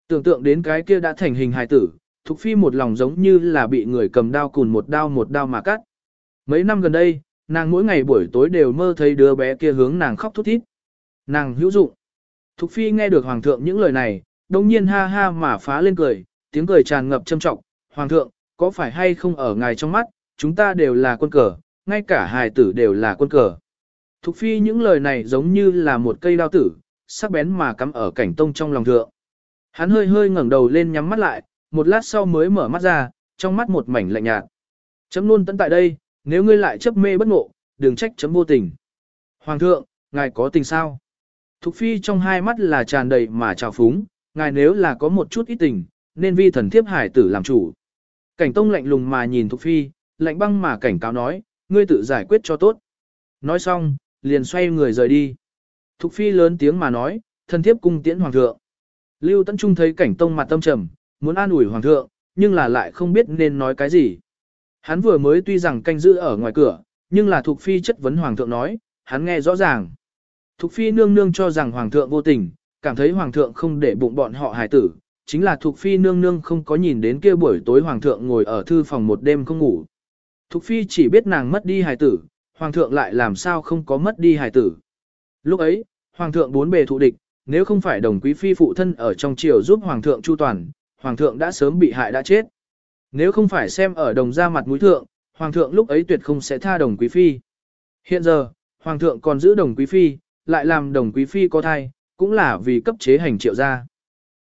Tưởng tượng đến cái kia đã thành hình hài tử, Thục Phi một lòng giống như là bị người cầm đao cùn một đao một đao mà cắt. Mấy năm gần đây, nàng mỗi ngày buổi tối đều mơ thấy đứa bé kia hướng nàng khóc thút thít. Nàng hữu dụng. Thục Phi nghe được Hoàng thượng những lời này, đồng nhiên ha ha mà phá lên cười, tiếng cười tràn ngập châm trọng. Hoàng thượng, có phải hay không ở ngài trong mắt, chúng ta đều là quân cờ, ngay cả hài tử đều là quân cờ. Thục Phi những lời này giống như là một cây đao tử, sắc bén mà cắm ở cảnh tông trong lòng thượng. Hắn hơi hơi ngẩng đầu lên nhắm mắt lại, một lát sau mới mở mắt ra, trong mắt một mảnh lạnh nhạt. Chấm luôn tận tại đây, nếu ngươi lại chấp mê bất ngộ, đừng trách chấm vô tình. Hoàng thượng, ngài có tình sao? Thục phi trong hai mắt là tràn đầy mà trào phúng, ngài nếu là có một chút ít tình, nên vi thần thiếp hải tử làm chủ. Cảnh tông lạnh lùng mà nhìn Thục phi, lạnh băng mà cảnh cáo nói, ngươi tự giải quyết cho tốt. Nói xong, liền xoay người rời đi. Thục phi lớn tiếng mà nói, thần thiếp cung tiễn hoàng thượng. Lưu Tấn Trung thấy cảnh tông mặt tâm trầm, muốn an ủi hoàng thượng, nhưng là lại không biết nên nói cái gì. Hắn vừa mới tuy rằng canh giữ ở ngoài cửa, nhưng là Thục Phi chất vấn hoàng thượng nói, hắn nghe rõ ràng. Thục Phi nương nương cho rằng hoàng thượng vô tình, cảm thấy hoàng thượng không để bụng bọn họ hài tử, chính là Thục Phi nương nương không có nhìn đến kia buổi tối hoàng thượng ngồi ở thư phòng một đêm không ngủ. Thục Phi chỉ biết nàng mất đi hài tử, hoàng thượng lại làm sao không có mất đi hài tử. Lúc ấy, hoàng thượng bốn bề thụ địch, nếu không phải đồng quý phi phụ thân ở trong triều giúp hoàng thượng chu toàn, hoàng thượng đã sớm bị hại đã chết. Nếu không phải xem ở đồng ra mặt mũi thượng, hoàng thượng lúc ấy tuyệt không sẽ tha đồng quý phi. Hiện giờ, hoàng thượng còn giữ đồng quý phi, lại làm đồng quý phi có thai, cũng là vì cấp chế hành triệu gia.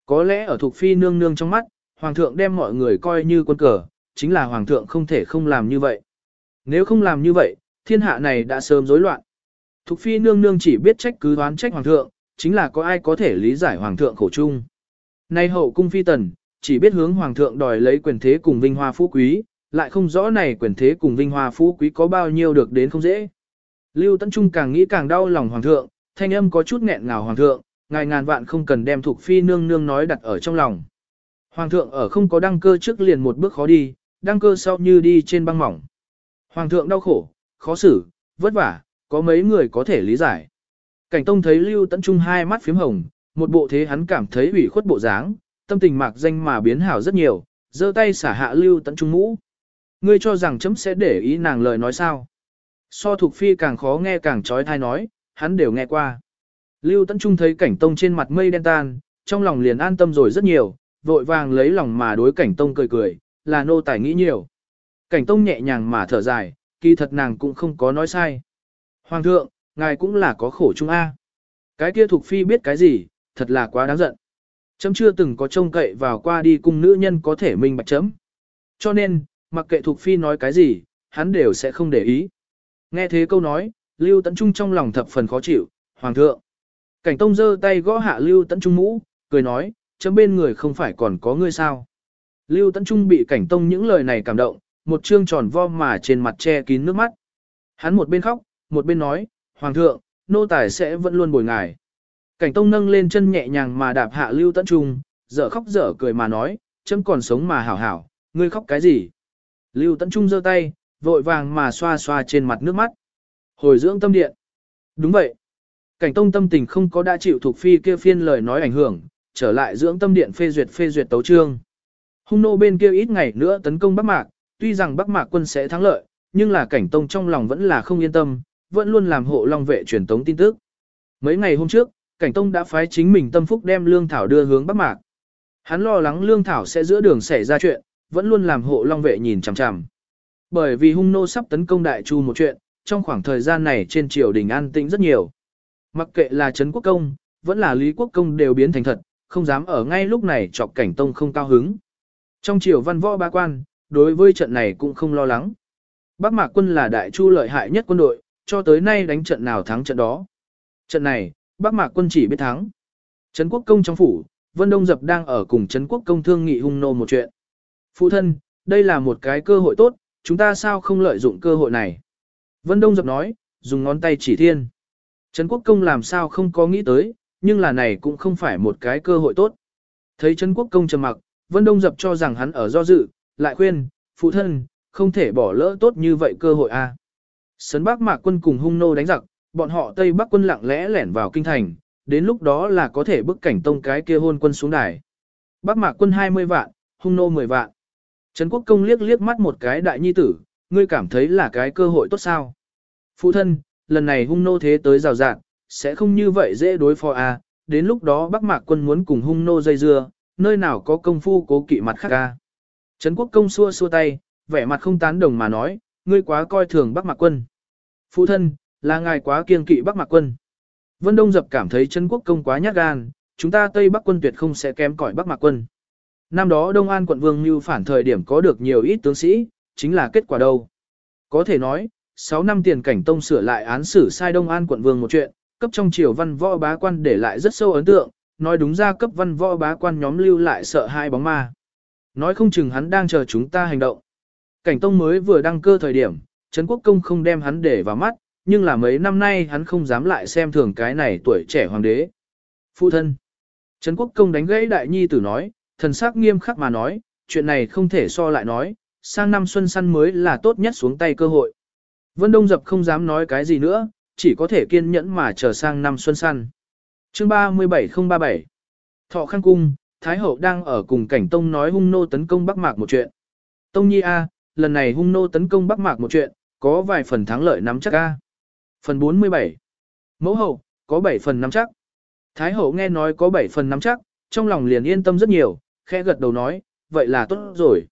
Có lẽ ở thuộc phi nương nương trong mắt, hoàng thượng đem mọi người coi như quân cờ, chính là hoàng thượng không thể không làm như vậy. Nếu không làm như vậy, thiên hạ này đã sớm rối loạn. Thục phi nương nương chỉ biết trách cứ đoán trách hoàng thượng, chính là có ai có thể lý giải hoàng thượng khổ chung. Nay hậu cung phi tần, chỉ biết hướng hoàng thượng đòi lấy quyền thế cùng vinh hoa phú quý, lại không rõ này quyền thế cùng vinh hoa phú quý có bao nhiêu được đến không dễ. Lưu Tấn Trung càng nghĩ càng đau lòng hoàng thượng, thanh âm có chút nghẹn ngào hoàng thượng, ngài ngàn vạn không cần đem thuộc phi nương nương nói đặt ở trong lòng. Hoàng thượng ở không có đăng cơ trước liền một bước khó đi, đăng cơ sau như đi trên băng mỏng. Hoàng thượng đau khổ, khó xử, vất vả, có mấy người có thể lý giải. Cảnh Tông thấy Lưu Tấn Trung hai mắt phím hồng, một bộ thế hắn cảm thấy ủy khuất bộ dáng, tâm tình mạc danh mà biến hảo rất nhiều, giơ tay xả hạ Lưu Tấn Trung mũ. Ngươi cho rằng chấm sẽ để ý nàng lời nói sao? So thuộc phi càng khó nghe càng trói thai nói, hắn đều nghe qua. Lưu Tấn Trung thấy Cảnh Tông trên mặt mây đen tan, trong lòng liền an tâm rồi rất nhiều, vội vàng lấy lòng mà đối Cảnh Tông cười cười, là nô tài nghĩ nhiều. Cảnh Tông nhẹ nhàng mà thở dài, kỳ thật nàng cũng không có nói sai. Hoàng thượng, ngài cũng là có khổ chung A. Cái kia thuộc phi biết cái gì, thật là quá đáng giận. Chấm chưa từng có trông cậy vào qua đi cùng nữ nhân có thể minh bạch chấm. Cho nên, mặc kệ thuộc phi nói cái gì, hắn đều sẽ không để ý. Nghe thế câu nói, Lưu Tấn Trung trong lòng thập phần khó chịu, Hoàng thượng. Cảnh Tông giơ tay gõ hạ Lưu Tấn Trung mũ, cười nói, chấm bên người không phải còn có ngươi sao. Lưu Tấn Trung bị Cảnh Tông những lời này cảm động, một trương tròn vo mà trên mặt che kín nước mắt. Hắn một bên khóc, một bên nói, Hoàng thượng, nô tài sẽ vẫn luôn bồi ngài. Cảnh tông nâng lên chân nhẹ nhàng mà đạp hạ lưu Tấn trung, dở khóc dở cười mà nói, chấm còn sống mà hảo hảo, ngươi khóc cái gì? Lưu Tấn trung giơ tay, vội vàng mà xoa xoa trên mặt nước mắt. Hồi dưỡng tâm điện. Đúng vậy. Cảnh tông tâm tình không có đã chịu thuộc phi kia phiên lời nói ảnh hưởng, trở lại dưỡng tâm điện phê duyệt phê duyệt tấu trương. Hung nô bên kia ít ngày nữa tấn công Bắc Mạc, tuy rằng Bắc Mạc quân sẽ thắng lợi, nhưng là cảnh tông trong lòng vẫn là không yên tâm, vẫn luôn làm hộ long vệ truyền tống tin tức. Mấy ngày hôm trước, cảnh tông đã phái chính mình tâm phúc đem lương thảo đưa hướng Bắc Mạc. Hắn lo lắng lương thảo sẽ giữa đường xảy ra chuyện, vẫn luôn làm hộ long vệ nhìn chằm chằm. Bởi vì hung nô sắp tấn công đại chu một chuyện, trong khoảng thời gian này trên triều đình an tĩnh rất nhiều. Mặc kệ là Trấn Quốc Công, vẫn là Lý Quốc Công đều biến thành thật, không dám ở ngay lúc này chọc cảnh tông không cao hứng. Trong triều văn võ ba quan, đối với trận này cũng không lo lắng. Bắc Mạc quân là đại chu lợi hại nhất quân đội, cho tới nay đánh trận nào thắng trận đó. Trận này, Bắc Mạc quân chỉ biết thắng. Trấn quốc công trong phủ, Vân Đông Dập đang ở cùng Trấn quốc công thương nghị hung nô một chuyện. Phụ thân, đây là một cái cơ hội tốt, chúng ta sao không lợi dụng cơ hội này? Vân Đông Dập nói, dùng ngón tay chỉ thiên. Trấn quốc công làm sao không có nghĩ tới, nhưng là này cũng không phải một cái cơ hội tốt. Thấy Trấn quốc công trầm mặc, Vân Đông Dập cho rằng hắn ở do dự, lại khuyên, phụ thân, không thể bỏ lỡ tốt như vậy cơ hội a. À. Sấn Bắc Mạc quân cùng hung nô đánh giặc, bọn họ Tây Bắc quân lặng lẽ lẻn vào kinh thành, đến lúc đó là có thể bức cảnh tông cái kia hôn quân xuống đài. Bắc mạc quân 20 vạn, hung nô 10 vạn. Trấn quốc công liếc liếc mắt một cái đại nhi tử, ngươi cảm thấy là cái cơ hội tốt sao. Phụ thân, lần này hung nô thế tới rào rạng, sẽ không như vậy dễ đối phó à, đến lúc đó Bắc mạc quân muốn cùng hung nô dây dưa, nơi nào có công phu cố kỵ mặt khác à. Trấn quốc công xua xua tay, vẻ mặt không tán đồng mà nói, ngươi quá coi thường Bắc mạc quân. Phụ thân, là ngài quá kiêng kỵ Bắc mạc quân. Vân Đông Dập cảm thấy Trấn quốc công quá nhát gan, chúng ta Tây Bắc quân tuyệt không sẽ kém cỏi Bắc mạc quân. Năm đó Đông An quận Vương Mưu phản thời điểm có được nhiều ít tướng sĩ, chính là kết quả đâu. Có thể nói, 6 năm tiền cảnh tông sửa lại án xử sai Đông An quận Vương một chuyện, cấp trong triều văn võ bá quan để lại rất sâu ấn tượng, nói đúng ra cấp văn võ bá quan nhóm lưu lại sợ hai bóng ma. Nói không chừng hắn đang chờ chúng ta hành động. Cảnh tông mới vừa đăng cơ thời điểm, Trấn Quốc Công không đem hắn để vào mắt, nhưng là mấy năm nay hắn không dám lại xem thường cái này tuổi trẻ hoàng đế. Phụ thân. Trấn Quốc Công đánh gãy đại nhi tử nói, thần sắc nghiêm khắc mà nói, chuyện này không thể so lại nói, sang năm xuân săn mới là tốt nhất xuống tay cơ hội. Vân Đông Dập không dám nói cái gì nữa, chỉ có thể kiên nhẫn mà chờ sang năm xuân săn. Chương 37037 Thọ Khang Cung, Thái Hậu đang ở cùng cảnh Tông nói hung nô tấn công Bắc Mạc một chuyện. Tông Nhi A, lần này hung nô tấn công Bắc Mạc một chuyện, có vài phần thắng lợi nắm chắc A. Phần 47 Mẫu Hậu, có 7 phần nắm chắc. Thái Hậu nghe nói có 7 phần nắm chắc, trong lòng liền yên tâm rất nhiều, khẽ gật đầu nói, vậy là tốt rồi.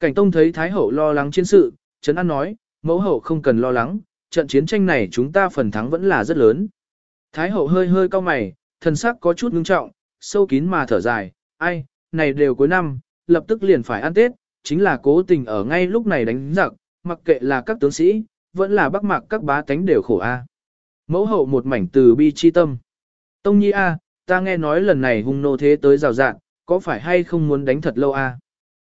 Cảnh Tông thấy Thái Hậu lo lắng chiến sự, Trấn An nói, mẫu hậu không cần lo lắng, trận chiến tranh này chúng ta phần thắng vẫn là rất lớn. Thái Hậu hơi hơi cau mày, thần sắc có chút ngưng trọng, sâu kín mà thở dài, ai, này đều cuối năm, lập tức liền phải ăn Tết, chính là cố tình ở ngay lúc này đánh giặc, mặc kệ là các tướng sĩ, vẫn là bắc mạc các bá tánh đều khổ a. Mẫu hậu một mảnh từ bi chi tâm. Tông nhi a, ta nghe nói lần này hung nô thế tới rào rạng, có phải hay không muốn đánh thật lâu a?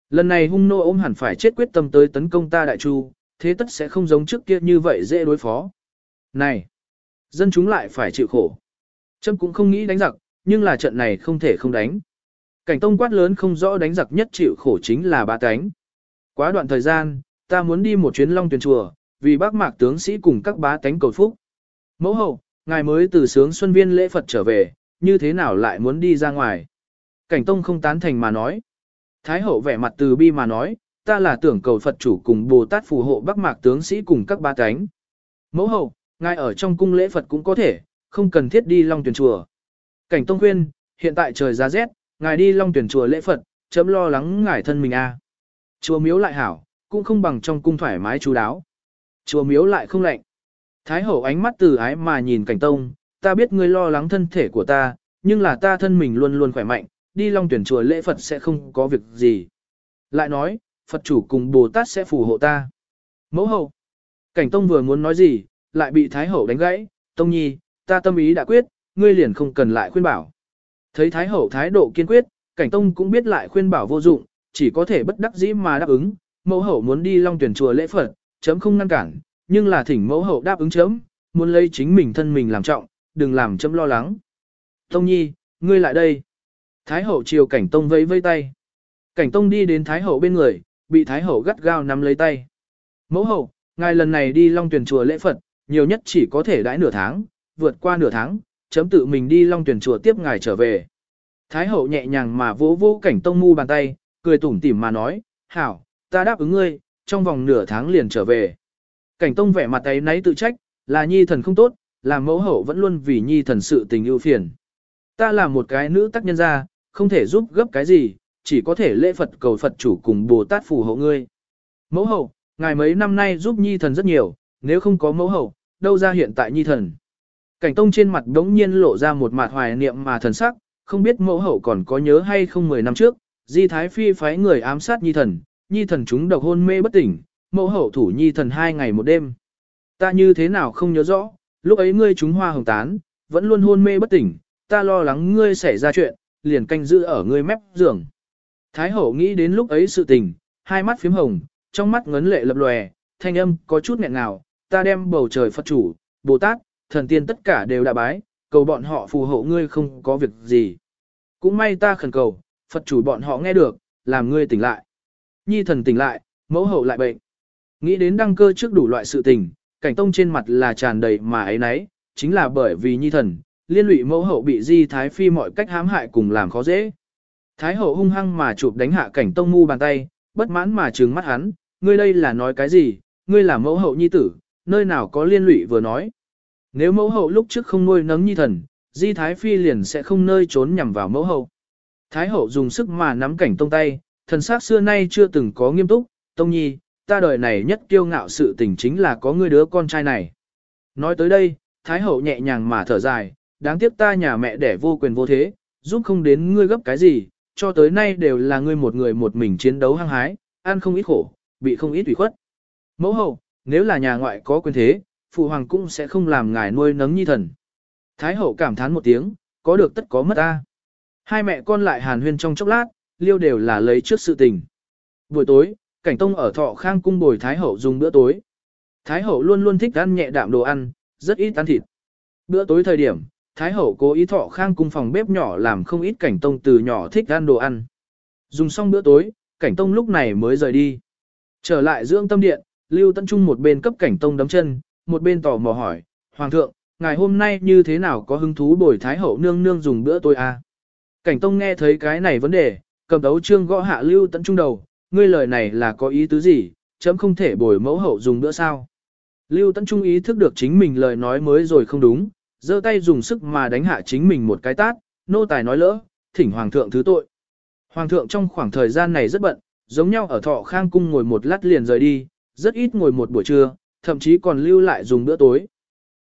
Lần này hung nô ôm hẳn phải chết quyết tâm tới tấn công ta đại chu, thế tất sẽ không giống trước kia như vậy dễ đối phó. Này, dân chúng lại phải chịu khổ. Trâm cũng không nghĩ đánh giặc, nhưng là trận này không thể không đánh. Cảnh tông quát lớn không rõ đánh giặc nhất chịu khổ chính là ba cánh. Quá đoạn thời gian, ta muốn đi một chuyến long tuyển chùa, vì bác mạc tướng sĩ cùng các bá tánh cầu phúc. Mẫu hậu, ngài mới từ sướng xuân viên lễ Phật trở về, như thế nào lại muốn đi ra ngoài? Cảnh Tông không tán thành mà nói. Thái hậu vẻ mặt từ bi mà nói, ta là tưởng cầu Phật chủ cùng Bồ Tát phù hộ Bắc Mạc tướng sĩ cùng các ba cánh. Mẫu hậu, ngài ở trong cung lễ Phật cũng có thể, không cần thiết đi Long Tuyển chùa. Cảnh Tông khuyên, hiện tại trời giá rét, ngài đi Long Tuyển chùa lễ Phật, chấm lo lắng ngài thân mình a. Chùa miếu lại hảo, cũng không bằng trong cung thoải mái chú đáo. Chùa miếu lại không lạnh. Thái hậu ánh mắt từ ái mà nhìn Cảnh Tông, ta biết ngươi lo lắng thân thể của ta, nhưng là ta thân mình luôn luôn khỏe mạnh, đi long tuyển chùa lễ Phật sẽ không có việc gì. Lại nói, Phật chủ cùng Bồ Tát sẽ phù hộ ta. Mẫu hậu. Cảnh Tông vừa muốn nói gì, lại bị Thái hậu đánh gãy, Tông nhi, ta tâm ý đã quyết, ngươi liền không cần lại khuyên bảo. Thấy Thái hậu thái độ kiên quyết, Cảnh Tông cũng biết lại khuyên bảo vô dụng, chỉ có thể bất đắc dĩ mà đáp ứng, mẫu hậu muốn đi long tuyển chùa lễ Phật, chấm không ngăn cản, nhưng là thỉnh mẫu hậu đáp ứng chấm, muốn lấy chính mình thân mình làm trọng, đừng làm chấm lo lắng. Tông nhi, ngươi lại đây. Thái hậu chiều cảnh tông vẫy vây tay. Cảnh tông đi đến thái hậu bên người, bị thái hậu gắt gao nắm lấy tay. Mẫu hậu, ngài lần này đi long tuyển chùa lễ Phật, nhiều nhất chỉ có thể đãi nửa tháng, vượt qua nửa tháng, chấm tự mình đi long tuyển chùa tiếp ngài trở về. Thái hậu nhẹ nhàng mà vỗ vỗ cảnh tông mu bàn tay, cười tủm tỉm mà nói, hảo, ta đáp ứng ngươi, trong vòng nửa tháng liền trở về. Cảnh tông vẻ mặt ấy nấy tự trách, là nhi thần không tốt, là mẫu hậu vẫn luôn vì nhi thần sự tình ưu phiền. Ta là một cái nữ tác nhân gia, không thể giúp gấp cái gì, chỉ có thể lễ Phật cầu Phật chủ cùng Bồ Tát phù hộ ngươi. Mẫu hậu, ngài mấy năm nay giúp nhi thần rất nhiều, nếu không có mẫu hậu, đâu ra hiện tại nhi thần. Cảnh tông trên mặt đống nhiên lộ ra một mặt hoài niệm mà thần sắc, không biết mẫu hậu còn có nhớ hay không 10 năm trước, di thái phi phái người ám sát nhi thần, nhi thần chúng độc hôn mê bất tỉnh, mẫu hậu thủ nhi thần hai ngày một đêm. Ta như thế nào không nhớ rõ, lúc ấy ngươi chúng hoa hồng tán, vẫn luôn hôn mê bất tỉnh, ta lo lắng ngươi xảy ra chuyện, liền canh giữ ở ngươi mép giường. Thái hậu nghĩ đến lúc ấy sự tình, hai mắt phím hồng, trong mắt ngấn lệ lập lòe, thanh âm có chút nghẹn ngào, ta đem bầu trời Phật chủ, Bồ Tát, thần tiên tất cả đều đã bái, cầu bọn họ phù hộ ngươi không có việc gì. Cũng may ta khẩn cầu, Phật chủ bọn họ nghe được, làm ngươi tỉnh lại. Nhi thần tỉnh lại, mẫu hậu lại bệnh. Nghĩ đến đăng cơ trước đủ loại sự tình, cảnh tông trên mặt là tràn đầy mà ấy nấy, chính là bởi vì nhi thần, liên lụy mẫu hậu bị di thái phi mọi cách hãm hại cùng làm khó dễ. Thái hậu hung hăng mà chụp đánh hạ cảnh tông mu bàn tay, bất mãn mà trừng mắt hắn, ngươi đây là nói cái gì, ngươi là mẫu hậu nhi tử, nơi nào có liên lụy vừa nói. Nếu mẫu hậu lúc trước không nuôi nấng nhi thần, di thái phi liền sẽ không nơi trốn nhằm vào mẫu hậu. Thái hậu dùng sức mà nắm cảnh tông tay, thần sắc xưa nay chưa từng có nghiêm túc, tông nhi, ta đời này nhất kiêu ngạo sự tình chính là có ngươi đứa con trai này. Nói tới đây, Thái hậu nhẹ nhàng mà thở dài, đáng tiếc ta nhà mẹ đẻ vô quyền vô thế, giúp không đến ngươi gấp cái gì, cho tới nay đều là ngươi một người một mình chiến đấu hăng hái, ăn không ít khổ, bị không ít ủy khuất. Mẫu hậu, nếu là nhà ngoại có quyền thế, phụ hoàng cũng sẽ không làm ngài nuôi nấng nhi thần. Thái hậu cảm thán một tiếng, có được tất có mất ta. Hai mẹ con lại hàn huyên trong chốc lát, liêu đều là lấy trước sự tình. Buổi tối, cảnh tông ở thọ khang cung bồi Thái hậu dùng bữa tối. Thái hậu luôn luôn thích ăn nhẹ đạm đồ ăn, rất ít ăn thịt. Bữa tối thời điểm, Thái hậu cố ý thọ khang cung phòng bếp nhỏ làm không ít cảnh tông từ nhỏ thích ăn đồ ăn. Dùng xong bữa tối, cảnh tông lúc này mới rời đi. Trở lại dưỡng tâm điện, Lưu Tân Trung một bên cấp cảnh tông đấm chân, một bên tò mò hỏi, Hoàng thượng, ngài hôm nay như thế nào có hứng thú bồi Thái hậu nương nương dùng bữa tối à? Cảnh tông nghe thấy cái này vấn đề, cầm đấu trương gõ hạ Lưu Tân Trung đầu, ngươi lời này là có ý tứ gì, chấm không thể bồi mẫu hậu dùng bữa sao? Lưu Tân Trung ý thức được chính mình lời nói mới rồi không đúng, giơ tay dùng sức mà đánh hạ chính mình một cái tát, nô tài nói lỡ, thỉnh hoàng thượng thứ tội. Hoàng thượng trong khoảng thời gian này rất bận, giống nhau ở thọ khang cung ngồi một lát liền rời đi, rất ít ngồi một buổi trưa, thậm chí còn lưu lại dùng bữa tối.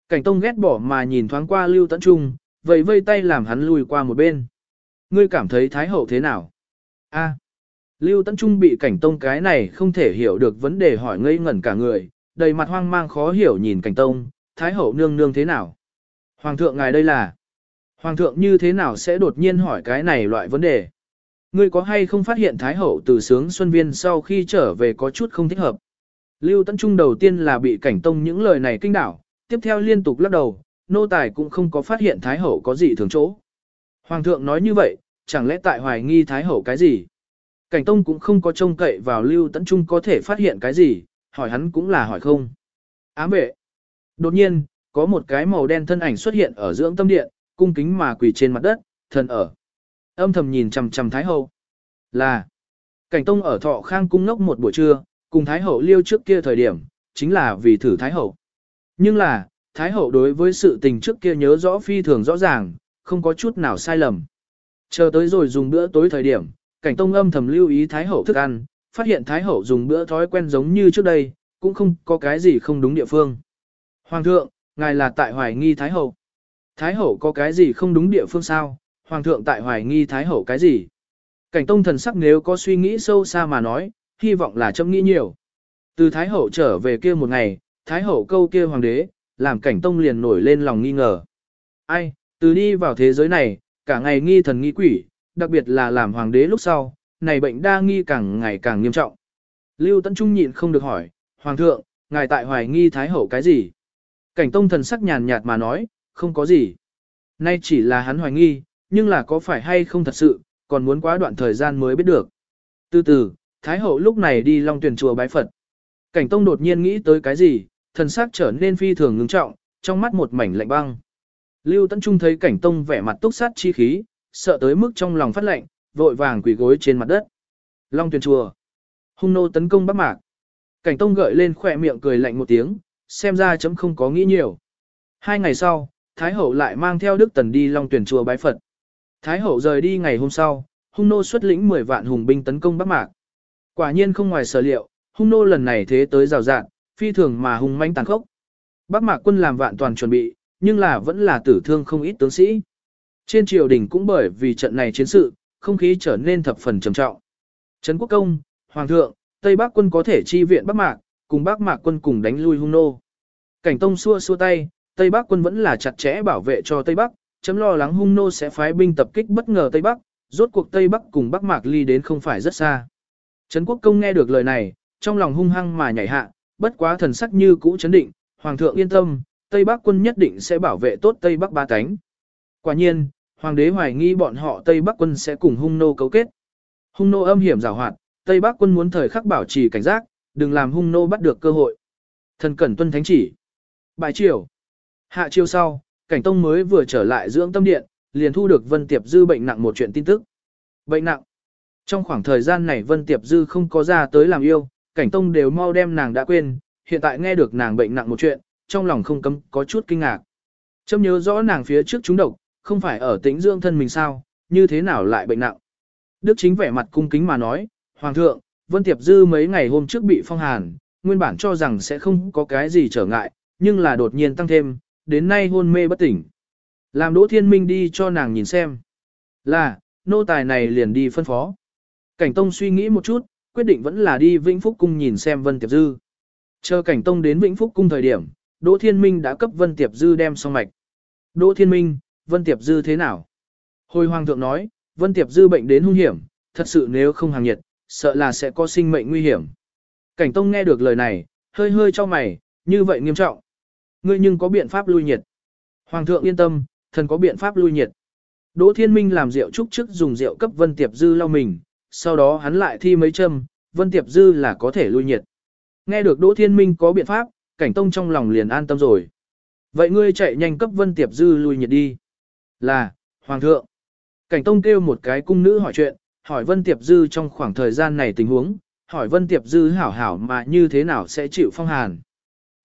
Cảnh tông ghét bỏ mà nhìn thoáng qua lưu tấn trung, vậy vây tay làm hắn lùi qua một bên. Ngươi cảm thấy thái hậu thế nào? A. lưu tấn trung bị cảnh tông cái này không thể hiểu được vấn đề hỏi ngây ngẩn cả người, đầy mặt hoang mang khó hiểu nhìn cảnh tông, thái hậu nương nương thế nào? Hoàng thượng ngài đây là, Hoàng thượng như thế nào sẽ đột nhiên hỏi cái này loại vấn đề? Ngươi có hay không phát hiện Thái hậu từ sướng Xuân Viên sau khi trở về có chút không thích hợp? Lưu Tấn Trung đầu tiên là bị cảnh tông những lời này kinh đảo, tiếp theo liên tục lắc đầu, nô tài cũng không có phát hiện Thái hậu có gì thường chỗ. Hoàng thượng nói như vậy, chẳng lẽ tại hoài nghi Thái hậu cái gì? Cảnh tông cũng không có trông cậy vào Lưu Tấn Trung có thể phát hiện cái gì, hỏi hắn cũng là hỏi không. Ám vệ. Đột nhiên, có một cái màu đen thân ảnh xuất hiện ở dưỡng tâm điện, cung kính mà quỳ trên mặt đất, thần ở. Âm thầm nhìn chằm chằm Thái Hậu. Là, cảnh tông ở thọ khang cung ngốc một buổi trưa, cùng Thái Hậu liêu trước kia thời điểm, chính là vì thử Thái Hậu. Nhưng là, Thái Hậu đối với sự tình trước kia nhớ rõ phi thường rõ ràng, không có chút nào sai lầm. Chờ tới rồi dùng bữa tối thời điểm, cảnh tông âm thầm lưu ý Thái Hậu thức ăn, phát hiện Thái Hậu dùng bữa thói quen giống như trước đây, cũng không có cái gì không đúng địa phương. Hoàng thượng, ngài là tại hoài nghi Thái Hậu. Thái Hậu có cái gì không đúng địa phương sao? Hoàng thượng tại hoài nghi Thái Hậu cái gì? Cảnh tông thần sắc nếu có suy nghĩ sâu xa mà nói, hy vọng là châm nghĩ nhiều. Từ Thái Hậu trở về kia một ngày, Thái Hậu câu kia hoàng đế, làm cảnh tông liền nổi lên lòng nghi ngờ. Ai, từ đi vào thế giới này, cả ngày nghi thần nghi quỷ, đặc biệt là làm hoàng đế lúc sau, này bệnh đa nghi càng ngày càng nghiêm trọng. Lưu Tấn Trung nhịn không được hỏi, Hoàng thượng, ngài tại hoài nghi Thái Hậu cái gì? Cảnh tông thần sắc nhàn nhạt mà nói, không có gì. Nay chỉ là hắn hoài nghi, nhưng là có phải hay không thật sự, còn muốn quá đoạn thời gian mới biết được. Từ từ, Thái hậu lúc này đi long tuyển chùa bái Phật. Cảnh tông đột nhiên nghĩ tới cái gì, thần sắc trở nên phi thường ngưng trọng, trong mắt một mảnh lạnh băng. Lưu Tấn Trung thấy cảnh tông vẻ mặt túc sát chi khí, sợ tới mức trong lòng phát lạnh, vội vàng quỳ gối trên mặt đất. Long tuyển chùa. Hung nô tấn công Bắc Mạc. Cảnh tông gợi lên khỏe miệng cười lạnh một tiếng, xem ra chấm không có nghĩ nhiều. Hai ngày sau, Thái Hậu lại mang theo Đức Tần đi Long Tuyển chùa bái Phật. Thái Hậu rời đi ngày hôm sau, hung nô xuất lĩnh 10 vạn hùng binh tấn công Bắc Mạc. Quả nhiên không ngoài sở liệu, hung nô lần này thế tới rào rạn, phi thường mà hung manh tàn khốc. Bắc Mạc quân làm vạn toàn chuẩn bị, nhưng là vẫn là tử thương không ít tướng sĩ. Trên triều đình cũng bởi vì trận này chiến sự, không khí trở nên thập phần trầm trọng. Trấn Quốc Công, Hoàng thượng, Tây Bắc quân có thể chi viện Bắc Mạc, cùng Bắc Mạc quân cùng đánh lui hung nô. Cảnh Tông xua xua tay, Tây Bắc quân vẫn là chặt chẽ bảo vệ cho Tây Bắc, chấm lo lắng hung nô sẽ phái binh tập kích bất ngờ Tây Bắc, rốt cuộc Tây Bắc cùng Bắc Mạc ly đến không phải rất xa. Trấn Quốc Công nghe được lời này, trong lòng hung hăng mà nhảy hạ, bất quá thần sắc như cũ chấn định, Hoàng thượng yên tâm, Tây Bắc quân nhất định sẽ bảo vệ tốt Tây Bắc ba cánh. Quả nhiên, Hoàng đế hoài nghi bọn họ Tây Bắc quân sẽ cùng hung nô cấu kết. Hung nô âm hiểm rào hoạt, Tây Bắc quân muốn thời khắc bảo trì cảnh giác, đừng làm hung nô bắt được cơ hội. Thần cẩn tuân thánh chỉ. Bài chiều. Hạ chiều sau, Cảnh Tông mới vừa trở lại dưỡng tâm điện, liền thu được Vân Tiệp Dư bệnh nặng một chuyện tin tức. Bệnh nặng. Trong khoảng thời gian này Vân Tiệp Dư không có ra tới làm yêu, Cảnh Tông đều mau đem nàng đã quên, hiện tại nghe được nàng bệnh nặng một chuyện, trong lòng không cấm có chút kinh ngạc. Châm nhớ rõ nàng phía trước chúng độc, không phải ở tĩnh dưỡng thân mình sao, như thế nào lại bệnh nặng. Đức chính vẻ mặt cung kính mà nói, Hoàng thượng, Vân Tiệp Dư mấy ngày hôm trước bị phong hàn, nguyên bản cho rằng sẽ không có cái gì trở ngại, nhưng là đột nhiên tăng thêm, đến nay hôn mê bất tỉnh. Làm Đỗ Thiên Minh đi cho nàng nhìn xem. Là, nô tài này liền đi phân phó. Cảnh Tông suy nghĩ một chút, quyết định vẫn là đi Vĩnh Phúc Cung nhìn xem Vân Tiệp Dư. Chờ Cảnh Tông đến Vĩnh Phúc Cung thời điểm, Đỗ Thiên Minh đã cấp Vân Tiệp Dư đem xong mạch. Đỗ Thiên Minh, Vân Tiệp Dư thế nào? Hồi Hoàng thượng nói, Vân Tiệp Dư bệnh đến hung hiểm, thật sự nếu không hàng nhiệt, sợ là sẽ có sinh mệnh nguy hiểm. Cảnh Tông nghe được lời này, hơi hơi cho mày, như vậy nghiêm trọng. Ngươi nhưng có biện pháp lui nhiệt. Hoàng thượng yên tâm, thần có biện pháp lui nhiệt. Đỗ Thiên Minh làm rượu trúc trước dùng rượu cấp Vân Tiệp Dư lau mình, sau đó hắn lại thi mấy châm, Vân Tiệp Dư là có thể lui nhiệt. Nghe được Đỗ Thiên Minh có biện pháp, cảnh tông trong lòng liền an tâm rồi. Vậy ngươi chạy nhanh cấp Vân Tiệp Dư lui nhiệt đi. Là, Hoàng thượng. Cảnh tông kêu một cái cung nữ hỏi chuyện, hỏi Vân Tiệp Dư trong khoảng thời gian này tình huống, hỏi Vân Tiệp Dư hảo hảo mà như thế nào sẽ chịu phong hàn.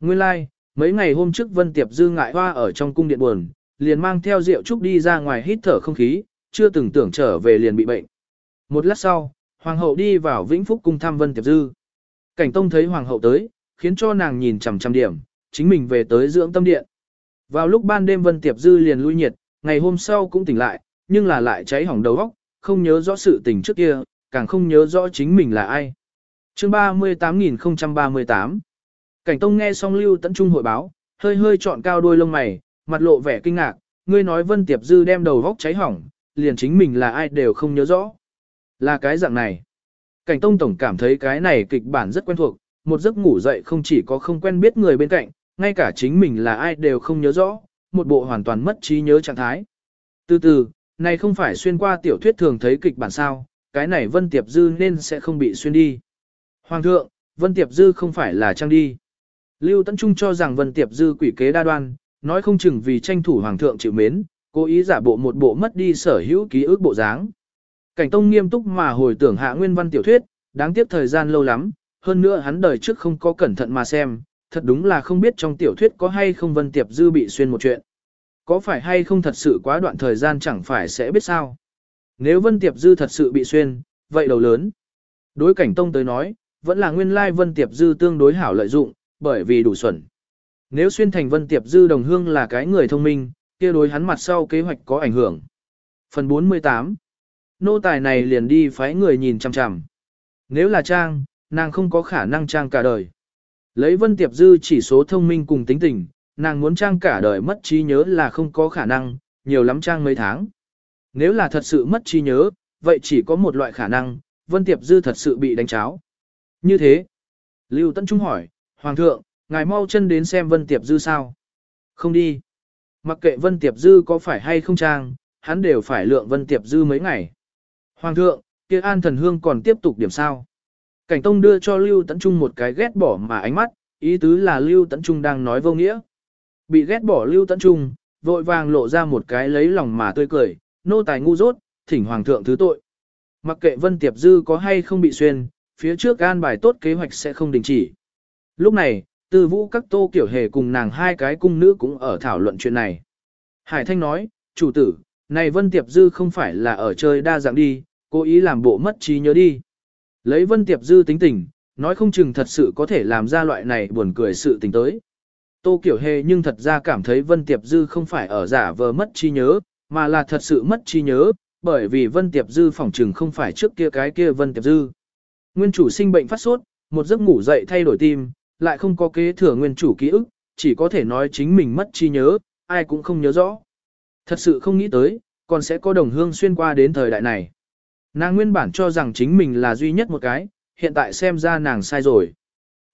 Nguyên lai, like, mấy ngày hôm trước Vân Tiệp Dư ngại hoa ở trong cung điện buồn, liền mang theo rượu trúc đi ra ngoài hít thở không khí, chưa từng tưởng trở về liền bị bệnh. Một lát sau, Hoàng hậu đi vào Vĩnh Phúc cung thăm Vân Tiệp Dư. Cảnh Tông thấy Hoàng hậu tới, khiến cho nàng nhìn chằm chằm điểm, chính mình về tới dưỡng tâm điện. Vào lúc ban đêm Vân Tiệp Dư liền lui nhiệt, ngày hôm sau cũng tỉnh lại, nhưng là lại cháy hỏng đầu óc, không nhớ rõ sự tình trước kia, càng không nhớ rõ chính mình là ai. Chương 38038 Cảnh Tông nghe xong Lưu Tấn Trung hội báo, hơi hơi chọn cao đôi lông mày, mặt lộ vẻ kinh ngạc, ngươi nói Vân Tiệp Dư đem đầu vóc cháy hỏng, liền chính mình là ai đều không nhớ rõ. Là cái dạng này. Cảnh Tông Tổng cảm thấy cái này kịch bản rất quen thuộc, một giấc ngủ dậy không chỉ có không quen biết người bên cạnh, ngay cả chính mình là ai đều không nhớ rõ, một bộ hoàn toàn mất trí nhớ trạng thái. Từ từ, này không phải xuyên qua tiểu thuyết thường thấy kịch bản sao, cái này Vân Tiệp Dư nên sẽ không bị xuyên đi. Hoàng thượng, Vân Tiệp Dư không phải là trang đi. Lưu Tấn Trung cho rằng Vân Tiệp Dư quỷ kế đa đoan, nói không chừng vì tranh thủ Hoàng thượng chịu mến, cố ý giả bộ một bộ mất đi sở hữu ký ức bộ dáng. Cảnh Tông nghiêm túc mà hồi tưởng hạ nguyên văn tiểu thuyết, đáng tiếc thời gian lâu lắm, hơn nữa hắn đời trước không có cẩn thận mà xem, thật đúng là không biết trong tiểu thuyết có hay không Vân Tiệp Dư bị xuyên một chuyện. Có phải hay không thật sự quá đoạn thời gian chẳng phải sẽ biết sao. Nếu Vân Tiệp Dư thật sự bị xuyên, vậy đầu lớn. Đối cảnh Tông tới nói, vẫn là nguyên lai Vân Tiệp Dư tương đối hảo lợi dụng, bởi vì đủ xuẩn. Nếu xuyên thành Vân Tiệp Dư đồng hương là cái người thông minh, kia đối hắn mặt sau kế hoạch có ảnh hưởng. Phần 48 Nô tài này liền đi phái người nhìn chằm chằm. Nếu là Trang, nàng không có khả năng Trang cả đời. Lấy Vân Tiệp Dư chỉ số thông minh cùng tính tình, nàng muốn Trang cả đời mất trí nhớ là không có khả năng, nhiều lắm Trang mấy tháng. Nếu là thật sự mất trí nhớ, vậy chỉ có một loại khả năng, Vân Tiệp Dư thật sự bị đánh cháo. Như thế, Lưu Tấn Trung hỏi, Hoàng thượng, ngài mau chân đến xem Vân Tiệp Dư sao? Không đi. Mặc kệ Vân Tiệp Dư có phải hay không trang, hắn đều phải lượng Vân Tiệp Dư mấy ngày. Hoàng thượng, kia an thần hương còn tiếp tục điểm sao? Cảnh Tông đưa cho Lưu Tấn Trung một cái ghét bỏ mà ánh mắt, ý tứ là Lưu Tấn Trung đang nói vô nghĩa. Bị ghét bỏ Lưu Tấn Trung, vội vàng lộ ra một cái lấy lòng mà tươi cười, nô tài ngu dốt, thỉnh Hoàng thượng thứ tội. Mặc kệ Vân Tiệp Dư có hay không bị xuyên, phía trước an bài tốt kế hoạch sẽ không đình chỉ. Lúc này, tư vũ các tô kiểu hề cùng nàng hai cái cung nữ cũng ở thảo luận chuyện này. Hải Thanh nói, chủ tử, này Vân Tiệp Dư không phải là ở chơi đa dạng đi, cố ý làm bộ mất trí nhớ đi. Lấy Vân Tiệp Dư tính tình, nói không chừng thật sự có thể làm ra loại này buồn cười sự tình tới. Tô Kiểu Hề nhưng thật ra cảm thấy Vân Tiệp Dư không phải ở giả vờ mất trí nhớ, mà là thật sự mất trí nhớ, bởi vì Vân Tiệp Dư phỏng chừng không phải trước kia cái kia Vân Tiệp Dư. Nguyên chủ sinh bệnh phát sốt, một giấc ngủ dậy thay đổi tim, lại không có kế thừa nguyên chủ ký ức, chỉ có thể nói chính mình mất trí nhớ, ai cũng không nhớ rõ. Thật sự không nghĩ tới, còn sẽ có đồng hương xuyên qua đến thời đại này. Nàng nguyên bản cho rằng chính mình là duy nhất một cái, hiện tại xem ra nàng sai rồi.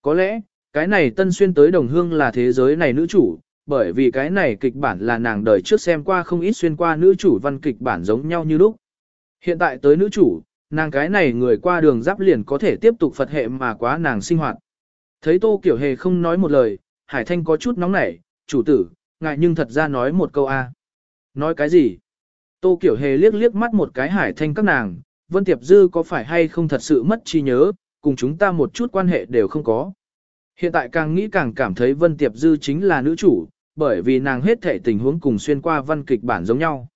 Có lẽ, cái này tân xuyên tới đồng hương là thế giới này nữ chủ, bởi vì cái này kịch bản là nàng đời trước xem qua không ít xuyên qua nữ chủ văn kịch bản giống nhau như lúc. Hiện tại tới nữ chủ, nàng cái này người qua đường giáp liền có thể tiếp tục Phật hệ mà quá nàng sinh hoạt. Thấy Tô Kiểu Hề không nói một lời, Hải Thanh có chút nóng nảy, chủ tử, ngại nhưng thật ra nói một câu a. Nói cái gì? Tô Kiểu Hề liếc liếc mắt một cái hải thanh các nàng, Vân Tiệp Dư có phải hay không thật sự mất trí nhớ, cùng chúng ta một chút quan hệ đều không có. Hiện tại càng nghĩ càng cảm thấy Vân Tiệp Dư chính là nữ chủ, bởi vì nàng hết thể tình huống cùng xuyên qua văn kịch bản giống nhau.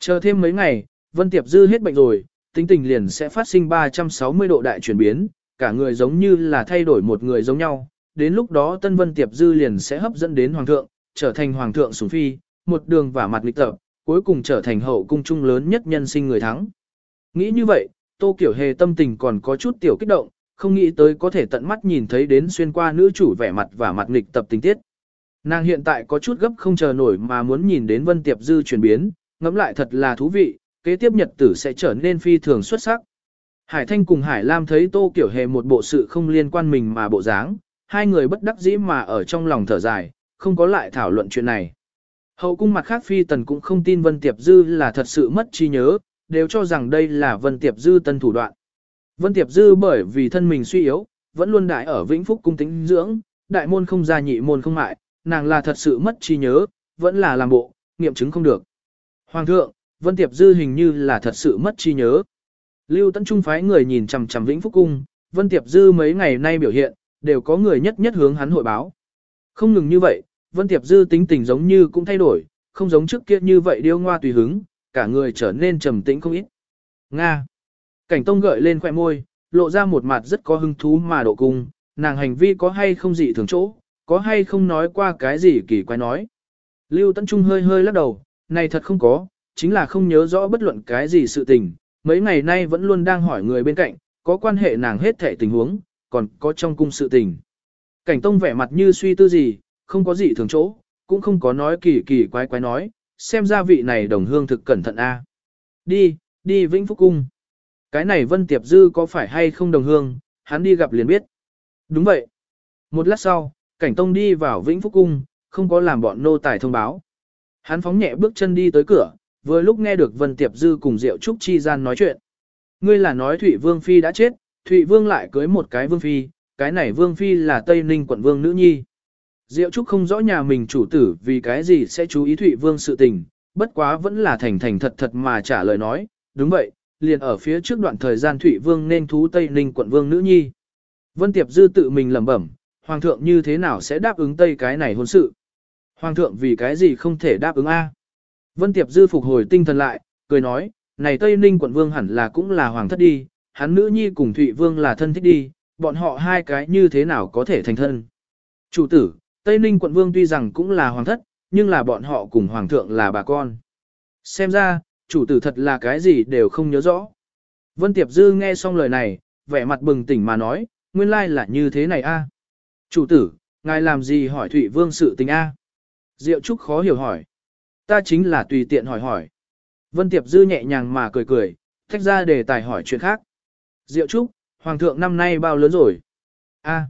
Chờ thêm mấy ngày, Vân Tiệp Dư hết bệnh rồi, tính tình liền sẽ phát sinh 360 độ đại chuyển biến, cả người giống như là thay đổi một người giống nhau. Đến lúc đó Tân Vân Tiệp Dư liền sẽ hấp dẫn đến Hoàng thượng, trở thành Hoàng thượng sủng phi, một đường vả mặt lịch tập, cuối cùng trở thành hậu cung trung lớn nhất nhân sinh người thắng. Nghĩ như vậy, Tô Kiểu Hề tâm tình còn có chút tiểu kích động, không nghĩ tới có thể tận mắt nhìn thấy đến xuyên qua nữ chủ vẻ mặt và mặt nghịch tập tình tiết. Nàng hiện tại có chút gấp không chờ nổi mà muốn nhìn đến Vân Tiệp Dư chuyển biến, ngẫm lại thật là thú vị, kế tiếp nhật tử sẽ trở nên phi thường xuất sắc. Hải Thanh cùng Hải Lam thấy Tô Kiểu Hề một bộ sự không liên quan mình mà bộ dáng, hai người bất đắc dĩ mà ở trong lòng thở dài, không có lại thảo luận chuyện này. Hậu cung mặt khác phi tần cũng không tin Vân Tiệp Dư là thật sự mất trí nhớ, đều cho rằng đây là Vân Tiệp Dư tân thủ đoạn. Vân Tiệp Dư bởi vì thân mình suy yếu, vẫn luôn đại ở Vĩnh Phúc cung tính dưỡng, đại môn không ra nhị môn không mại, nàng là thật sự mất trí nhớ, vẫn là làm bộ, nghiệm chứng không được. Hoàng thượng, Vân Tiệp Dư hình như là thật sự mất trí nhớ. Lưu Tấn Trung phái người nhìn chằm chằm Vĩnh Phúc cung, Vân Tiệp Dư mấy ngày nay biểu hiện, đều có người nhất nhất hướng hắn hội báo. Không ngừng như vậy, Vân Tiệp Dư tính tình giống như cũng thay đổi, không giống trước kia như vậy điêu ngoa tùy hứng, cả người trở nên trầm tĩnh không ít. Nga. Cảnh Tông gợi lên khóe môi, lộ ra một mặt rất có hứng thú mà độ cung, nàng hành vi có hay không dị thường chỗ, có hay không nói qua cái gì kỳ quái nói. Lưu Tấn Trung hơi hơi lắc đầu, này thật không có, chính là không nhớ rõ bất luận cái gì sự tình, mấy ngày nay vẫn luôn đang hỏi người bên cạnh, có quan hệ nàng hết thảy tình huống, còn có trong cung sự tình. Cảnh Tông vẻ mặt như suy tư gì, không có gì thường chỗ, cũng không có nói kỳ kỳ quái quái nói, xem ra vị này đồng hương thực cẩn thận a. Đi, đi Vĩnh Phúc Cung. Cái này Vân Tiệp Dư có phải hay không đồng hương, hắn đi gặp liền biết. Đúng vậy. Một lát sau, Cảnh Tông đi vào Vĩnh Phúc Cung, không có làm bọn nô tài thông báo. Hắn phóng nhẹ bước chân đi tới cửa, vừa lúc nghe được Vân Tiệp Dư cùng Diệu Trúc Chi gian nói chuyện. Ngươi là nói Thụy Vương Phi đã chết, Thụy Vương lại cưới một cái Vương Phi, cái này Vương Phi là Tây Ninh quận Vương Nữ Nhi. Diệu Trúc không rõ nhà mình chủ tử vì cái gì sẽ chú ý Thụy Vương sự tình, bất quá vẫn là thành thành thật thật mà trả lời nói, đúng vậy, liền ở phía trước đoạn thời gian Thụy Vương nên thú Tây Ninh quận Vương Nữ Nhi. Vân Tiệp Dư tự mình lẩm bẩm, Hoàng thượng như thế nào sẽ đáp ứng Tây cái này hôn sự? Hoàng thượng vì cái gì không thể đáp ứng A? Vân Tiệp Dư phục hồi tinh thần lại, cười nói, này Tây Ninh quận Vương hẳn là cũng là Hoàng thất đi, hắn nữ nhi cùng Thụy Vương là thân thích đi, bọn họ hai cái như thế nào có thể thành thân? Chủ tử, Tây Ninh quận vương tuy rằng cũng là hoàng thất, nhưng là bọn họ cùng hoàng thượng là bà con. Xem ra, chủ tử thật là cái gì đều không nhớ rõ. Vân Tiệp Dư nghe xong lời này, vẻ mặt bừng tỉnh mà nói, nguyên lai là như thế này a. À? Chủ tử, ngài làm gì hỏi Thụy Vương sự tình a? À? Diệu Trúc khó hiểu hỏi. Ta chính là tùy tiện hỏi hỏi. Vân Tiệp Dư nhẹ nhàng mà cười cười, thách ra để tài hỏi chuyện khác. Diệu Trúc, Hoàng thượng năm nay bao lớn rồi? A. À?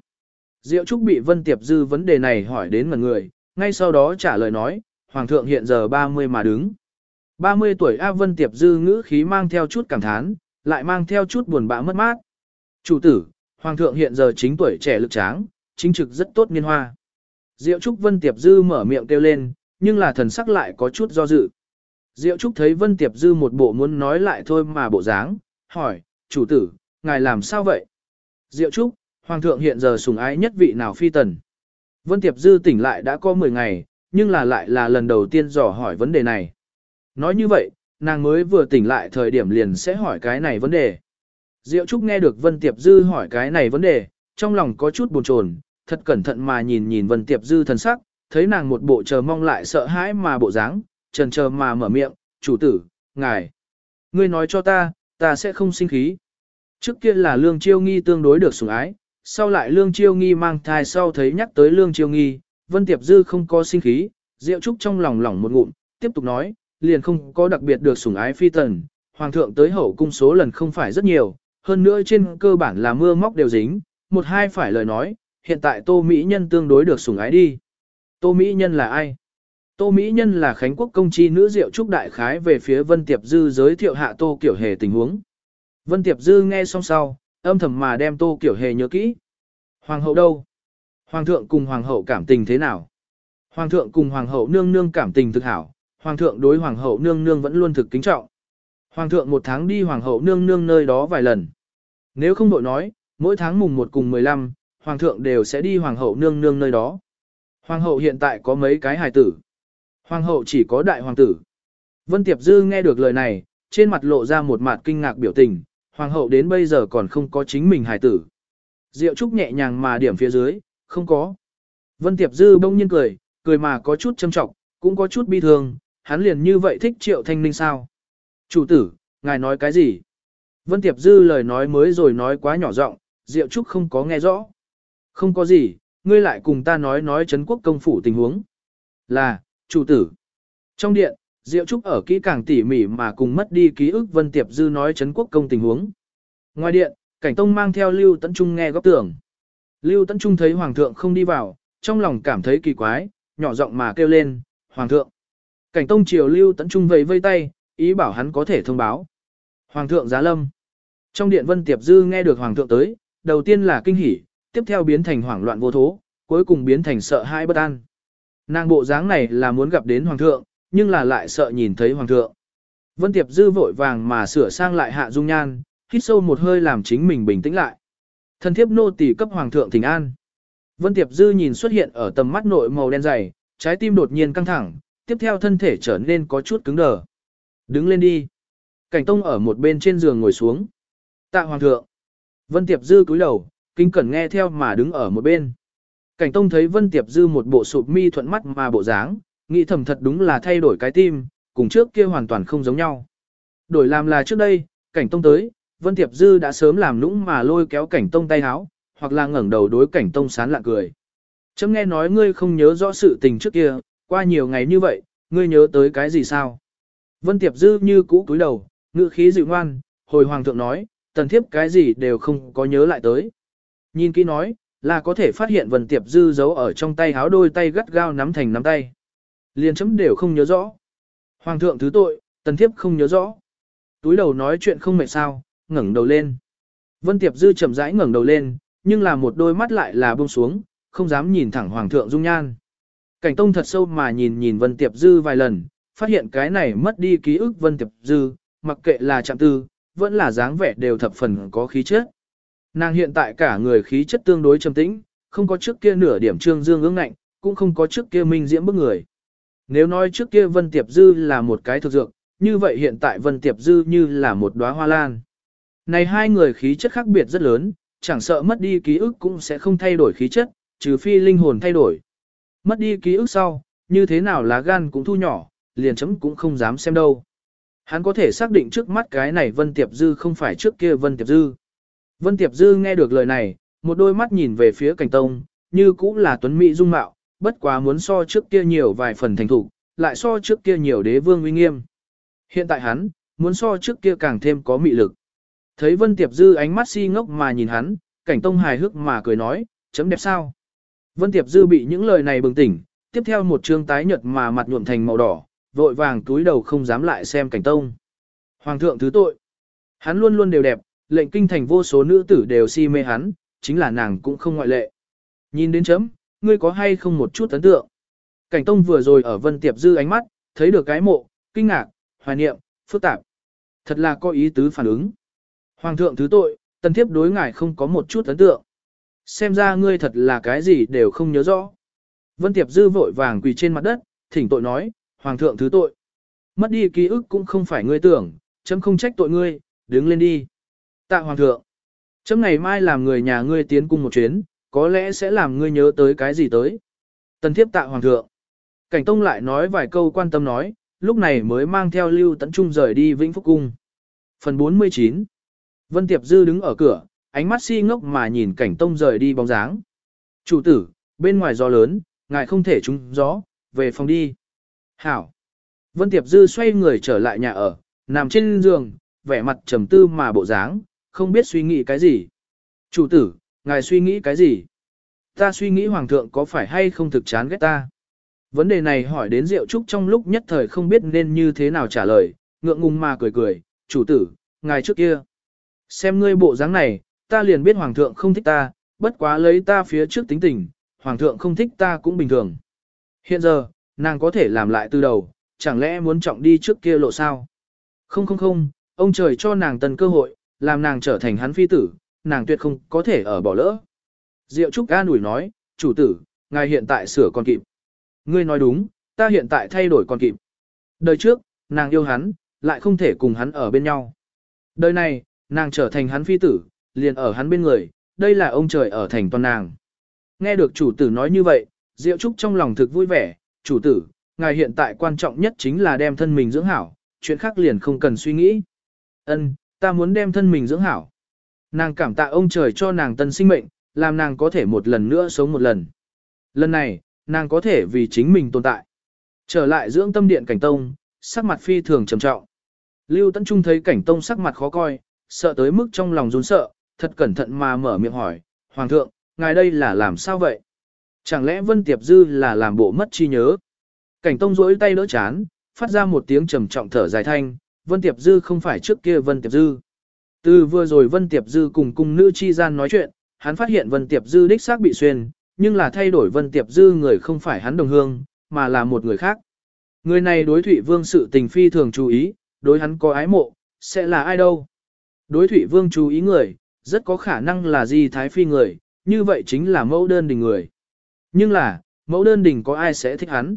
Diệu Trúc bị Vân Tiệp Dư vấn đề này hỏi đến ngần người, ngay sau đó trả lời nói, Hoàng thượng hiện giờ 30 mà đứng. 30 tuổi A Vân Tiệp Dư ngữ khí mang theo chút cảm thán, lại mang theo chút buồn bã mất mát. Chủ tử, Hoàng thượng hiện giờ chính tuổi trẻ lực tráng, chính trực rất tốt niên hoa. Diệu Trúc Vân Tiệp Dư mở miệng kêu lên, nhưng là thần sắc lại có chút do dự. Diệu Trúc thấy Vân Tiệp Dư một bộ muốn nói lại thôi mà bộ dáng, hỏi, chủ tử, ngài làm sao vậy? Diệu Trúc, Hoàng thượng hiện giờ sùng ái nhất vị nào phi tần. Vân Tiệp Dư tỉnh lại đã có 10 ngày, nhưng là lại là lần đầu tiên dò hỏi vấn đề này. Nói như vậy, nàng mới vừa tỉnh lại thời điểm liền sẽ hỏi cái này vấn đề. Diệu Trúc nghe được Vân Tiệp Dư hỏi cái này vấn đề, trong lòng có chút buồn chồn, thật cẩn thận mà nhìn nhìn Vân Tiệp Dư thần sắc, thấy nàng một bộ chờ mong lại sợ hãi mà bộ dáng, trần chờ mà mở miệng, chủ tử, ngài. Ngươi nói cho ta, ta sẽ không sinh khí. Trước kia là lương chiêu nghi tương đối được sủng ái, sau lại Lương Chiêu Nghi mang thai sau thấy nhắc tới Lương Chiêu Nghi, Vân Tiệp Dư không có sinh khí, Diệu Trúc trong lòng lỏng một ngụm, tiếp tục nói, liền không có đặc biệt được sủng ái phi tần, Hoàng thượng tới hậu cung số lần không phải rất nhiều, hơn nữa trên cơ bản là mưa móc đều dính, một hai phải lời nói, hiện tại Tô Mỹ Nhân tương đối được sủng ái đi. Tô Mỹ Nhân là ai? Tô Mỹ Nhân là Khánh Quốc công chi nữ Diệu Trúc Đại Khái về phía Vân Tiệp Dư giới thiệu hạ Tô Kiểu Hề tình huống. Vân Tiệp Dư nghe xong sau, âm thầm mà đem tô kiểu hề nhớ kỹ. Hoàng hậu đâu? Hoàng thượng cùng hoàng hậu cảm tình thế nào? Hoàng thượng cùng hoàng hậu nương nương cảm tình thực hảo, hoàng thượng đối hoàng hậu nương nương vẫn luôn thực kính trọng. Hoàng thượng một tháng đi hoàng hậu nương nương nơi đó vài lần. Nếu không đội nói, mỗi tháng mùng 1 cùng 15, hoàng thượng đều sẽ đi hoàng hậu nương nương nơi đó. Hoàng hậu hiện tại có mấy cái hài tử. Hoàng hậu chỉ có đại hoàng tử. Vân Tiệp Dư nghe được lời này, trên mặt lộ ra một mặt kinh ngạc biểu tình, hoàng hậu đến bây giờ còn không có chính mình hài tử. Diệu Trúc nhẹ nhàng mà điểm phía dưới, không có. Vân Tiệp Dư bỗng nhiên cười, cười mà có chút châm trọng, cũng có chút bi thương, hắn liền như vậy thích Triệu Thanh Ninh sao? Chủ tử, ngài nói cái gì? Vân Tiệp Dư lời nói mới rồi nói quá nhỏ giọng, Diệu Trúc không có nghe rõ. Không có gì, ngươi lại cùng ta nói nói Trấn quốc công phủ tình huống. Là, chủ tử. Trong điện, Diệu Trúc ở kỹ càng tỉ mỉ mà cùng mất đi ký ức Vân Tiệp Dư nói Trấn quốc công tình huống. Ngoài điện, Cảnh Tông mang theo Lưu Tấn Trung nghe góc tưởng. Lưu Tấn Trung thấy Hoàng thượng không đi vào, trong lòng cảm thấy kỳ quái, nhỏ giọng mà kêu lên, Hoàng thượng. Cảnh Tông triều Lưu tận Trung vầy vây tay, ý bảo hắn có thể thông báo. Hoàng thượng giá lâm. Trong điện Vân Tiệp Dư nghe được Hoàng thượng tới, đầu tiên là kinh hỉ, tiếp theo biến thành hoảng loạn vô thố, cuối cùng biến thành sợ hãi bất an. Nàng bộ dáng này là muốn gặp đến Hoàng thượng, nhưng là lại sợ nhìn thấy Hoàng thượng. Vân Tiệp Dư vội vàng mà sửa sang lại hạ dung nhan, hít sâu một hơi làm chính mình bình tĩnh lại. Thân thiếp nô tỳ cấp Hoàng thượng thỉnh an. Vân Tiệp Dư nhìn xuất hiện ở tầm mắt nội màu đen dày, trái tim đột nhiên căng thẳng, tiếp theo thân thể trở nên có chút cứng đờ. Đứng lên đi. Cảnh Tông ở một bên trên giường ngồi xuống. Tạ Hoàng thượng. Vân Tiệp Dư cúi đầu, kinh cẩn nghe theo mà đứng ở một bên. Cảnh Tông thấy Vân Tiệp Dư một bộ sụp mi thuận mắt mà bộ dáng, nghĩ thầm thật đúng là thay đổi cái tim, cùng trước kia hoàn toàn không giống nhau. Đổi làm là trước đây, Cảnh Tông tới, Vân Tiệp Dư đã sớm làm nũng mà lôi kéo Cảnh Tông tay háo, hoặc là ngẩng đầu đối Cảnh Tông sán lạ cười. Chấm nghe nói ngươi không nhớ rõ sự tình trước kia, qua nhiều ngày như vậy, ngươi nhớ tới cái gì sao? Vân Tiệp Dư như cũ cúi đầu, ngữ khí dịu ngoan, hồi hoàng thượng nói, tần thiếp cái gì đều không có nhớ lại tới. Nhìn kỹ nói, là có thể phát hiện Vân Tiệp Dư giấu ở trong tay háo đôi tay gắt gao nắm thành nắm tay. Liền chấm đều không nhớ rõ. Hoàng thượng thứ tội, tần thiếp không nhớ rõ. Túi đầu nói chuyện không mệt sao, ngẩng đầu lên. Vân Tiệp Dư chậm rãi ngẩng đầu lên, nhưng là một đôi mắt lại là buông xuống, không dám nhìn thẳng Hoàng thượng dung nhan. Cảnh Tông thật sâu mà nhìn nhìn Vân Tiệp Dư vài lần, phát hiện cái này mất đi ký ức Vân Tiệp Dư, mặc kệ là trạng tư, vẫn là dáng vẻ đều thập phần có khí chất. Nàng hiện tại cả người khí chất tương đối trầm tĩnh, không có trước kia nửa điểm trương dương ương ngạnh, cũng không có trước kia minh diễm bức người. Nếu nói trước kia Vân Tiệp Dư là một cái thực dược, như vậy hiện tại Vân Tiệp Dư như là một đóa hoa lan. Này hai người khí chất khác biệt rất lớn, chẳng sợ mất đi ký ức cũng sẽ không thay đổi khí chất, trừ phi linh hồn thay đổi. Mất đi ký ức sau, như thế nào lá gan cũng thu nhỏ, liền chấm cũng không dám xem đâu. Hắn có thể xác định trước mắt cái này Vân Tiệp Dư không phải trước kia Vân Tiệp Dư. Vân Tiệp Dư nghe được lời này, một đôi mắt nhìn về phía cảnh tông, như cũng là tuấn mỹ dung mạo, bất quá muốn so trước kia nhiều vài phần thành thủ, lại so trước kia nhiều đế vương uy nghiêm. Hiện tại hắn, muốn so trước kia càng thêm có mị lực. Thấy Vân Tiệp Dư ánh mắt si ngốc mà nhìn hắn, cảnh tông hài hước mà cười nói, chấm đẹp sao. Vân Tiệp Dư bị những lời này bừng tỉnh, tiếp theo một trương tái nhợt mà mặt nhuộm thành màu đỏ, vội vàng túi đầu không dám lại xem cảnh tông. Hoàng thượng thứ tội. Hắn luôn luôn đều đẹp, lệnh kinh thành vô số nữ tử đều si mê hắn, chính là nàng cũng không ngoại lệ. Nhìn đến chấm, ngươi có hay không một chút ấn tượng. Cảnh tông vừa rồi ở vân tiệp dư ánh mắt, thấy được cái mộ, kinh ngạc, hoài niệm, phức tạp. Thật là có ý tứ phản ứng. Hoàng thượng thứ tội, tần thiếp đối ngài không có một chút ấn tượng. Xem ra ngươi thật là cái gì đều không nhớ rõ. Vân Tiệp Dư vội vàng quỳ trên mặt đất, thỉnh tội nói, Hoàng thượng thứ tội. Mất đi ký ức cũng không phải ngươi tưởng, chấm không trách tội ngươi, đứng lên đi. Tạ Hoàng thượng. Chấm ngày mai làm người nhà ngươi tiến cung một chuyến, có lẽ sẽ làm ngươi nhớ tới cái gì tới. Tần thiếp tạ Hoàng thượng. Cảnh Tông lại nói vài câu quan tâm nói, lúc này mới mang theo Lưu Tấn Trung rời đi Vĩnh Phúc Cung. Phần 49 Vân Tiệp Dư đứng ở cửa, ánh mắt si ngốc mà nhìn Cảnh Tông rời đi bóng dáng. Chủ tử, bên ngoài gió lớn, ngài không thể trúng gió, về phòng đi. Hảo. Vân Tiệp Dư xoay người trở lại nhà ở, nằm trên giường, vẻ mặt trầm tư mà bộ dáng, không biết suy nghĩ cái gì. Chủ tử, ngài suy nghĩ cái gì? Ta suy nghĩ hoàng thượng có phải hay không thực chán ghét ta? Vấn đề này hỏi đến Diệu Trúc trong lúc nhất thời không biết nên như thế nào trả lời, ngượng ngùng mà cười cười, chủ tử, ngài trước kia. Xem ngươi bộ dáng này, ta liền biết hoàng thượng không thích ta, bất quá lấy ta phía trước tính tình, hoàng thượng không thích ta cũng bình thường. Hiện giờ, nàng có thể làm lại từ đầu, chẳng lẽ muốn trọng đi trước kia lộ sao? Không không không, ông trời cho nàng tần cơ hội, làm nàng trở thành hắn phi tử, nàng tuyệt không có thể ở bỏ lỡ. Diệu Trúc ca nủi nói, chủ tử, ngài hiện tại sửa còn kịp. Ngươi nói đúng, ta hiện tại thay đổi còn kịp. Đời trước, nàng yêu hắn, lại không thể cùng hắn ở bên nhau. Đời này, nàng trở thành hắn phi tử, liền ở hắn bên người, đây là ông trời ở thành toàn nàng. Nghe được chủ tử nói như vậy, Diệu Trúc trong lòng thực vui vẻ, chủ tử, ngài hiện tại quan trọng nhất chính là đem thân mình dưỡng hảo, chuyện khác liền không cần suy nghĩ. Ân, ta muốn đem thân mình dưỡng hảo. Nàng cảm tạ ông trời cho nàng tân sinh mệnh, làm nàng có thể một lần nữa sống một lần. Lần này, nàng có thể vì chính mình tồn tại. Trở lại dưỡng tâm điện cảnh tông, sắc mặt phi thường trầm trọng. Lưu Tấn Trung thấy cảnh tông sắc mặt khó coi, sợ tới mức trong lòng run sợ, thật cẩn thận mà mở miệng hỏi, Hoàng thượng, ngài đây là làm sao vậy? Chẳng lẽ Vân Tiệp Dư là làm bộ mất chi nhớ? Cảnh tông rỗi tay đỡ chán, phát ra một tiếng trầm trọng thở dài thanh, Vân Tiệp Dư không phải trước kia Vân Tiệp Dư. Từ vừa rồi Vân Tiệp Dư cùng cung nữ chi gian nói chuyện, hắn phát hiện Vân Tiệp Dư đích xác bị xuyên, nhưng là thay đổi Vân Tiệp Dư người không phải hắn đồng hương, mà là một người khác. Người này đối Thụy Vương sự tình phi thường chú ý, đối hắn có ái mộ, sẽ là ai đâu. Đối Thụy Vương chú ý người, rất có khả năng là Di Thái Phi người, như vậy chính là mẫu đơn đình người. Nhưng là, mẫu đơn đình có ai sẽ thích hắn?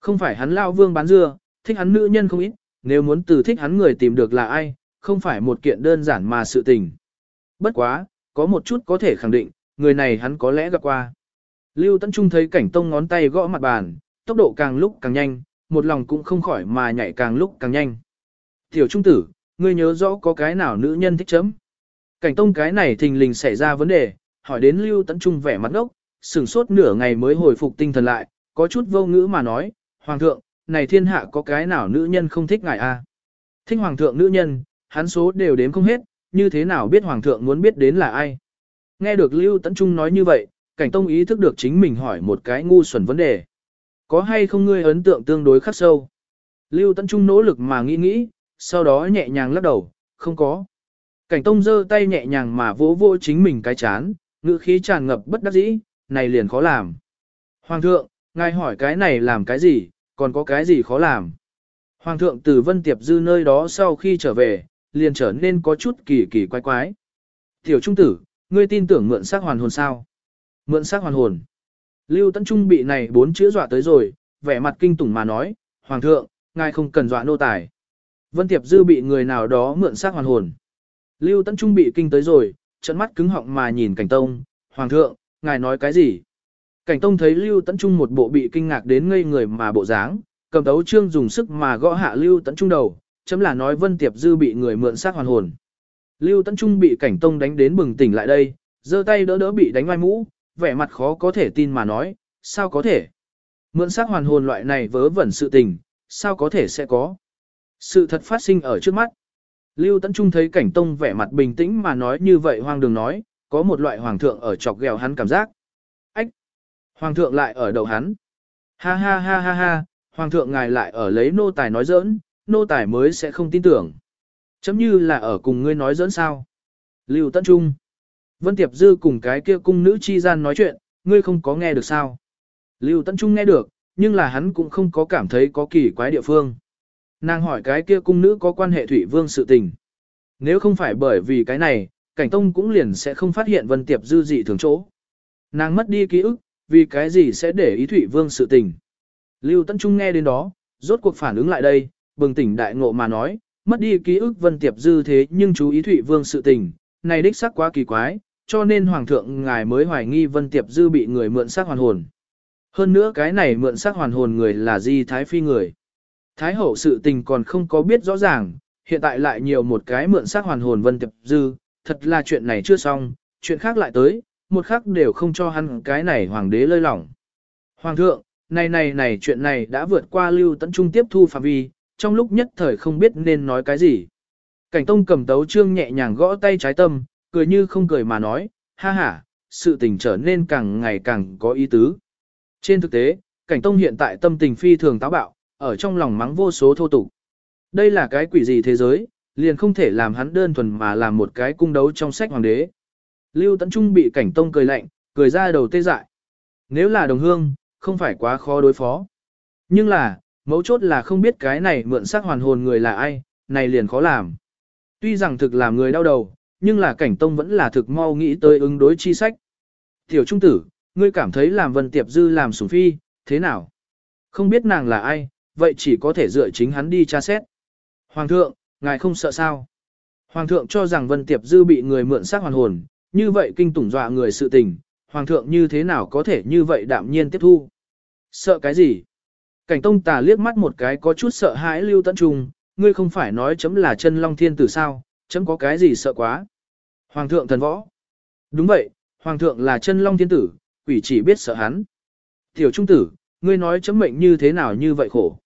Không phải hắn lao vương bán dưa, thích hắn nữ nhân không ít, nếu muốn từ thích hắn người tìm được là ai, không phải một kiện đơn giản mà sự tình. Bất quá, có một chút có thể khẳng định, người này hắn có lẽ gặp qua. Lưu Tấn Trung thấy cảnh tông ngón tay gõ mặt bàn, tốc độ càng lúc càng nhanh, một lòng cũng không khỏi mà nhảy càng lúc càng nhanh. Tiểu Trung tử, ngươi nhớ rõ có cái nào nữ nhân thích chấm. Cảnh tông cái này thình lình xảy ra vấn đề, hỏi đến Lưu Tấn Trung vẻ mặt ngốc, sửng sốt nửa ngày mới hồi phục tinh thần lại, có chút vô ngữ mà nói, Hoàng thượng, này thiên hạ có cái nào nữ nhân không thích ngài a? Thích Hoàng thượng nữ nhân, hắn số đều đếm không hết, như thế nào biết Hoàng thượng muốn biết đến là ai? Nghe được Lưu Tấn Trung nói như vậy, cảnh tông ý thức được chính mình hỏi một cái ngu xuẩn vấn đề. Có hay không ngươi ấn tượng tương đối khắc sâu? Lưu Tấn Trung nỗ lực mà nghĩ nghĩ, sau đó nhẹ nhàng lắc đầu, không có. Cảnh tông giơ tay nhẹ nhàng mà vỗ vỗ chính mình cái chán, ngữ khí tràn ngập bất đắc dĩ, này liền khó làm. Hoàng thượng, ngài hỏi cái này làm cái gì, còn có cái gì khó làm. Hoàng thượng từ Vân Tiệp Dư nơi đó sau khi trở về, liền trở nên có chút kỳ kỳ quái quái. Tiểu trung tử, ngươi tin tưởng mượn xác hoàn hồn sao? Mượn xác hoàn hồn. Lưu Tấn Trung bị này bốn chữ dọa tới rồi, vẻ mặt kinh tủng mà nói, Hoàng thượng, ngài không cần dọa nô tài. Vân Tiệp Dư bị người nào đó mượn xác hoàn hồn. Lưu Tấn Trung bị kinh tới rồi, trận mắt cứng họng mà nhìn cảnh tông, Hoàng thượng, ngài nói cái gì? Cảnh tông thấy Lưu Tấn Trung một bộ bị kinh ngạc đến ngây người mà bộ dáng, cầm tấu trương dùng sức mà gõ hạ Lưu Tấn Trung đầu, chấm là nói Vân Tiệp Dư bị người mượn xác hoàn hồn. Lưu Tấn Trung bị cảnh tông đánh đến bừng tỉnh lại đây, giơ tay đỡ đỡ bị đánh ngoài mũ, vẻ mặt khó có thể tin mà nói, sao có thể? Mượn xác hoàn hồn loại này vớ vẩn sự tình, sao có thể sẽ có? Sự thật phát sinh ở trước mắt. Lưu Tấn Trung thấy cảnh tông vẻ mặt bình tĩnh mà nói như vậy hoang đường nói, có một loại hoàng thượng ở chọc ghẹo hắn cảm giác. Ách! Hoàng thượng lại ở đầu hắn. Ha ha ha ha ha, hoàng thượng ngài lại ở lấy nô tài nói giỡn, nô tài mới sẽ không tin tưởng. Chấm như là ở cùng ngươi nói giỡn sao. Lưu Tấn Trung. Vân Tiệp Dư cùng cái kia cung nữ chi gian nói chuyện, ngươi không có nghe được sao. Lưu Tấn Trung nghe được, nhưng là hắn cũng không có cảm thấy có kỳ quái địa phương. Nàng hỏi cái kia cung nữ có quan hệ Thủy Vương sự tình. Nếu không phải bởi vì cái này, cảnh tông cũng liền sẽ không phát hiện Vân Tiệp dư dị thường chỗ. Nàng mất đi ký ức, vì cái gì sẽ để ý Thủy Vương sự tình. Lưu Tấn Trung nghe đến đó, rốt cuộc phản ứng lại đây, bừng tỉnh đại ngộ mà nói, mất đi ký ức Vân Tiệp dư thế nhưng chú ý Thủy Vương sự tình, này đích xác quá kỳ quái, cho nên Hoàng thượng ngài mới hoài nghi Vân Tiệp dư bị người mượn xác hoàn hồn. Hơn nữa cái này mượn xác hoàn hồn người là Di Thái Phi người. Thái hậu sự tình còn không có biết rõ ràng, hiện tại lại nhiều một cái mượn xác hoàn hồn Vân Tiệp dư, thật là chuyện này chưa xong, chuyện khác lại tới, một khắc đều không cho hắn cái này hoàng đế lơi lỏng. Hoàng thượng, này này này chuyện này đã vượt qua lưu tấn trung tiếp thu phạm vi, trong lúc nhất thời không biết nên nói cái gì. Cảnh tông cầm tấu trương nhẹ nhàng gõ tay trái tâm, cười như không cười mà nói, ha ha, sự tình trở nên càng ngày càng có ý tứ. Trên thực tế, cảnh tông hiện tại tâm tình phi thường táo bạo, ở trong lòng mắng vô số thô tục. Đây là cái quỷ gì thế giới, liền không thể làm hắn đơn thuần mà làm một cái cung đấu trong sách hoàng đế. Lưu Tấn Trung bị cảnh tông cười lạnh, cười ra đầu tê dại. Nếu là đồng hương, không phải quá khó đối phó. Nhưng là, mấu chốt là không biết cái này mượn sắc hoàn hồn người là ai, này liền khó làm. Tuy rằng thực làm người đau đầu, nhưng là cảnh tông vẫn là thực mau nghĩ tới ứng đối chi sách. Tiểu trung tử, ngươi cảm thấy làm vân tiệp dư làm sủng phi, thế nào? Không biết nàng là ai, vậy chỉ có thể dựa chính hắn đi tra xét. Hoàng thượng, ngài không sợ sao? Hoàng thượng cho rằng vân tiệp dư bị người mượn xác hoàn hồn, như vậy kinh tủng dọa người sự tình, hoàng thượng như thế nào có thể như vậy đạm nhiên tiếp thu? Sợ cái gì? Cảnh tông tà liếc mắt một cái có chút sợ hãi lưu tấn trung, ngươi không phải nói chấm là chân long thiên tử sao, chấm có cái gì sợ quá? Hoàng thượng thần võ. Đúng vậy, hoàng thượng là chân long thiên tử, quỷ chỉ biết sợ hắn. Tiểu trung tử, ngươi nói chấm mệnh như thế nào như vậy khổ.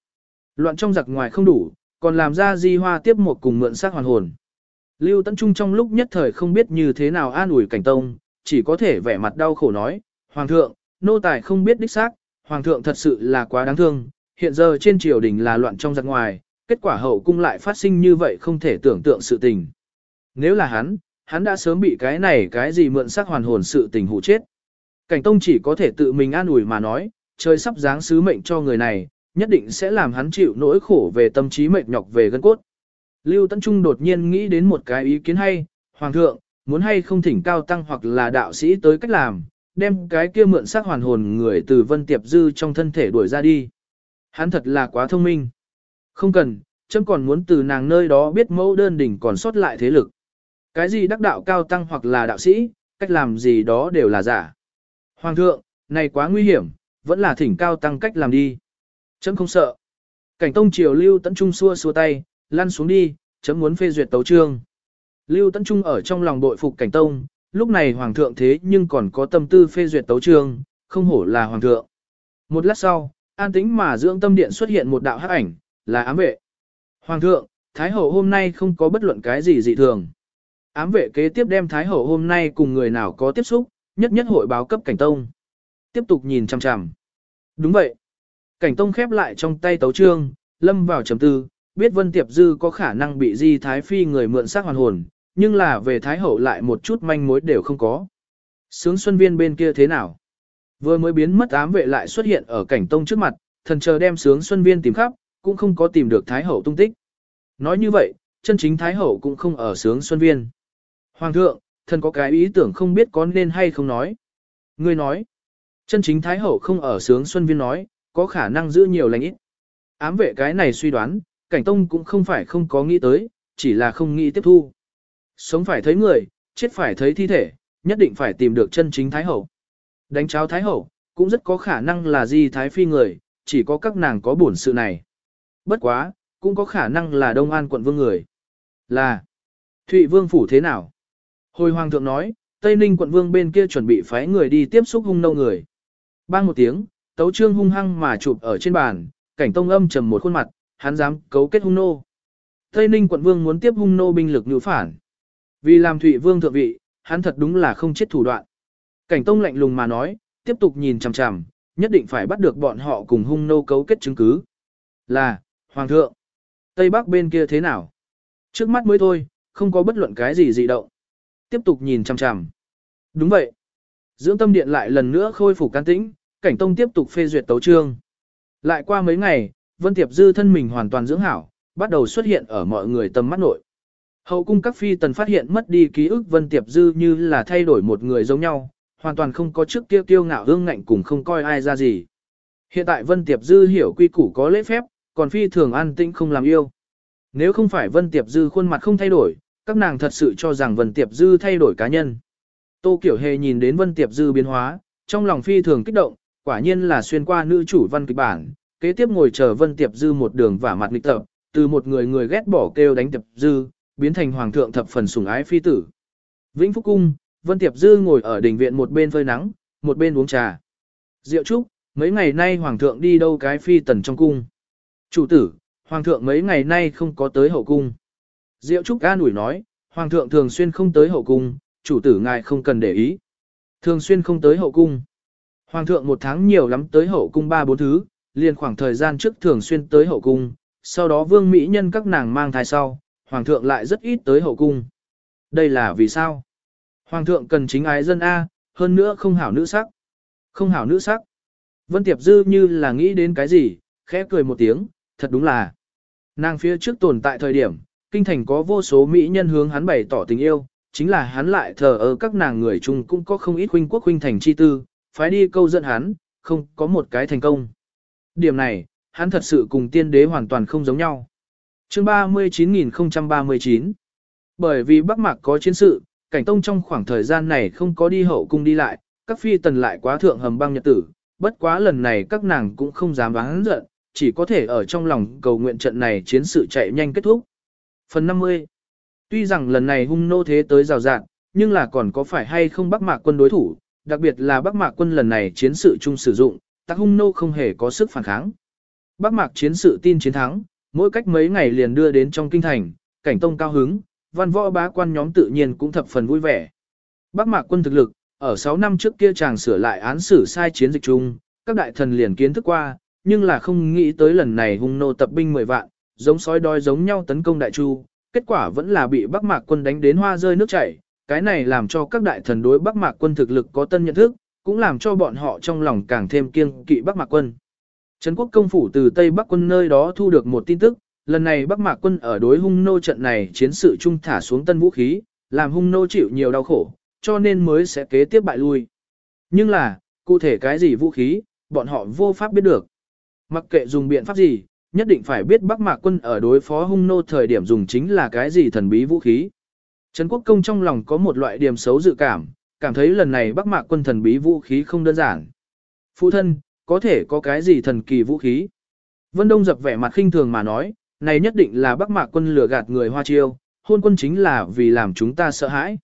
Loạn trong giặc ngoài không đủ, còn làm ra di hoa tiếp một cùng mượn xác hoàn hồn. Lưu Tấn Trung trong lúc nhất thời không biết như thế nào an ủi cảnh tông, chỉ có thể vẻ mặt đau khổ nói, Hoàng thượng, nô tài không biết đích xác, Hoàng thượng thật sự là quá đáng thương, hiện giờ trên triều đình là loạn trong giặc ngoài, kết quả hậu cung lại phát sinh như vậy không thể tưởng tượng sự tình. Nếu là hắn, hắn đã sớm bị cái này cái gì mượn xác hoàn hồn sự tình hụ chết. Cảnh tông chỉ có thể tự mình an ủi mà nói, trời sắp giáng sứ mệnh cho người này, nhất định sẽ làm hắn chịu nỗi khổ về tâm trí mệt nhọc về gân cốt. Lưu Tấn Trung đột nhiên nghĩ đến một cái ý kiến hay, Hoàng thượng, muốn hay không thỉnh cao tăng hoặc là đạo sĩ tới cách làm, đem cái kia mượn xác hoàn hồn người từ Vân Tiệp Dư trong thân thể đuổi ra đi. Hắn thật là quá thông minh. Không cần, chấm còn muốn từ nàng nơi đó biết mẫu đơn đỉnh còn sót lại thế lực. Cái gì đắc đạo cao tăng hoặc là đạo sĩ, cách làm gì đó đều là giả. Hoàng thượng, này quá nguy hiểm, vẫn là thỉnh cao tăng cách làm đi. Chấm không sợ. Cảnh tông triều lưu tấn trung xua xua tay, lăn xuống đi, chấm muốn phê duyệt tấu trương. Lưu tấn trung ở trong lòng đội phục cảnh tông, lúc này hoàng thượng thế nhưng còn có tâm tư phê duyệt tấu trương, không hổ là hoàng thượng. Một lát sau, an tĩnh mà dưỡng tâm điện xuất hiện một đạo hắc ảnh, là ám vệ. Hoàng thượng, Thái hậu hôm nay không có bất luận cái gì dị thường. Ám vệ kế tiếp đem Thái hậu hôm nay cùng người nào có tiếp xúc, nhất nhất hội báo cấp cảnh tông. Tiếp tục nhìn chằm chằm. Đúng vậy. Cảnh tông khép lại trong tay tấu trương, lâm vào trầm tư, biết Vân Tiệp Dư có khả năng bị Di Thái Phi người mượn xác hoàn hồn, nhưng là về Thái Hậu lại một chút manh mối đều không có. Sướng Xuân Viên bên kia thế nào? Vừa mới biến mất ám vệ lại xuất hiện ở cảnh tông trước mặt, thần chờ đem Sướng Xuân Viên tìm khắp, cũng không có tìm được Thái Hậu tung tích. Nói như vậy, chân chính Thái Hậu cũng không ở Sướng Xuân Viên. Hoàng thượng, thần có cái ý tưởng không biết có nên hay không nói. Ngươi nói, chân chính Thái Hậu không ở Sướng Xuân Viên nói, có khả năng giữ nhiều lành ít. Ám vệ cái này suy đoán, cảnh tông cũng không phải không có nghĩ tới, chỉ là không nghĩ tiếp thu. Sống phải thấy người, chết phải thấy thi thể, nhất định phải tìm được chân chính Thái Hậu. Đánh cháo Thái Hậu, cũng rất có khả năng là di Thái Phi người, chỉ có các nàng có bổn sự này. Bất quá, cũng có khả năng là Đông An quận vương người. Là, Thụy Vương phủ thế nào? Hồi Hoàng thượng nói, Tây Ninh quận vương bên kia chuẩn bị phái người đi tiếp xúc hung nâu người. Bang một tiếng, tấu trương hung hăng mà chụp ở trên bàn, cảnh tông âm trầm một khuôn mặt, hắn dám cấu kết hung nô. Tây Ninh quận vương muốn tiếp hung nô binh lực nữ phản. Vì làm Thụy Vương thượng vị, hắn thật đúng là không chết thủ đoạn. Cảnh Tông lạnh lùng mà nói, tiếp tục nhìn chằm chằm, nhất định phải bắt được bọn họ cùng hung nô cấu kết chứng cứ. Là, Hoàng thượng, Tây Bắc bên kia thế nào? Trước mắt mới thôi, không có bất luận cái gì dị động. Tiếp tục nhìn chằm chằm. Đúng vậy. Dưỡng tâm điện lại lần nữa khôi phục can tĩnh, cảnh tông tiếp tục phê duyệt tấu trương. Lại qua mấy ngày, Vân Tiệp Dư thân mình hoàn toàn dưỡng hảo, bắt đầu xuất hiện ở mọi người tầm mắt nội. Hậu cung các phi tần phát hiện mất đi ký ức Vân Tiệp Dư như là thay đổi một người giống nhau, hoàn toàn không có trước kia kiêu ngạo hương ngạnh cùng không coi ai ra gì. Hiện tại Vân Tiệp Dư hiểu quy củ có lễ phép, còn phi thường an tĩnh không làm yêu. Nếu không phải Vân Tiệp Dư khuôn mặt không thay đổi, các nàng thật sự cho rằng Vân Tiệp Dư thay đổi cá nhân. Tô Kiểu Hề nhìn đến Vân Tiệp Dư biến hóa, trong lòng phi thường kích động, quả nhiên là xuyên qua nữ chủ văn kịch bản, kế tiếp ngồi chờ Vân Tiệp Dư một đường vả mặt nghịch tập, từ một người người ghét bỏ kêu đánh Tiệp Dư, biến thành hoàng thượng thập phần sủng ái phi tử. Vĩnh Phúc Cung, Vân Tiệp Dư ngồi ở đình viện một bên phơi nắng, một bên uống trà. Diệu Trúc, mấy ngày nay hoàng thượng đi đâu cái phi tần trong cung. Chủ tử, hoàng thượng mấy ngày nay không có tới hậu cung. Diệu Trúc ca nủi nói, hoàng thượng thường xuyên không tới hậu cung, chủ tử ngài không cần để ý. Thường xuyên không tới hậu cung. Hoàng thượng một tháng nhiều lắm tới hậu cung ba bốn thứ, liền khoảng thời gian trước thường xuyên tới hậu cung, sau đó vương mỹ nhân các nàng mang thai sau, hoàng thượng lại rất ít tới hậu cung. Đây là vì sao? Hoàng thượng cần chính ái dân A, hơn nữa không hảo nữ sắc. Không hảo nữ sắc. Vân Tiệp Dư như là nghĩ đến cái gì, khẽ cười một tiếng, thật đúng là. Nàng phía trước tồn tại thời điểm, kinh thành có vô số mỹ nhân hướng hắn bày tỏ tình yêu, chính là hắn lại thờ ơ các nàng người chung cũng có không ít huynh quốc huynh thành chi tư, phải đi câu dẫn hắn, không có một cái thành công. Điểm này, hắn thật sự cùng tiên đế hoàn toàn không giống nhau. Chương 39039 Bởi vì Bắc Mạc có chiến sự, cảnh tông trong khoảng thời gian này không có đi hậu cung đi lại, các phi tần lại quá thượng hầm băng nhật tử, bất quá lần này các nàng cũng không dám bán giận, chỉ có thể ở trong lòng cầu nguyện trận này chiến sự chạy nhanh kết thúc. Phần 50 Tuy rằng lần này hung nô thế tới rào rạng, nhưng là còn có phải hay không Bắc Mạc quân đối thủ, đặc biệt là Bắc Mạc quân lần này chiến sự chung sử dụng, tắc hung nô không hề có sức phản kháng. Bắc Mạc chiến sự tin chiến thắng, mỗi cách mấy ngày liền đưa đến trong kinh thành, cảnh tông cao hứng, văn võ bá quan nhóm tự nhiên cũng thập phần vui vẻ. Bắc Mạc quân thực lực, ở 6 năm trước kia chàng sửa lại án xử sai chiến dịch chung, các đại thần liền kiến thức qua, nhưng là không nghĩ tới lần này hung nô tập binh 10 vạn, giống sói đói giống nhau tấn công đại chu, kết quả vẫn là bị Bắc Mạc quân đánh đến hoa rơi nước chảy, cái này làm cho các đại thần đối Bắc Mạc quân thực lực có tân nhận thức, cũng làm cho bọn họ trong lòng càng thêm kiêng kỵ Bắc Mạc quân. Trấn quốc công phủ từ Tây Bắc quân nơi đó thu được một tin tức, lần này Bắc Mạc quân ở đối hung nô trận này chiến sự trung thả xuống tân vũ khí, làm hung nô chịu nhiều đau khổ, cho nên mới sẽ kế tiếp bại lui. Nhưng là, cụ thể cái gì vũ khí, bọn họ vô pháp biết được. Mặc kệ dùng biện pháp gì, nhất định phải biết Bắc Mạc quân ở đối phó hung nô thời điểm dùng chính là cái gì thần bí vũ khí. Trấn Quốc Công trong lòng có một loại điểm xấu dự cảm, cảm thấy lần này Bắc Mạc quân thần bí vũ khí không đơn giản. Phụ thân, có thể có cái gì thần kỳ vũ khí? Vân Đông dập vẻ mặt khinh thường mà nói, này nhất định là Bắc Mạc quân lừa gạt người Hoa Chiêu, hôn quân chính là vì làm chúng ta sợ hãi.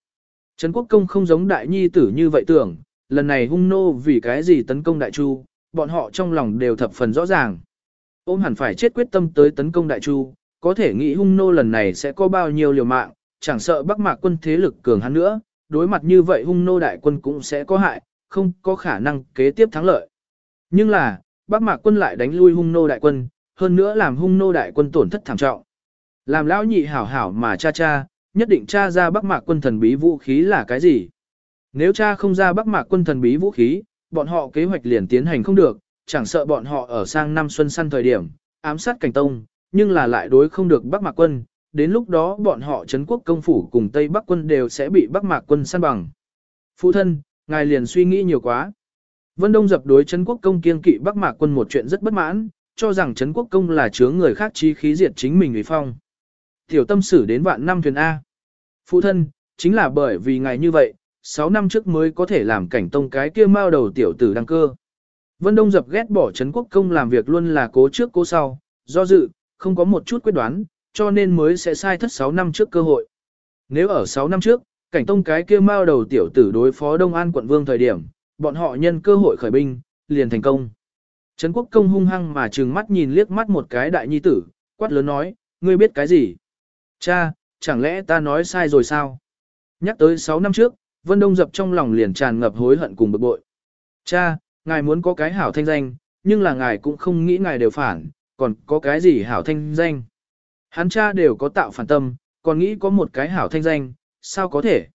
Trấn Quốc Công không giống đại nhi tử như vậy tưởng, lần này hung nô vì cái gì tấn công đại chu, bọn họ trong lòng đều thập phần rõ ràng. Ôm hẳn phải chết quyết tâm tới tấn công đại chu, có thể nghĩ hung nô lần này sẽ có bao nhiêu liều mạng, chẳng sợ Bắc Mạc quân thế lực cường hắn nữa, đối mặt như vậy hung nô đại quân cũng sẽ có hại, không có khả năng kế tiếp thắng lợi. Nhưng là, Bắc Mạc quân lại đánh lui hung nô đại quân, hơn nữa làm hung nô đại quân tổn thất thảm trọng. Làm lão nhị hảo hảo mà cha cha, nhất định cha ra Bắc Mạc quân thần bí vũ khí là cái gì. Nếu cha không ra Bắc Mạc quân thần bí vũ khí, bọn họ kế hoạch liền tiến hành không được, chẳng sợ bọn họ ở sang năm xuân săn thời điểm, ám sát cảnh tông, nhưng là lại đối không được Bắc Mạc quân, đến lúc đó bọn họ Trấn quốc công phủ cùng Tây Bắc quân đều sẽ bị Bắc Mạc quân săn bằng. Phụ thân, ngài liền suy nghĩ nhiều quá. Vân Đông dập đối Trấn quốc công kiên kỵ Bắc Mạc quân một chuyện rất bất mãn, cho rằng Trấn quốc công là chướng người khác chí khí diệt chính mình ủy phong. Tiểu tâm sử đến vạn năm thuyền A. Phụ thân, chính là bởi vì ngài như vậy, 6 năm trước mới có thể làm cảnh tông cái kia mao đầu tiểu tử đăng cơ. Vân Đông dập ghét bỏ Trấn quốc công làm việc luôn là cố trước cố sau, do dự, không có một chút quyết đoán, cho nên mới sẽ sai thất 6 năm trước cơ hội. Nếu ở 6 năm trước, cảnh tông cái kia mao đầu tiểu tử đối phó Đông An quận vương thời điểm, bọn họ nhân cơ hội khởi binh, liền thành công. Trấn quốc công hung hăng mà trừng mắt nhìn liếc mắt một cái đại nhi tử, quát lớn nói, ngươi biết cái gì? Cha, chẳng lẽ ta nói sai rồi sao? Nhắc tới 6 năm trước, Vân Đông dập trong lòng liền tràn ngập hối hận cùng bực bội. Cha, ngài muốn có cái hảo thanh danh, nhưng là ngài cũng không nghĩ ngài đều phản, còn có cái gì hảo thanh danh. Hắn cha đều có tạo phản tâm, còn nghĩ có một cái hảo thanh danh, sao có thể?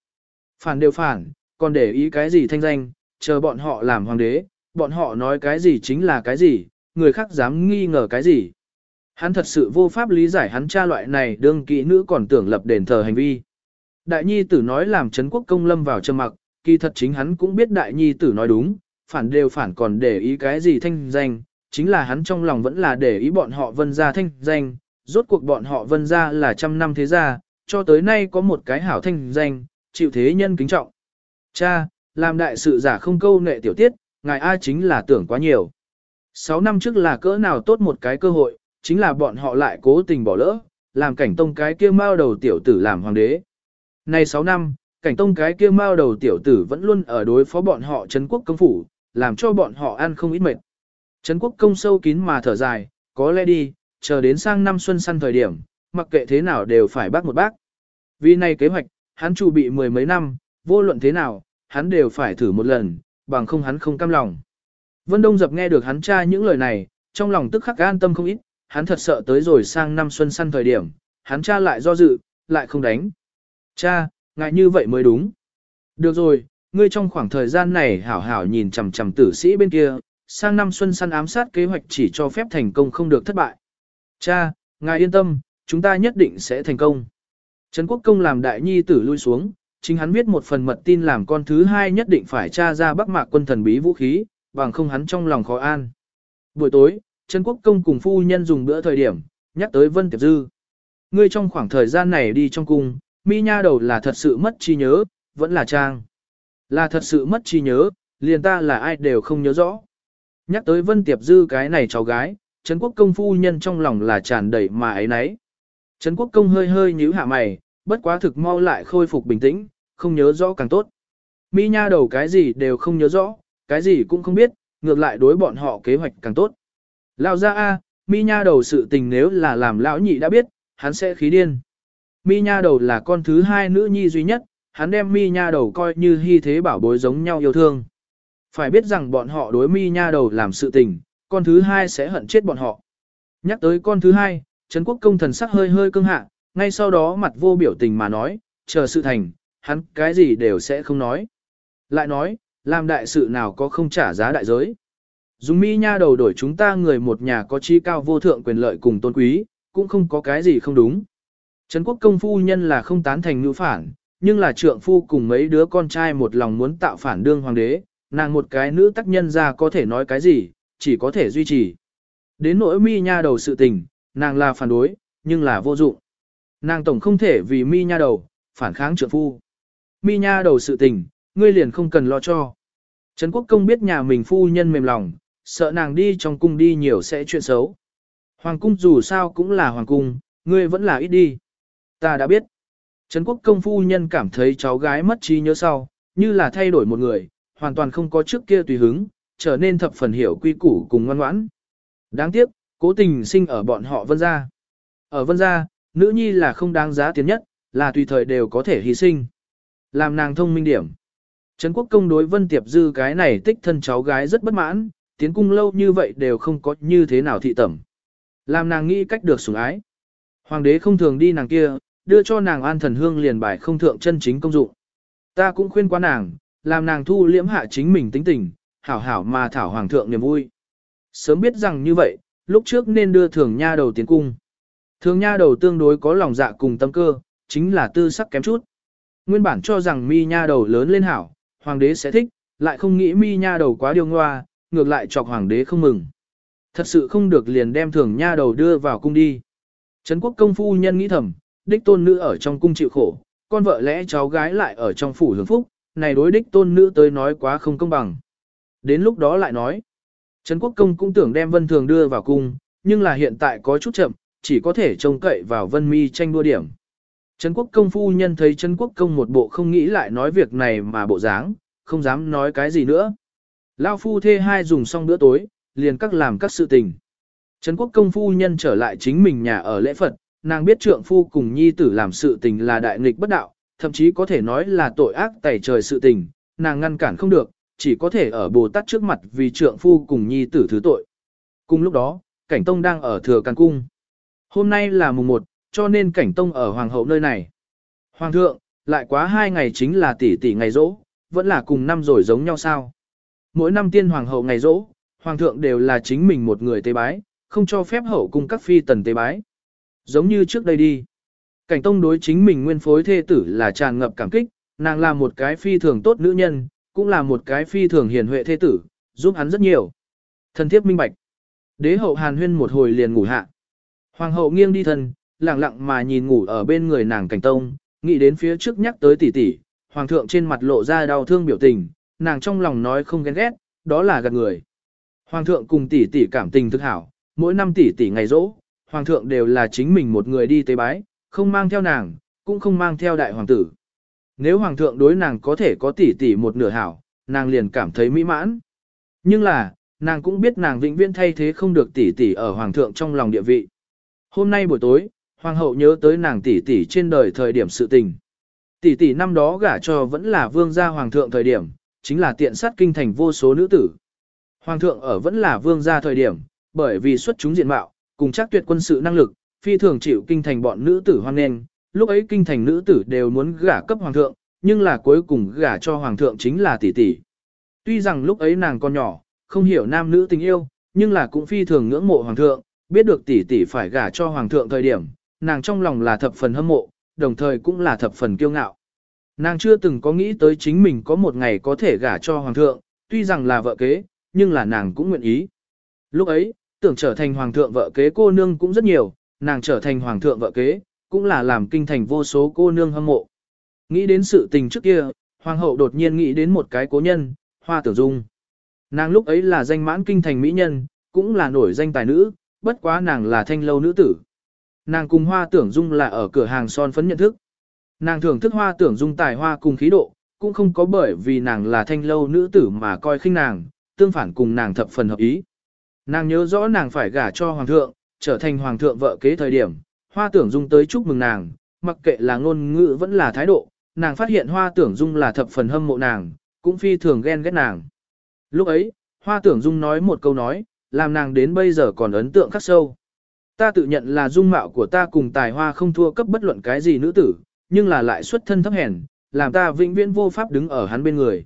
Phản đều phản, còn để ý cái gì thanh danh, chờ bọn họ làm hoàng đế, bọn họ nói cái gì chính là cái gì, người khác dám nghi ngờ cái gì. Hắn thật sự vô pháp lý giải hắn cha loại này đương kỹ nữ còn tưởng lập đền thờ hành vi. Đại nhi tử nói làm Trấn quốc công lâm vào trầm mặc, kỳ thật chính hắn cũng biết đại nhi tử nói đúng, phản đều phản còn để ý cái gì thanh danh, chính là hắn trong lòng vẫn là để ý bọn họ vân ra thanh danh, rốt cuộc bọn họ vân ra là trăm năm thế gia, cho tới nay có một cái hảo thanh danh, chịu thế nhân kính trọng. Cha, làm đại sự giả không câu nệ tiểu tiết, ngài A chính là tưởng quá nhiều. Sáu năm trước là cỡ nào tốt một cái cơ hội, chính là bọn họ lại cố tình bỏ lỡ, làm cảnh tông cái kia mao đầu tiểu tử làm hoàng đế. Nay 6 năm, cảnh tông cái kia mao đầu tiểu tử vẫn luôn ở đối phó bọn họ Trấn quốc công phủ, làm cho bọn họ ăn không ít mệt. Trấn quốc công sâu kín mà thở dài, có lẽ đi, chờ đến sang năm xuân săn thời điểm, mặc kệ thế nào đều phải bác một bác. Vì này kế hoạch, hắn chủ bị mười mấy năm, vô luận thế nào, hắn đều phải thử một lần, bằng không hắn không cam lòng. Vân Đông Dập nghe được hắn tra những lời này, trong lòng tức khắc an tâm không ít, hắn thật sợ tới rồi sang năm xuân săn thời điểm, hắn cha lại do dự, lại không đánh. Cha, ngại như vậy mới đúng. Được rồi, ngươi trong khoảng thời gian này hảo hảo nhìn chằm chằm tử sĩ bên kia, sang năm xuân săn ám sát kế hoạch chỉ cho phép thành công không được thất bại. Cha, ngài yên tâm, chúng ta nhất định sẽ thành công. Trấn Quốc Công làm đại nhi tử lui xuống, chính hắn viết một phần mật tin làm con thứ hai nhất định phải tra ra bắc mạc quân thần bí vũ khí, bằng không hắn trong lòng khó an. Buổi tối, Trấn Quốc Công cùng phu nhân dùng bữa thời điểm, nhắc tới Vân Tiệp Dư. Ngươi trong khoảng thời gian này đi trong cung, mi nha đầu là thật sự mất trí nhớ, vẫn là trang. Là thật sự mất trí nhớ, liền ta là ai đều không nhớ rõ. Nhắc tới Vân Tiệp Dư cái này cháu gái, Trấn Quốc Công phu nhân trong lòng là tràn đầy mà ấy nấy. Trấn Quốc Công hơi hơi nhíu hạ mày, bất quá thực mau lại khôi phục bình tĩnh, không nhớ rõ càng tốt. Mi nha đầu cái gì đều không nhớ rõ, cái gì cũng không biết, ngược lại đối bọn họ kế hoạch càng tốt. Lão ra a, mi nha đầu sự tình nếu là làm lão nhị đã biết, hắn sẽ khí điên. Mi nha đầu là con thứ hai nữ nhi duy nhất, hắn đem mi nha đầu coi như hy thế bảo bối giống nhau yêu thương. Phải biết rằng bọn họ đối mi nha đầu làm sự tình, con thứ hai sẽ hận chết bọn họ. Nhắc tới con thứ hai, Trấn Quốc công thần sắc hơi hơi cưng hạ, ngay sau đó mặt vô biểu tình mà nói, chờ sự thành, hắn cái gì đều sẽ không nói. Lại nói, làm đại sự nào có không trả giá đại giới. Dùng mi nha đầu đổi chúng ta người một nhà có chi cao vô thượng quyền lợi cùng tôn quý, cũng không có cái gì không đúng. Trấn quốc công phu nhân là không tán thành nữ phản, nhưng là trượng phu cùng mấy đứa con trai một lòng muốn tạo phản đương hoàng đế, nàng một cái nữ tác nhân ra có thể nói cái gì, chỉ có thể duy trì. Đến nỗi mi nha đầu sự tình, nàng là phản đối, nhưng là vô dụng. Nàng tổng không thể vì mi nha đầu, phản kháng trượng phu. Mi nha đầu sự tình, ngươi liền không cần lo cho. Trấn quốc công biết nhà mình phu nhân mềm lòng, sợ nàng đi trong cung đi nhiều sẽ chuyện xấu. Hoàng cung dù sao cũng là hoàng cung, ngươi vẫn là ít đi. Ta đã biết. Trấn quốc công phu nhân cảm thấy cháu gái mất trí nhớ sau, như là thay đổi một người, hoàn toàn không có trước kia tùy hứng, trở nên thập phần hiểu quy củ cùng ngoan ngoãn. Đáng tiếc, cố tình sinh ở bọn họ vân gia. Ở vân gia, nữ nhi là không đáng giá tiền nhất, là tùy thời đều có thể hy sinh. Làm nàng thông minh điểm. Trấn quốc công đối vân tiệp dư cái này tích thân cháu gái rất bất mãn, tiến cung lâu như vậy đều không có như thế nào thị tẩm. Làm nàng nghĩ cách được sủng ái. Hoàng đế không thường đi nàng kia, đưa cho nàng an thần hương liền bài không thượng chân chính công dụng. Ta cũng khuyên qua nàng, làm nàng thu liễm hạ chính mình tính tình, hảo hảo mà thảo hoàng thượng niềm vui. Sớm biết rằng như vậy, lúc trước nên đưa thường nha đầu tiến cung. Thường nha đầu tương đối có lòng dạ cùng tâm cơ, chính là tư sắc kém chút. Nguyên bản cho rằng mi nha đầu lớn lên hảo, hoàng đế sẽ thích, lại không nghĩ mi nha đầu quá điêu ngoa, ngược lại chọc hoàng đế không mừng. Thật sự không được liền đem thường nha đầu đưa vào cung đi. Trấn quốc công phu nhân nghĩ thầm, đích tôn nữ ở trong cung chịu khổ, con vợ lẽ cháu gái lại ở trong phủ hưởng phúc, này đối đích tôn nữ tới nói quá không công bằng. Đến lúc đó lại nói, Trấn quốc công cũng tưởng đem vân thường đưa vào cung, nhưng là hiện tại có chút chậm, chỉ có thể trông cậy vào vân mi tranh đua điểm. Trấn quốc công phu nhân thấy Trấn quốc công một bộ không nghĩ lại nói việc này mà bộ dáng, không dám nói cái gì nữa. Lao phu thê hai dùng xong bữa tối, liền các làm các sự tình. Trấn quốc công phu nhân trở lại chính mình nhà ở lễ Phật, nàng biết trượng phu cùng nhi tử làm sự tình là đại nghịch bất đạo, thậm chí có thể nói là tội ác tẩy trời sự tình, nàng ngăn cản không được, chỉ có thể ở Bồ Tát trước mặt vì trượng phu cùng nhi tử thứ tội. Cùng lúc đó, Cảnh Tông đang ở Thừa Càn Cung. Hôm nay là mùng 1, cho nên Cảnh Tông ở Hoàng hậu nơi này. Hoàng thượng, lại quá hai ngày chính là tỷ tỷ ngày rỗ, vẫn là cùng năm rồi giống nhau sao. Mỗi năm tiên Hoàng hậu ngày rỗ, Hoàng thượng đều là chính mình một người tế bái, không cho phép hậu cùng các phi tần tế bái. Giống như trước đây đi. Cảnh Tông đối chính mình nguyên phối thê tử là tràn ngập cảm kích, nàng là một cái phi thường tốt nữ nhân, cũng là một cái phi thường hiền huệ thế tử, giúp hắn rất nhiều. Thần thiếp minh bạch. Đế hậu hàn huyên một hồi liền ngủ hạ. Hoàng hậu nghiêng đi thân, lặng lặng mà nhìn ngủ ở bên người nàng cảnh tông, nghĩ đến phía trước nhắc tới tỷ tỷ, hoàng thượng trên mặt lộ ra đau thương biểu tình, nàng trong lòng nói không ghen ghét, đó là gạt người. Hoàng thượng cùng tỷ tỷ cảm tình thực hảo, mỗi năm tỷ tỷ ngày rỗ, hoàng thượng đều là chính mình một người đi tế bái, không mang theo nàng, cũng không mang theo đại hoàng tử. Nếu hoàng thượng đối nàng có thể có tỷ tỷ một nửa hảo, nàng liền cảm thấy mỹ mãn. Nhưng là, nàng cũng biết nàng vĩnh viễn thay thế không được tỷ tỷ ở hoàng thượng trong lòng địa vị. Hôm nay buổi tối, hoàng hậu nhớ tới nàng tỷ tỷ trên đời thời điểm sự tình. Tỷ tỷ năm đó gả cho vẫn là vương gia hoàng thượng thời điểm, chính là tiện sát kinh thành vô số nữ tử. Hoàng thượng ở vẫn là vương gia thời điểm, bởi vì xuất chúng diện mạo, cùng chắc tuyệt quân sự năng lực, phi thường chịu kinh thành bọn nữ tử hoan nghênh, lúc ấy kinh thành nữ tử đều muốn gả cấp hoàng thượng, nhưng là cuối cùng gả cho hoàng thượng chính là tỷ tỷ. Tuy rằng lúc ấy nàng còn nhỏ, không hiểu nam nữ tình yêu, nhưng là cũng phi thường ngưỡng mộ hoàng thượng, biết được tỷ tỷ phải gả cho hoàng thượng thời điểm, nàng trong lòng là thập phần hâm mộ, đồng thời cũng là thập phần kiêu ngạo. Nàng chưa từng có nghĩ tới chính mình có một ngày có thể gả cho hoàng thượng, tuy rằng là vợ kế, nhưng là nàng cũng nguyện ý. Lúc ấy, tưởng trở thành hoàng thượng vợ kế cô nương cũng rất nhiều, nàng trở thành hoàng thượng vợ kế, cũng là làm kinh thành vô số cô nương hâm mộ. Nghĩ đến sự tình trước kia, hoàng hậu đột nhiên nghĩ đến một cái cố nhân, hoa tưởng dung. Nàng lúc ấy là danh mãn kinh thành mỹ nhân, cũng là nổi danh tài nữ, bất quá nàng là thanh lâu nữ tử. Nàng cùng hoa tưởng dung là ở cửa hàng son phấn nhận thức. Nàng thưởng thức hoa tưởng dung tài hoa cùng khí độ, cũng không có bởi vì nàng là thanh lâu nữ tử mà coi khinh nàng, tương phản cùng nàng thập phần hợp ý. Nàng nhớ rõ nàng phải gả cho hoàng thượng, trở thành hoàng thượng vợ kế thời điểm, hoa tưởng dung tới chúc mừng nàng, mặc kệ là ngôn ngữ vẫn là thái độ, nàng phát hiện hoa tưởng dung là thập phần hâm mộ nàng, cũng phi thường ghen ghét nàng. Lúc ấy, hoa tưởng dung nói một câu nói, làm nàng đến bây giờ còn ấn tượng khắc sâu. Ta tự nhận là dung mạo của ta cùng tài hoa không thua cấp bất luận cái gì nữ tử, nhưng là lại xuất thân thấp hèn, làm ta vĩnh viễn vô pháp đứng ở hắn bên người.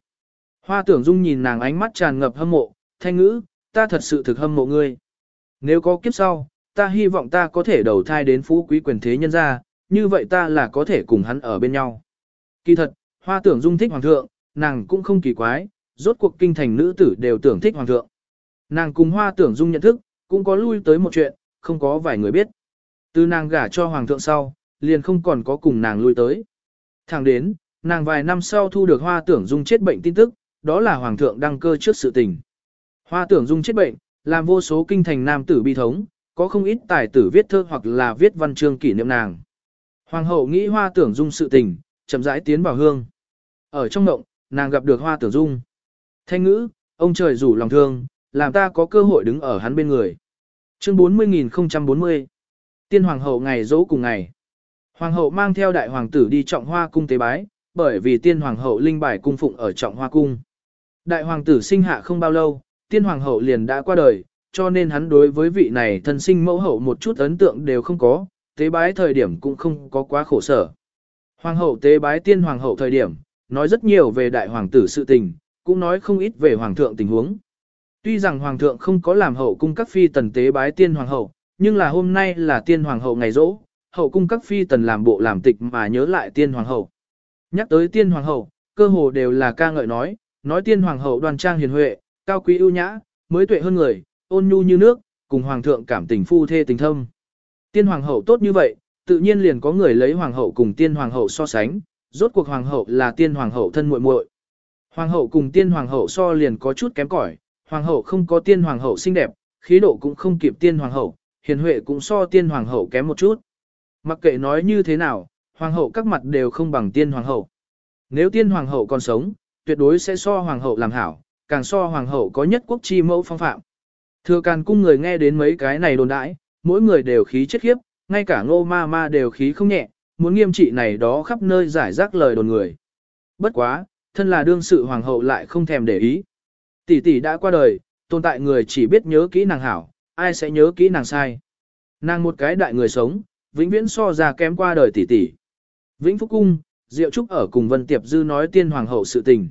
Hoa tưởng dung nhìn nàng ánh mắt tràn ngập hâm mộ, thanh ngữ, ta thật sự thực hâm mộ ngươi. Nếu có kiếp sau, ta hy vọng ta có thể đầu thai đến phú quý quyền thế nhân gia, như vậy ta là có thể cùng hắn ở bên nhau. Kỳ thật, hoa tưởng dung thích hoàng thượng, nàng cũng không kỳ quái, rốt cuộc kinh thành nữ tử đều tưởng thích hoàng thượng. Nàng cùng hoa tưởng dung nhận thức, cũng có lui tới một chuyện, không có vài người biết. Từ nàng gả cho hoàng thượng sau, liền không còn có cùng nàng lui tới. Thẳng đến, nàng vài năm sau thu được hoa tưởng dung chết bệnh tin tức, đó là hoàng thượng đăng cơ trước sự tình. Hoa tưởng dung chết bệnh, làm vô số kinh thành nam tử bi thống, có không ít tài tử viết thơ hoặc là viết văn chương kỷ niệm nàng. Hoàng hậu nghĩ hoa tưởng dung sự tình, chậm rãi tiến vào hương. Ở trong động, nàng gặp được hoa tưởng dung. Thanh ngữ, ông trời rủ lòng thương, làm ta có cơ hội đứng ở hắn bên người. Chương 40.040 Tiên hoàng hậu ngày dỗ cùng ngày. Hoàng hậu mang theo đại hoàng tử đi trọng hoa cung tế bái, bởi vì tiên hoàng hậu linh bài cung phụng ở trọng hoa cung. Đại hoàng tử sinh hạ không bao lâu, tiên hoàng hậu liền đã qua đời, cho nên hắn đối với vị này thân sinh mẫu hậu một chút ấn tượng đều không có, tế bái thời điểm cũng không có quá khổ sở. Hoàng hậu tế bái tiên hoàng hậu thời điểm, nói rất nhiều về đại hoàng tử sự tình, cũng nói không ít về hoàng thượng tình huống. Tuy rằng hoàng thượng không có làm hậu cung các phi tần tế bái tiên hoàng hậu, nhưng là hôm nay là tiên hoàng hậu ngày rỗ, hậu cung các phi tần làm bộ làm tịch mà nhớ lại tiên hoàng hậu. Nhắc tới tiên hoàng hậu, cơ hồ đều là ca ngợi nói, nói tiên hoàng hậu đoan trang hiền huệ, cao quý ưu nhã, mới tuệ hơn người, ôn nhu như nước, cùng hoàng thượng cảm tình phu thê tình thâm. Tiên hoàng hậu tốt như vậy, tự nhiên liền có người lấy hoàng hậu cùng tiên hoàng hậu so sánh, rốt cuộc hoàng hậu là tiên hoàng hậu thân muội muội. Hoàng hậu cùng tiên hoàng hậu so liền có chút kém cỏi, hoàng hậu không có tiên hoàng hậu xinh đẹp, khí độ cũng không kịp tiên hoàng hậu, hiền huệ cũng so tiên hoàng hậu kém một chút. Mặc kệ nói như thế nào, hoàng hậu các mặt đều không bằng tiên hoàng hậu. Nếu tiên hoàng hậu còn sống, tuyệt đối sẽ so hoàng hậu làm hảo, càng so hoàng hậu có nhất quốc chi mẫu phong phạm. Thừa càn cung người nghe đến mấy cái này đồn đãi, mỗi người đều khí chết khiếp, ngay cả ngô ma ma đều khí không nhẹ, muốn nghiêm trị này đó khắp nơi giải rác lời đồn người. Bất quá, thân là đương sự hoàng hậu lại không thèm để ý. Tỷ tỷ đã qua đời, tồn tại người chỉ biết nhớ kỹ nàng hảo, ai sẽ nhớ kỹ nàng sai. Nàng một cái đại người sống, vĩnh viễn so ra kém qua đời tỷ tỷ. Vĩnh Phúc Cung, Diệu Trúc ở cùng Vân Tiệp Dư nói tiên hoàng hậu sự tình.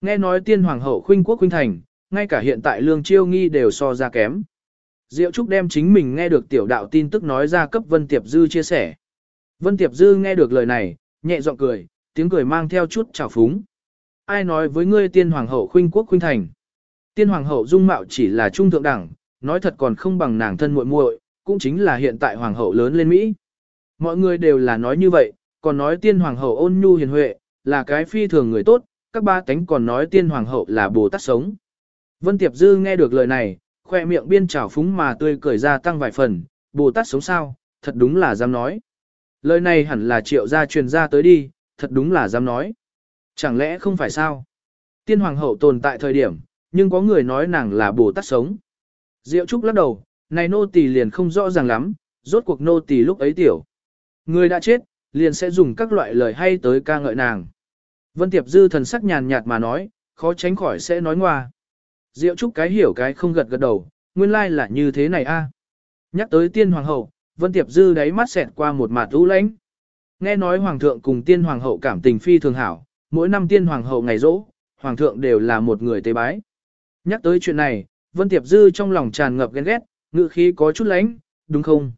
Nghe nói tiên hoàng hậu khuynh quốc khuynh thành, ngay cả hiện tại lương chiêu nghi đều so ra kém. Diệu Trúc đem chính mình nghe được tiểu đạo tin tức nói ra cấp Vân Tiệp Dư chia sẻ. Vân Tiệp Dư nghe được lời này, nhẹ giọng cười, tiếng cười mang theo chút trào phúng. Ai nói với ngươi tiên hoàng hậu khuynh quốc khuynh thành? Tiên hoàng hậu dung mạo chỉ là trung thượng đẳng, nói thật còn không bằng nàng thân muội muội, cũng chính là hiện tại hoàng hậu lớn lên Mỹ. Mọi người đều là nói như vậy, còn nói tiên hoàng hậu ôn nhu hiền huệ, là cái phi thường người tốt, các ba tánh còn nói tiên hoàng hậu là bồ tát sống. Vân Tiệp Dư nghe được lời này, khoe miệng biên trào phúng mà tươi cười ra tăng vài phần, bồ tát sống sao, thật đúng là dám nói. Lời này hẳn là triệu gia truyền ra tới đi, thật đúng là dám nói. Chẳng lẽ không phải sao? Tiên hoàng hậu tồn tại thời điểm, nhưng có người nói nàng là bồ tát sống. Diệu Trúc lắc đầu, này nô tỳ liền không rõ ràng lắm, rốt cuộc nô tỳ lúc ấy tiểu. Người đã chết, liền sẽ dùng các loại lời hay tới ca ngợi nàng. Vân Tiệp Dư thần sắc nhàn nhạt mà nói, khó tránh khỏi sẽ nói ngoa. Diệu Trúc cái hiểu cái không gật gật đầu, nguyên lai là như thế này a. Nhắc tới tiên hoàng hậu, Vân Tiệp Dư đáy mắt xẹt qua một mặt u lãnh. Nghe nói hoàng thượng cùng tiên hoàng hậu cảm tình phi thường hảo, mỗi năm tiên hoàng hậu ngày rỗ, hoàng thượng đều là một người tế bái. Nhắc tới chuyện này, Vân Tiệp Dư trong lòng tràn ngập ghen ghét, ngự khí có chút lãnh, đúng không?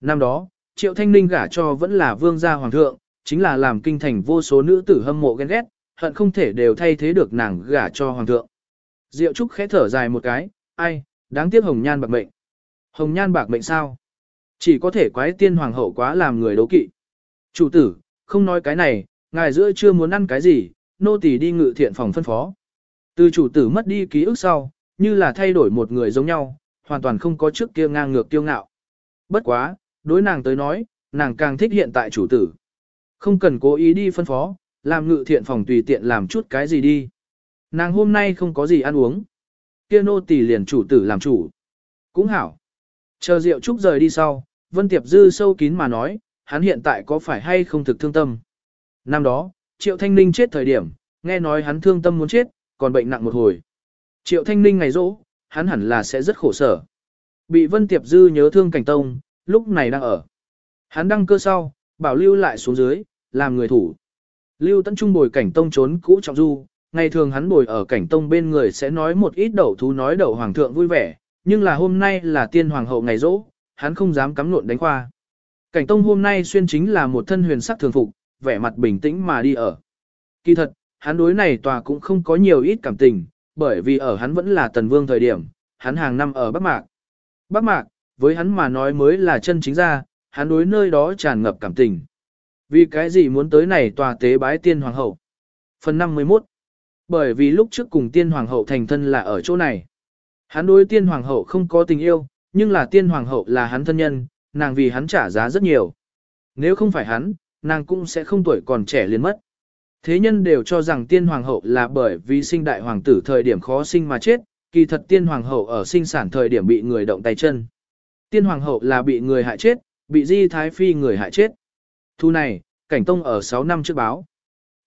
Năm đó, Triệu Thanh Ninh gả cho vẫn là vương gia hoàng thượng, chính là làm kinh thành vô số nữ tử hâm mộ ghen ghét, hận không thể đều thay thế được nàng gả cho hoàng thượng. Diệu Trúc khẽ thở dài một cái, ai, đáng tiếc hồng nhan bạc mệnh. Hồng nhan bạc mệnh sao? Chỉ có thể quái tiên hoàng hậu quá làm người đấu kỵ. Chủ tử, không nói cái này, ngài giữa chưa muốn ăn cái gì, nô tỳ đi ngự thiện phòng phân phó. Từ chủ tử mất đi ký ức sau, như là thay đổi một người giống nhau, hoàn toàn không có trước kia ngang ngược kiêu ngạo. Bất quá, đối nàng tới nói, nàng càng thích hiện tại chủ tử. Không cần cố ý đi phân phó, làm ngự thiện phòng tùy tiện làm chút cái gì đi. Nàng hôm nay không có gì ăn uống. Kia nô tỳ liền chủ tử làm chủ. Cũng hảo. Chờ Diệu Trúc rời đi sau, Vân Tiệp Dư sâu kín mà nói, hắn hiện tại có phải hay không thực thương tâm. Năm đó, Triệu Thanh Ninh chết thời điểm, nghe nói hắn thương tâm muốn chết, còn bệnh nặng một hồi. Triệu Thanh Ninh ngày rỗ, hắn hẳn là sẽ rất khổ sở. Bị Vân Tiệp Dư nhớ thương cảnh tông, lúc này đang ở. Hắn đăng cơ sau, bảo lưu lại xuống dưới, làm người thủ. Lưu Tấn Trung bồi cảnh tông trốn cũ trọng du, ngày thường hắn bồi ở cảnh tông bên người sẽ nói một ít đậu thú nói đậu hoàng thượng vui vẻ, nhưng là hôm nay là tiên hoàng hậu ngày rỗ, hắn không dám cắm nộn đánh khoa. Cảnh tông hôm nay xuyên chính là một thân huyền sắc thường phục, vẻ mặt bình tĩnh mà đi ở. Kỳ thật, hắn đối này tòa cũng không có nhiều ít cảm tình, bởi vì ở hắn vẫn là tần vương thời điểm, hắn hàng năm ở Bắc Mạc. Bắc Mạc, với hắn mà nói mới là chân chính ra, hắn đối nơi đó tràn ngập cảm tình. Vì cái gì muốn tới này tòa tế bái tiên hoàng hậu? Phần 51 bởi vì lúc trước cùng tiên hoàng hậu thành thân là ở chỗ này. Hắn đối tiên hoàng hậu không có tình yêu, nhưng là tiên hoàng hậu là hắn thân nhân, nàng vì hắn trả giá rất nhiều. Nếu không phải hắn, nàng cũng sẽ không tuổi còn trẻ liền mất. Thế nhân đều cho rằng tiên hoàng hậu là bởi vì sinh đại hoàng tử thời điểm khó sinh mà chết, kỳ thật tiên hoàng hậu ở sinh sản thời điểm bị người động tay chân. Tiên hoàng hậu là bị người hại chết, bị di thái phi người hại chết. Thu này, cảnh tông ở 6 năm trước báo.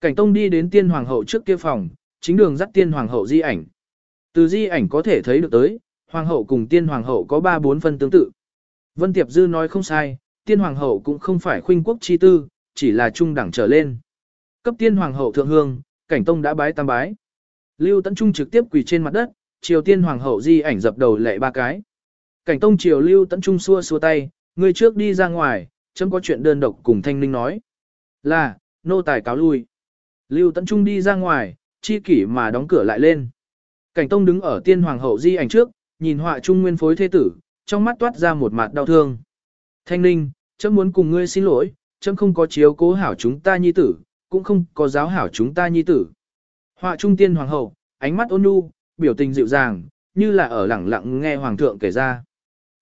Cảnh tông đi đến tiên hoàng hậu trước kia phòng, chính đường dắt tiên hoàng hậu di ảnh. Từ di ảnh có thể thấy được tới, hoàng hậu cùng tiên hoàng hậu có 3-4 phân tương tự. Vân Tiệp Dư nói không sai, tiên hoàng hậu cũng không phải khuynh quốc chi tư, chỉ là trung đẳng trở lên. Cấp tiên hoàng hậu thượng hương, cảnh tông đã bái tam bái. Lưu Tấn Trung trực tiếp quỳ trên mặt đất, triều tiên hoàng hậu di ảnh dập đầu lệ ba cái. Cảnh tông triều Lưu Tấn Trung xua xua tay, người trước đi ra ngoài, chấm có chuyện đơn độc cùng thanh ninh nói. Là, nô tài cáo lui. Lưu Tấn Trung đi ra ngoài, chi kỷ mà đóng cửa lại lên. Cảnh tông đứng ở tiên hoàng hậu di ảnh trước, nhìn họa trung nguyên phối thế tử, trong mắt toát ra một mặt đau thương. Thanh ninh, chấm muốn cùng ngươi xin lỗi, chấm không có chiếu cố hảo chúng ta nhi tử, cũng không có giáo hảo chúng ta nhi tử. Họa trung tiên hoàng hậu, ánh mắt ôn nhu, biểu tình dịu dàng, như là ở lẳng lặng nghe hoàng thượng kể ra.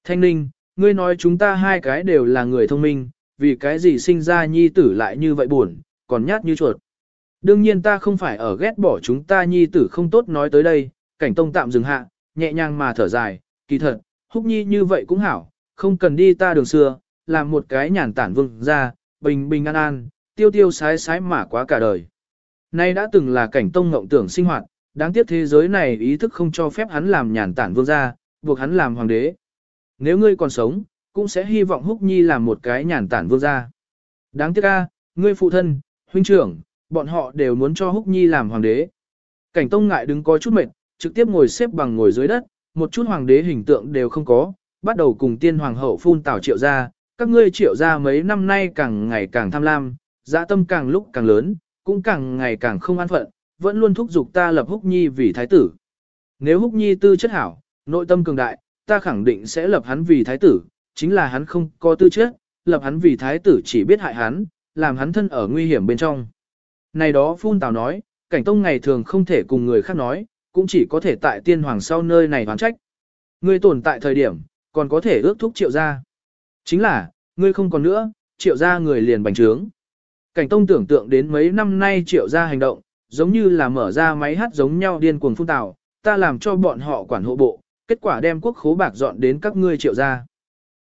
Thanh ninh, ngươi nói chúng ta hai cái đều là người thông minh, vì cái gì sinh ra nhi tử lại như vậy buồn, còn nhát như chuột. Đương nhiên ta không phải ở ghét bỏ chúng ta nhi tử không tốt nói tới đây, cảnh tông tạm dừng hạ, nhẹ nhàng mà thở dài, kỳ thật, húc nhi như vậy cũng hảo, không cần đi ta đường xưa, làm một cái nhàn tản vương ra, bình bình an an, tiêu tiêu sái sái mà quá cả đời. Nay đã từng là cảnh tông ngộng tưởng sinh hoạt, đáng tiếc thế giới này ý thức không cho phép hắn làm nhàn tản vương gia, buộc hắn làm hoàng đế. Nếu ngươi còn sống, cũng sẽ hy vọng húc nhi làm một cái nhàn tản vương gia. Đáng tiếc a, ngươi phụ thân, huynh trưởng, bọn họ đều muốn cho húc nhi làm hoàng đế. Cảnh tông ngại đứng có chút mệt, trực tiếp ngồi xếp bằng ngồi dưới đất, một chút hoàng đế hình tượng đều không có, bắt đầu cùng tiên hoàng hậu phun tảo triệu gia, các ngươi triệu gia mấy năm nay càng ngày càng tham lam, dạ tâm càng lúc càng lớn, cũng càng ngày càng không an phận, vẫn luôn thúc giục ta lập húc nhi vì thái tử. Nếu húc nhi tư chất hảo, nội tâm cường đại, ta khẳng định sẽ lập hắn vì thái tử, chính là hắn không có tư chất, lập hắn vì thái tử chỉ biết hại hắn, làm hắn thân ở nguy hiểm bên trong. Này đó phun tào nói, cảnh tông ngày thường không thể cùng người khác nói, cũng chỉ có thể tại tiên hoàng sau nơi này hoán trách. Ngươi tồn tại thời điểm, còn có thể ước thúc triệu gia. Chính là, ngươi không còn nữa, triệu gia người liền bành trướng. Cảnh tông tưởng tượng đến mấy năm nay triệu gia hành động, giống như là mở ra máy hát giống nhau điên cuồng phun tào, ta làm cho bọn họ quản hộ bộ, kết quả đem quốc khố bạc dọn đến các ngươi triệu gia.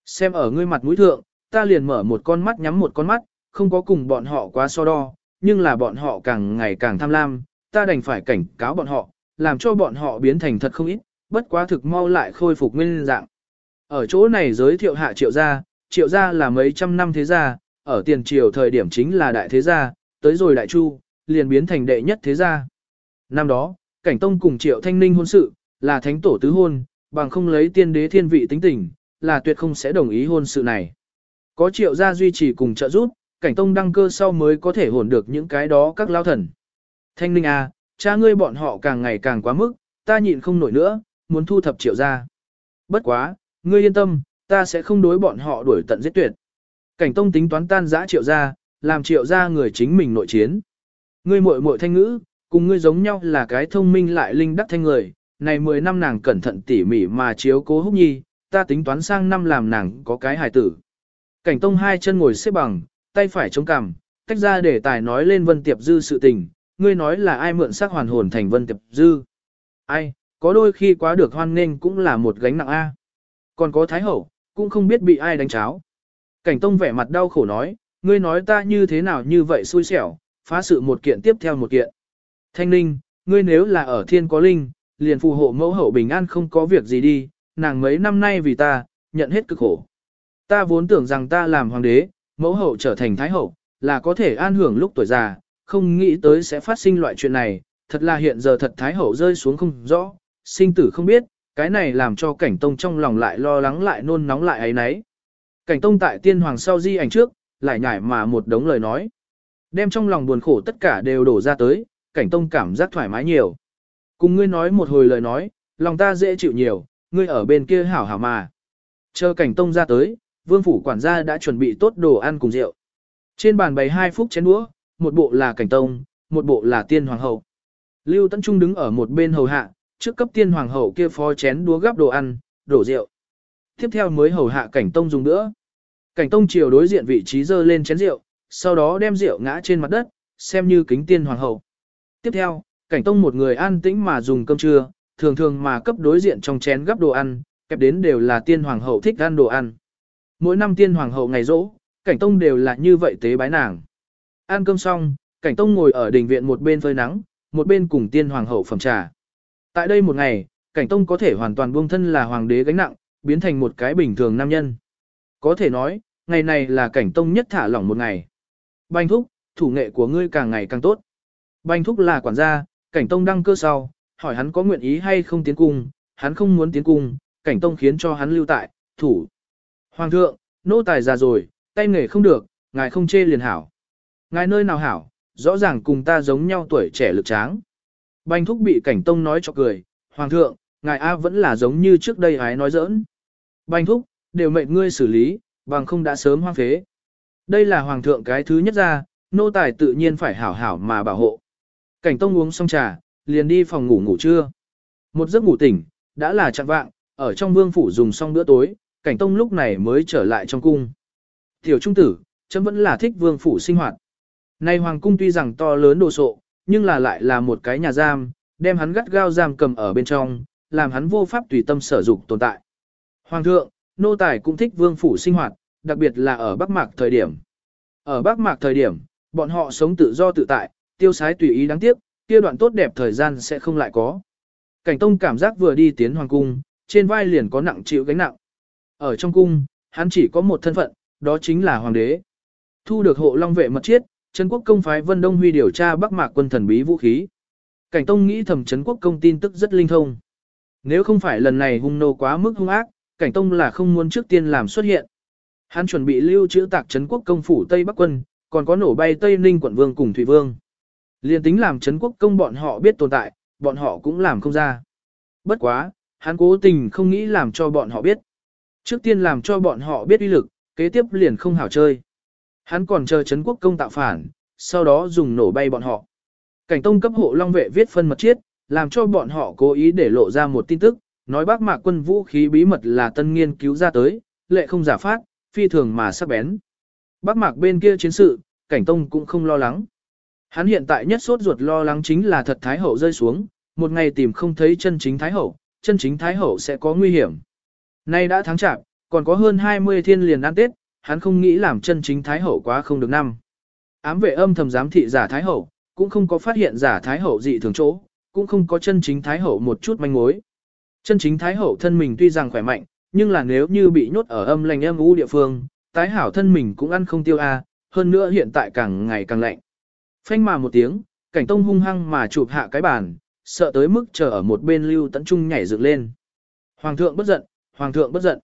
Xem ở ngươi mặt mũi thượng, ta liền mở một con mắt nhắm một con mắt, không có cùng bọn họ quá so đo, nhưng là bọn họ càng ngày càng tham lam, ta đành phải cảnh cáo bọn họ, làm cho bọn họ biến thành thật không ít, bất quá thực mau lại khôi phục nguyên dạng. Ở chỗ này giới thiệu hạ triệu gia, triệu gia là mấy trăm năm thế gia, ở tiền triều thời điểm chính là đại thế gia, tới rồi đại chu, liền biến thành đệ nhất thế gia. Năm đó, cảnh tông cùng triệu thanh ninh hôn sự, là thánh tổ tứ hôn, bằng không lấy tiên đế thiên vị tính tình, là tuyệt không sẽ đồng ý hôn sự này. Có triệu gia duy trì cùng trợ giúp, cảnh tông đăng cơ sau mới có thể hồn được những cái đó các lao thần. Thanh ninh à, cha ngươi bọn họ càng ngày càng quá mức, ta nhịn không nổi nữa, muốn thu thập triệu gia. Bất quá, ngươi yên tâm, ta sẽ không đối bọn họ đuổi tận giết tuyệt. Cảnh tông tính toán tan giã triệu gia, làm triệu gia người chính mình nội chiến. Ngươi muội muội thanh ngữ, cùng ngươi giống nhau là cái thông minh lại linh đắc thanh người, này 10 năm nàng cẩn thận tỉ mỉ mà chiếu cố húc nhi, ta tính toán sang năm làm nàng có cái hài tử. Cảnh tông hai chân ngồi xếp bằng, tay phải chống cằm, tách ra để tài nói lên Vân Tiệp Dư sự tình, ngươi nói là ai mượn xác hoàn hồn thành Vân Tiệp Dư. Ai, có đôi khi quá được hoan nghênh cũng là một gánh nặng A. Còn có Thái Hậu, cũng không biết bị ai đánh cháo. Cảnh Tông vẻ mặt đau khổ nói, ngươi nói ta như thế nào như vậy xui xẻo, phá sự một kiện tiếp theo một kiện. Thanh Ninh, ngươi nếu là ở thiên có linh, liền phù hộ mẫu hậu bình an không có việc gì đi, nàng mấy năm nay vì ta, nhận hết cực khổ. Ta vốn tưởng rằng ta làm hoàng đế, mẫu hậu trở thành thái hậu, là có thể an hưởng lúc tuổi già, không nghĩ tới sẽ phát sinh loại chuyện này, thật là hiện giờ thật thái hậu rơi xuống không rõ, sinh tử không biết, cái này làm cho cảnh tông trong lòng lại lo lắng lại nôn nóng lại ấy nấy. Cảnh tông tại tiên hoàng sau di ảnh trước, lại nhải mà một đống lời nói. Đem trong lòng buồn khổ tất cả đều đổ ra tới, cảnh tông cảm giác thoải mái nhiều. Cùng ngươi nói một hồi lời nói, lòng ta dễ chịu nhiều, ngươi ở bên kia hảo hảo mà. Chờ cảnh tông ra tới, vương phủ quản gia đã chuẩn bị tốt đồ ăn cùng rượu. Trên bàn bày hai phúc chén đũa, một bộ là cảnh tông, một bộ là tiên hoàng hậu. Lưu Tấn Trung đứng ở một bên hầu hạ, trước cấp tiên hoàng hậu kia phó chén đũa gắp đồ ăn, đổ rượu. Tiếp theo mới hầu hạ cảnh tông dùng nữa. Cảnh tông chiều đối diện vị trí dơ lên chén rượu, sau đó đem rượu ngã trên mặt đất, xem như kính tiên hoàng hậu. Tiếp theo, cảnh tông một người an tĩnh mà dùng cơm trưa, thường thường mà cấp đối diện trong chén gắp đồ ăn, kẹp đến đều là tiên hoàng hậu thích ăn đồ ăn. Mỗi năm tiên hoàng hậu ngày rỗ, cảnh tông đều là như vậy tế bái nàng. Ăn cơm xong, cảnh tông ngồi ở đình viện một bên phơi nắng, một bên cùng tiên hoàng hậu phẩm trà. Tại đây một ngày, cảnh tông có thể hoàn toàn buông thân là hoàng đế gánh nặng, biến thành một cái bình thường nam nhân. Có thể nói, ngày này là cảnh tông nhất thả lỏng một ngày. Banh thúc, thủ nghệ của ngươi càng ngày càng tốt. Banh thúc là quản gia, cảnh tông đăng cơ sau, hỏi hắn có nguyện ý hay không tiến cung, hắn không muốn tiến cung, cảnh tông khiến cho hắn lưu tại, thủ. Hoàng thượng, nô tài già rồi, tay nghề không được, ngài không chê liền hảo. Ngài nơi nào hảo, rõ ràng cùng ta giống nhau tuổi trẻ lực tráng. Banh thúc bị cảnh tông nói cho cười, Hoàng thượng, ngài A vẫn là giống như trước đây hái nói giỡn. Banh thúc, đều mệnh ngươi xử lý, bằng không đã sớm hoang phế. Đây là Hoàng thượng cái thứ nhất ra, nô tài tự nhiên phải hảo hảo mà bảo hộ. Cảnh tông uống xong trà, liền đi phòng ngủ ngủ trưa. Một giấc ngủ tỉnh, đã là chặn vạng, ở trong vương phủ dùng xong bữa tối, cảnh tông lúc này mới trở lại trong cung. Tiểu trung tử, chấm vẫn là thích vương phủ sinh hoạt. Nay hoàng cung tuy rằng to lớn đồ sộ, nhưng là lại là một cái nhà giam, đem hắn gắt gao giam cầm ở bên trong, làm hắn vô pháp tùy tâm sở dục tồn tại. Hoàng thượng, nô tài cũng thích vương phủ sinh hoạt, đặc biệt là ở Bắc Mạc thời điểm. Ở Bắc Mạc thời điểm, bọn họ sống tự do tự tại, tiêu sái tùy ý đáng tiếc, kia đoạn tốt đẹp thời gian sẽ không lại có. Cảnh Tông cảm giác vừa đi tiến hoàng cung, trên vai liền có nặng chịu gánh nặng. Ở trong cung, hắn chỉ có một thân phận, đó chính là hoàng đế. Thu được hộ long vệ mật chiết, Trấn Quốc công phái Vân Đông Huy điều tra Bắc Mạc quân thần bí vũ khí. Cảnh Tông nghĩ thầm Trấn Quốc công tin tức rất linh thông. Nếu không phải lần này hung nô quá mức hung ác, Cảnh Tông là không muốn trước tiên làm xuất hiện. Hắn chuẩn bị lưu trữ tạc Trấn Quốc công phủ Tây Bắc quân, còn có nổ bay Tây Ninh quận vương cùng Thủy Vương. Liên tính làm Trấn Quốc công bọn họ biết tồn tại, bọn họ cũng làm không ra. Bất quá, hắn cố tình không nghĩ làm cho bọn họ biết. Trước tiên làm cho bọn họ biết uy lực, kế tiếp liền không hảo chơi. Hắn còn chờ Trấn Quốc công tạo phản, sau đó dùng nổ bay bọn họ. Cảnh Tông cấp hộ Long vệ viết phân mật chiết, làm cho bọn họ cố ý để lộ ra một tin tức, nói bác mạc quân vũ khí bí mật là tân nghiên cứu ra tới, lệ không giả phát, phi thường mà sắc bén. Bác mạc bên kia chiến sự, Cảnh Tông cũng không lo lắng. Hắn hiện tại nhất sốt ruột lo lắng chính là thật Thái Hậu rơi xuống, một ngày tìm không thấy chân chính Thái Hậu, chân chính Thái Hậu sẽ có nguy hiểm. Nay đã tháng chạp, còn có hơn 20 thiên liền ăn Tết, hắn không nghĩ làm chân chính Thái Hậu quá không được năm. Ám vệ âm thầm giám thị giả Thái Hậu, cũng không có phát hiện giả Thái Hậu dị thường chỗ, cũng không có chân chính Thái Hậu một chút manh mối. Chân chính Thái Hậu thân mình tuy rằng khỏe mạnh, nhưng là nếu như bị nhốt ở âm lành âm u địa phương, tái hảo thân mình cũng ăn không tiêu a, hơn nữa hiện tại càng ngày càng lạnh. Phanh mà một tiếng, cảnh tông hung hăng mà chụp hạ cái bàn, sợ tới mức chờ ở một bên Lưu Tấn Trung nhảy dựng lên. Hoàng thượng bất giận, hoàng thượng bất giận.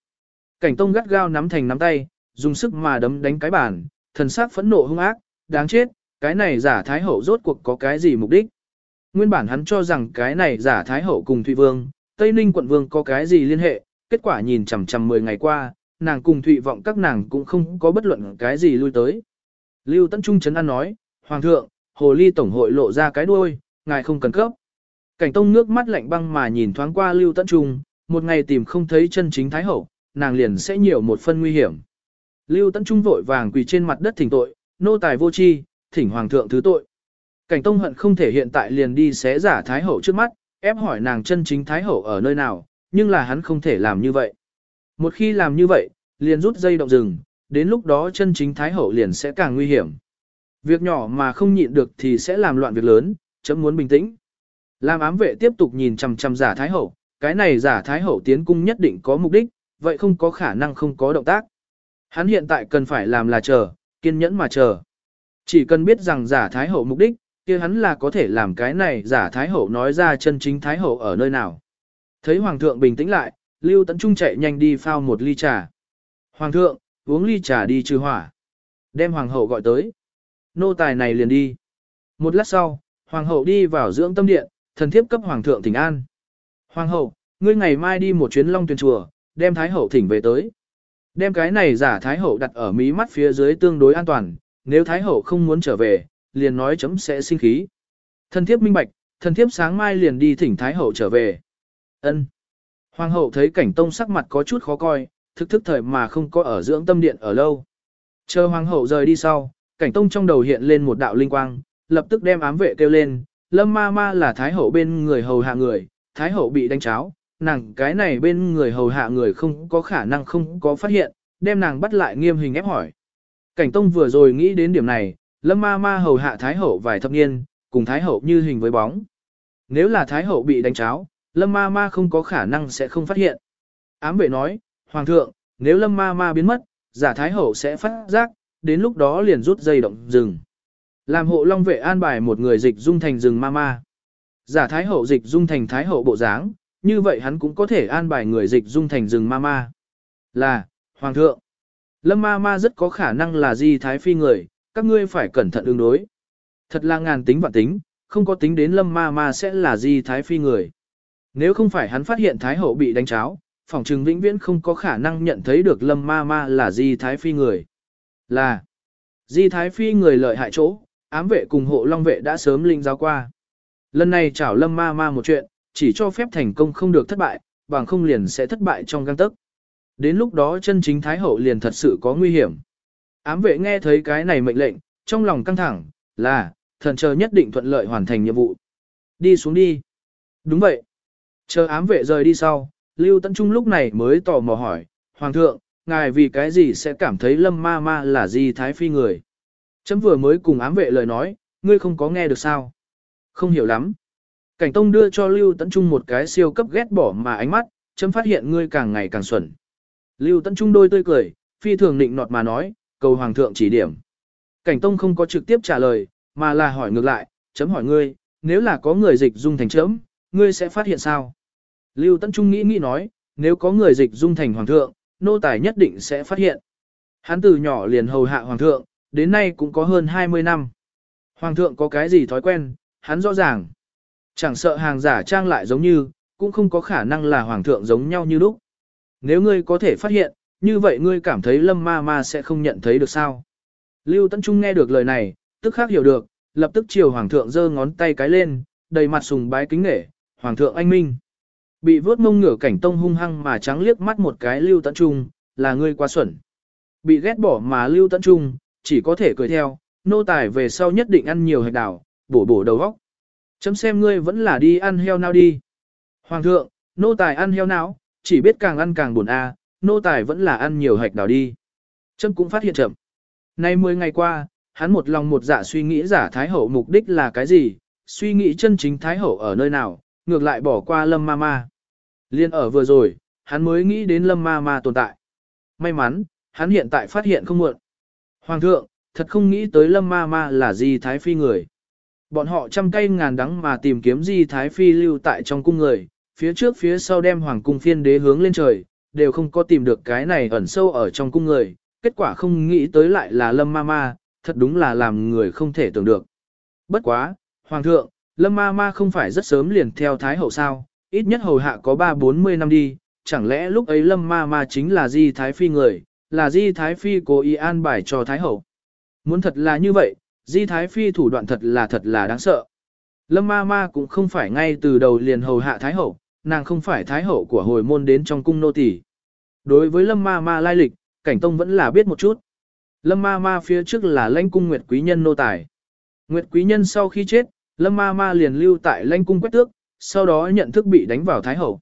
Cảnh Tông gắt gao nắm thành nắm tay, dùng sức mà đấm đánh cái bàn, thần sắc phẫn nộ hung ác, đáng chết, cái này giả thái hậu rốt cuộc có cái gì mục đích. Nguyên bản hắn cho rằng cái này giả thái hậu cùng Thụy Vương, Tây Ninh quận vương có cái gì liên hệ, kết quả nhìn chằm chằm 10 ngày qua, nàng cùng Thụy vọng các nàng cũng không có bất luận cái gì lui tới. Lưu Tấn Trung chấn an nói, Hoàng thượng, hồ ly tổng hội lộ ra cái đuôi, ngài không cần cấp. Cảnh tông nước mắt lạnh băng mà nhìn thoáng qua Lưu Tấn Trung, một ngày tìm không thấy chân chính thái hậu, nàng liền sẽ nhiều một phân nguy hiểm. Lưu Tấn Trung vội vàng quỳ trên mặt đất thỉnh tội, nô tài vô chi, thỉnh hoàng thượng thứ tội. Cảnh Tông hận không thể hiện tại liền đi xé giả thái hậu trước mắt, ép hỏi nàng chân chính thái hậu ở nơi nào, nhưng là hắn không thể làm như vậy. Một khi làm như vậy, liền rút dây động rừng, đến lúc đó chân chính thái hậu liền sẽ càng nguy hiểm. Việc nhỏ mà không nhịn được thì sẽ làm loạn việc lớn, chấm muốn bình tĩnh. Làm ám vệ tiếp tục nhìn chằm chằm giả thái hậu, cái này giả thái hậu tiến cung nhất định có mục đích, vậy không có khả năng không có động tác. Hắn hiện tại cần phải làm là chờ, kiên nhẫn mà chờ. Chỉ cần biết rằng giả thái hậu mục đích, kia hắn là có thể làm cái này giả thái hậu nói ra chân chính thái hậu ở nơi nào. Thấy hoàng thượng bình tĩnh lại, Lưu Tấn Trung chạy nhanh đi phao một ly trà. Hoàng thượng, uống ly trà đi trừ hỏa. Đem hoàng hậu gọi tới. Nô tài này liền đi. Một lát sau, hoàng hậu đi vào dưỡng tâm điện, thần thiếp cấp hoàng thượng thỉnh an. Hoàng hậu, ngươi ngày mai đi một chuyến long tuyển chùa, đem thái hậu thỉnh về tới. Đem cái này giả thái hậu đặt ở mí mắt phía dưới tương đối an toàn, nếu thái hậu không muốn trở về, liền nói chấm sẽ sinh khí. Thần thiếp minh bạch, thần thiếp sáng mai liền đi thỉnh thái hậu trở về. Ân. Hoàng hậu thấy cảnh tông sắc mặt có chút khó coi, thức thức thời mà không có ở dưỡng tâm điện ở lâu. Chờ hoàng hậu rời đi sau, cảnh tông trong đầu hiện lên một đạo linh quang, lập tức đem ám vệ kêu lên, lâm ma ma là thái hậu bên người hầu hạ người, thái hậu bị đánh cháo, nàng cái này bên người hầu hạ người không có khả năng không có phát hiện, đem nàng bắt lại nghiêm hình ép hỏi. Cảnh tông vừa rồi nghĩ đến điểm này, lâm ma ma hầu hạ thái hậu vài thập niên, cùng thái hậu như hình với bóng. Nếu là thái hậu bị đánh cháo, lâm ma ma không có khả năng sẽ không phát hiện. Ám vệ nói, Hoàng thượng, nếu lâm ma ma biến mất, giả thái hậu sẽ phát giác, đến lúc đó liền rút dây động rừng. Làm hộ long vệ an bài một người dịch dung thành rừng ma ma. Giả thái hậu dịch dung thành thái hậu bộ dáng, như vậy hắn cũng có thể an bài người dịch dung thành rừng ma ma. Là, Hoàng thượng, lâm ma ma rất có khả năng là di thái phi người, các ngươi phải cẩn thận ứng đối. Thật là ngàn tính vạn tính, không có tính đến lâm ma ma sẽ là di thái phi người. Nếu không phải hắn phát hiện thái hậu bị đánh cháo, phòng trừng vĩnh viễn không có khả năng nhận thấy được lâm ma ma là di thái phi người. Là, di thái phi người lợi hại chỗ, ám vệ cùng hộ long vệ đã sớm linh giáo qua. Lần này chảo lâm ma ma một chuyện, chỉ cho phép thành công không được thất bại, bằng không liền sẽ thất bại trong găng tức. Đến lúc đó chân chính thái hậu liền thật sự có nguy hiểm. Ám vệ nghe thấy cái này mệnh lệnh, trong lòng căng thẳng, là, thần chờ nhất định thuận lợi hoàn thành nhiệm vụ. Đi xuống đi. Đúng vậy. Chờ ám vệ rời đi sau, Lưu Tấn Trung lúc này mới tò mò hỏi, Hoàng thượng, ngài vì cái gì sẽ cảm thấy lâm ma ma là di thái phi người? Chấm vừa mới cùng ám vệ lời nói, ngươi không có nghe được sao? Không hiểu lắm. Cảnh Tông đưa cho Lưu Tấn Trung một cái siêu cấp ghét bỏ mà ánh mắt, chấm phát hiện ngươi càng ngày càng xuẩn. Lưu Tấn Trung đôi tươi cười, phi thường định nọt mà nói, cầu Hoàng thượng chỉ điểm. Cảnh Tông không có trực tiếp trả lời, mà là hỏi ngược lại, chấm hỏi ngươi, nếu là có người dịch dung thành chấm, ngươi sẽ phát hiện sao? Lưu Tấn Trung nghĩ nghĩ nói, nếu có người dịch dung thành hoàng thượng, nô tài nhất định sẽ phát hiện. Hắn từ nhỏ liền hầu hạ hoàng thượng, đến nay cũng có hơn 20 năm. Hoàng thượng có cái gì thói quen, hắn rõ ràng. Chẳng sợ hàng giả trang lại giống như, cũng không có khả năng là hoàng thượng giống nhau như lúc. Nếu ngươi có thể phát hiện, như vậy ngươi cảm thấy lâm ma ma sẽ không nhận thấy được sao. Lưu Tấn Trung nghe được lời này, tức khắc hiểu được, lập tức chiều hoàng thượng giơ ngón tay cái lên, đầy mặt sùng bái kính nể, hoàng thượng anh minh. Bị vớt mông ngửa cảnh tông hung hăng mà trắng liếc mắt một cái lưu tấn trung, là ngươi quá xuẩn. Bị ghét bỏ mà lưu tấn trung, chỉ có thể cười theo, nô tài về sau nhất định ăn nhiều hạch đảo, bổ bổ đầu góc. Chấm xem ngươi vẫn là đi ăn heo nào đi. Hoàng thượng, nô tài ăn heo não, chỉ biết càng ăn càng buồn a, nô tài vẫn là ăn nhiều hạch đào đi. Chấm cũng phát hiện chậm. Nay 10 ngày qua, hắn một lòng một dạ suy nghĩ giả Thái Hậu mục đích là cái gì, suy nghĩ chân chính Thái Hậu ở nơi nào, ngược lại bỏ qua lâm ma ma. Liên ở vừa rồi, hắn mới nghĩ đến lâm ma ma tồn tại. May mắn, hắn hiện tại phát hiện không muộn. Hoàng thượng, thật không nghĩ tới lâm ma ma là gì thái phi người. Bọn họ trăm cây ngàn đắng mà tìm kiếm Di Thái Phi lưu tại trong cung người, phía trước phía sau đem hoàng cung phiên đế hướng lên trời, đều không có tìm được cái này ẩn sâu ở trong cung người, kết quả không nghĩ tới lại là Lâm Ma Ma, thật đúng là làm người không thể tưởng được. Bất quá, Hoàng thượng, Lâm Ma Ma không phải rất sớm liền theo Thái hậu sao, ít nhất hầu hạ có 3-40 năm đi, chẳng lẽ lúc ấy Lâm Ma Ma chính là Di Thái Phi người, là Di Thái Phi cố ý an bài cho Thái hậu. Muốn thật là như vậy, Di Thái Phi thủ đoạn thật là thật là đáng sợ. Lâm Ma Ma cũng không phải ngay từ đầu liền hầu hạ Thái hậu, nàng không phải Thái hậu của hồi môn đến trong cung nô tỳ. Đối với Lâm Ma Ma lai lịch, Cảnh Tông vẫn là biết một chút. Lâm Ma Ma phía trước là lãnh cung Nguyệt Quý Nhân nô tài. Nguyệt Quý Nhân sau khi chết, Lâm Ma Ma liền lưu tại lãnh cung quét tước, sau đó nhận thức bị đánh vào Thái Hậu.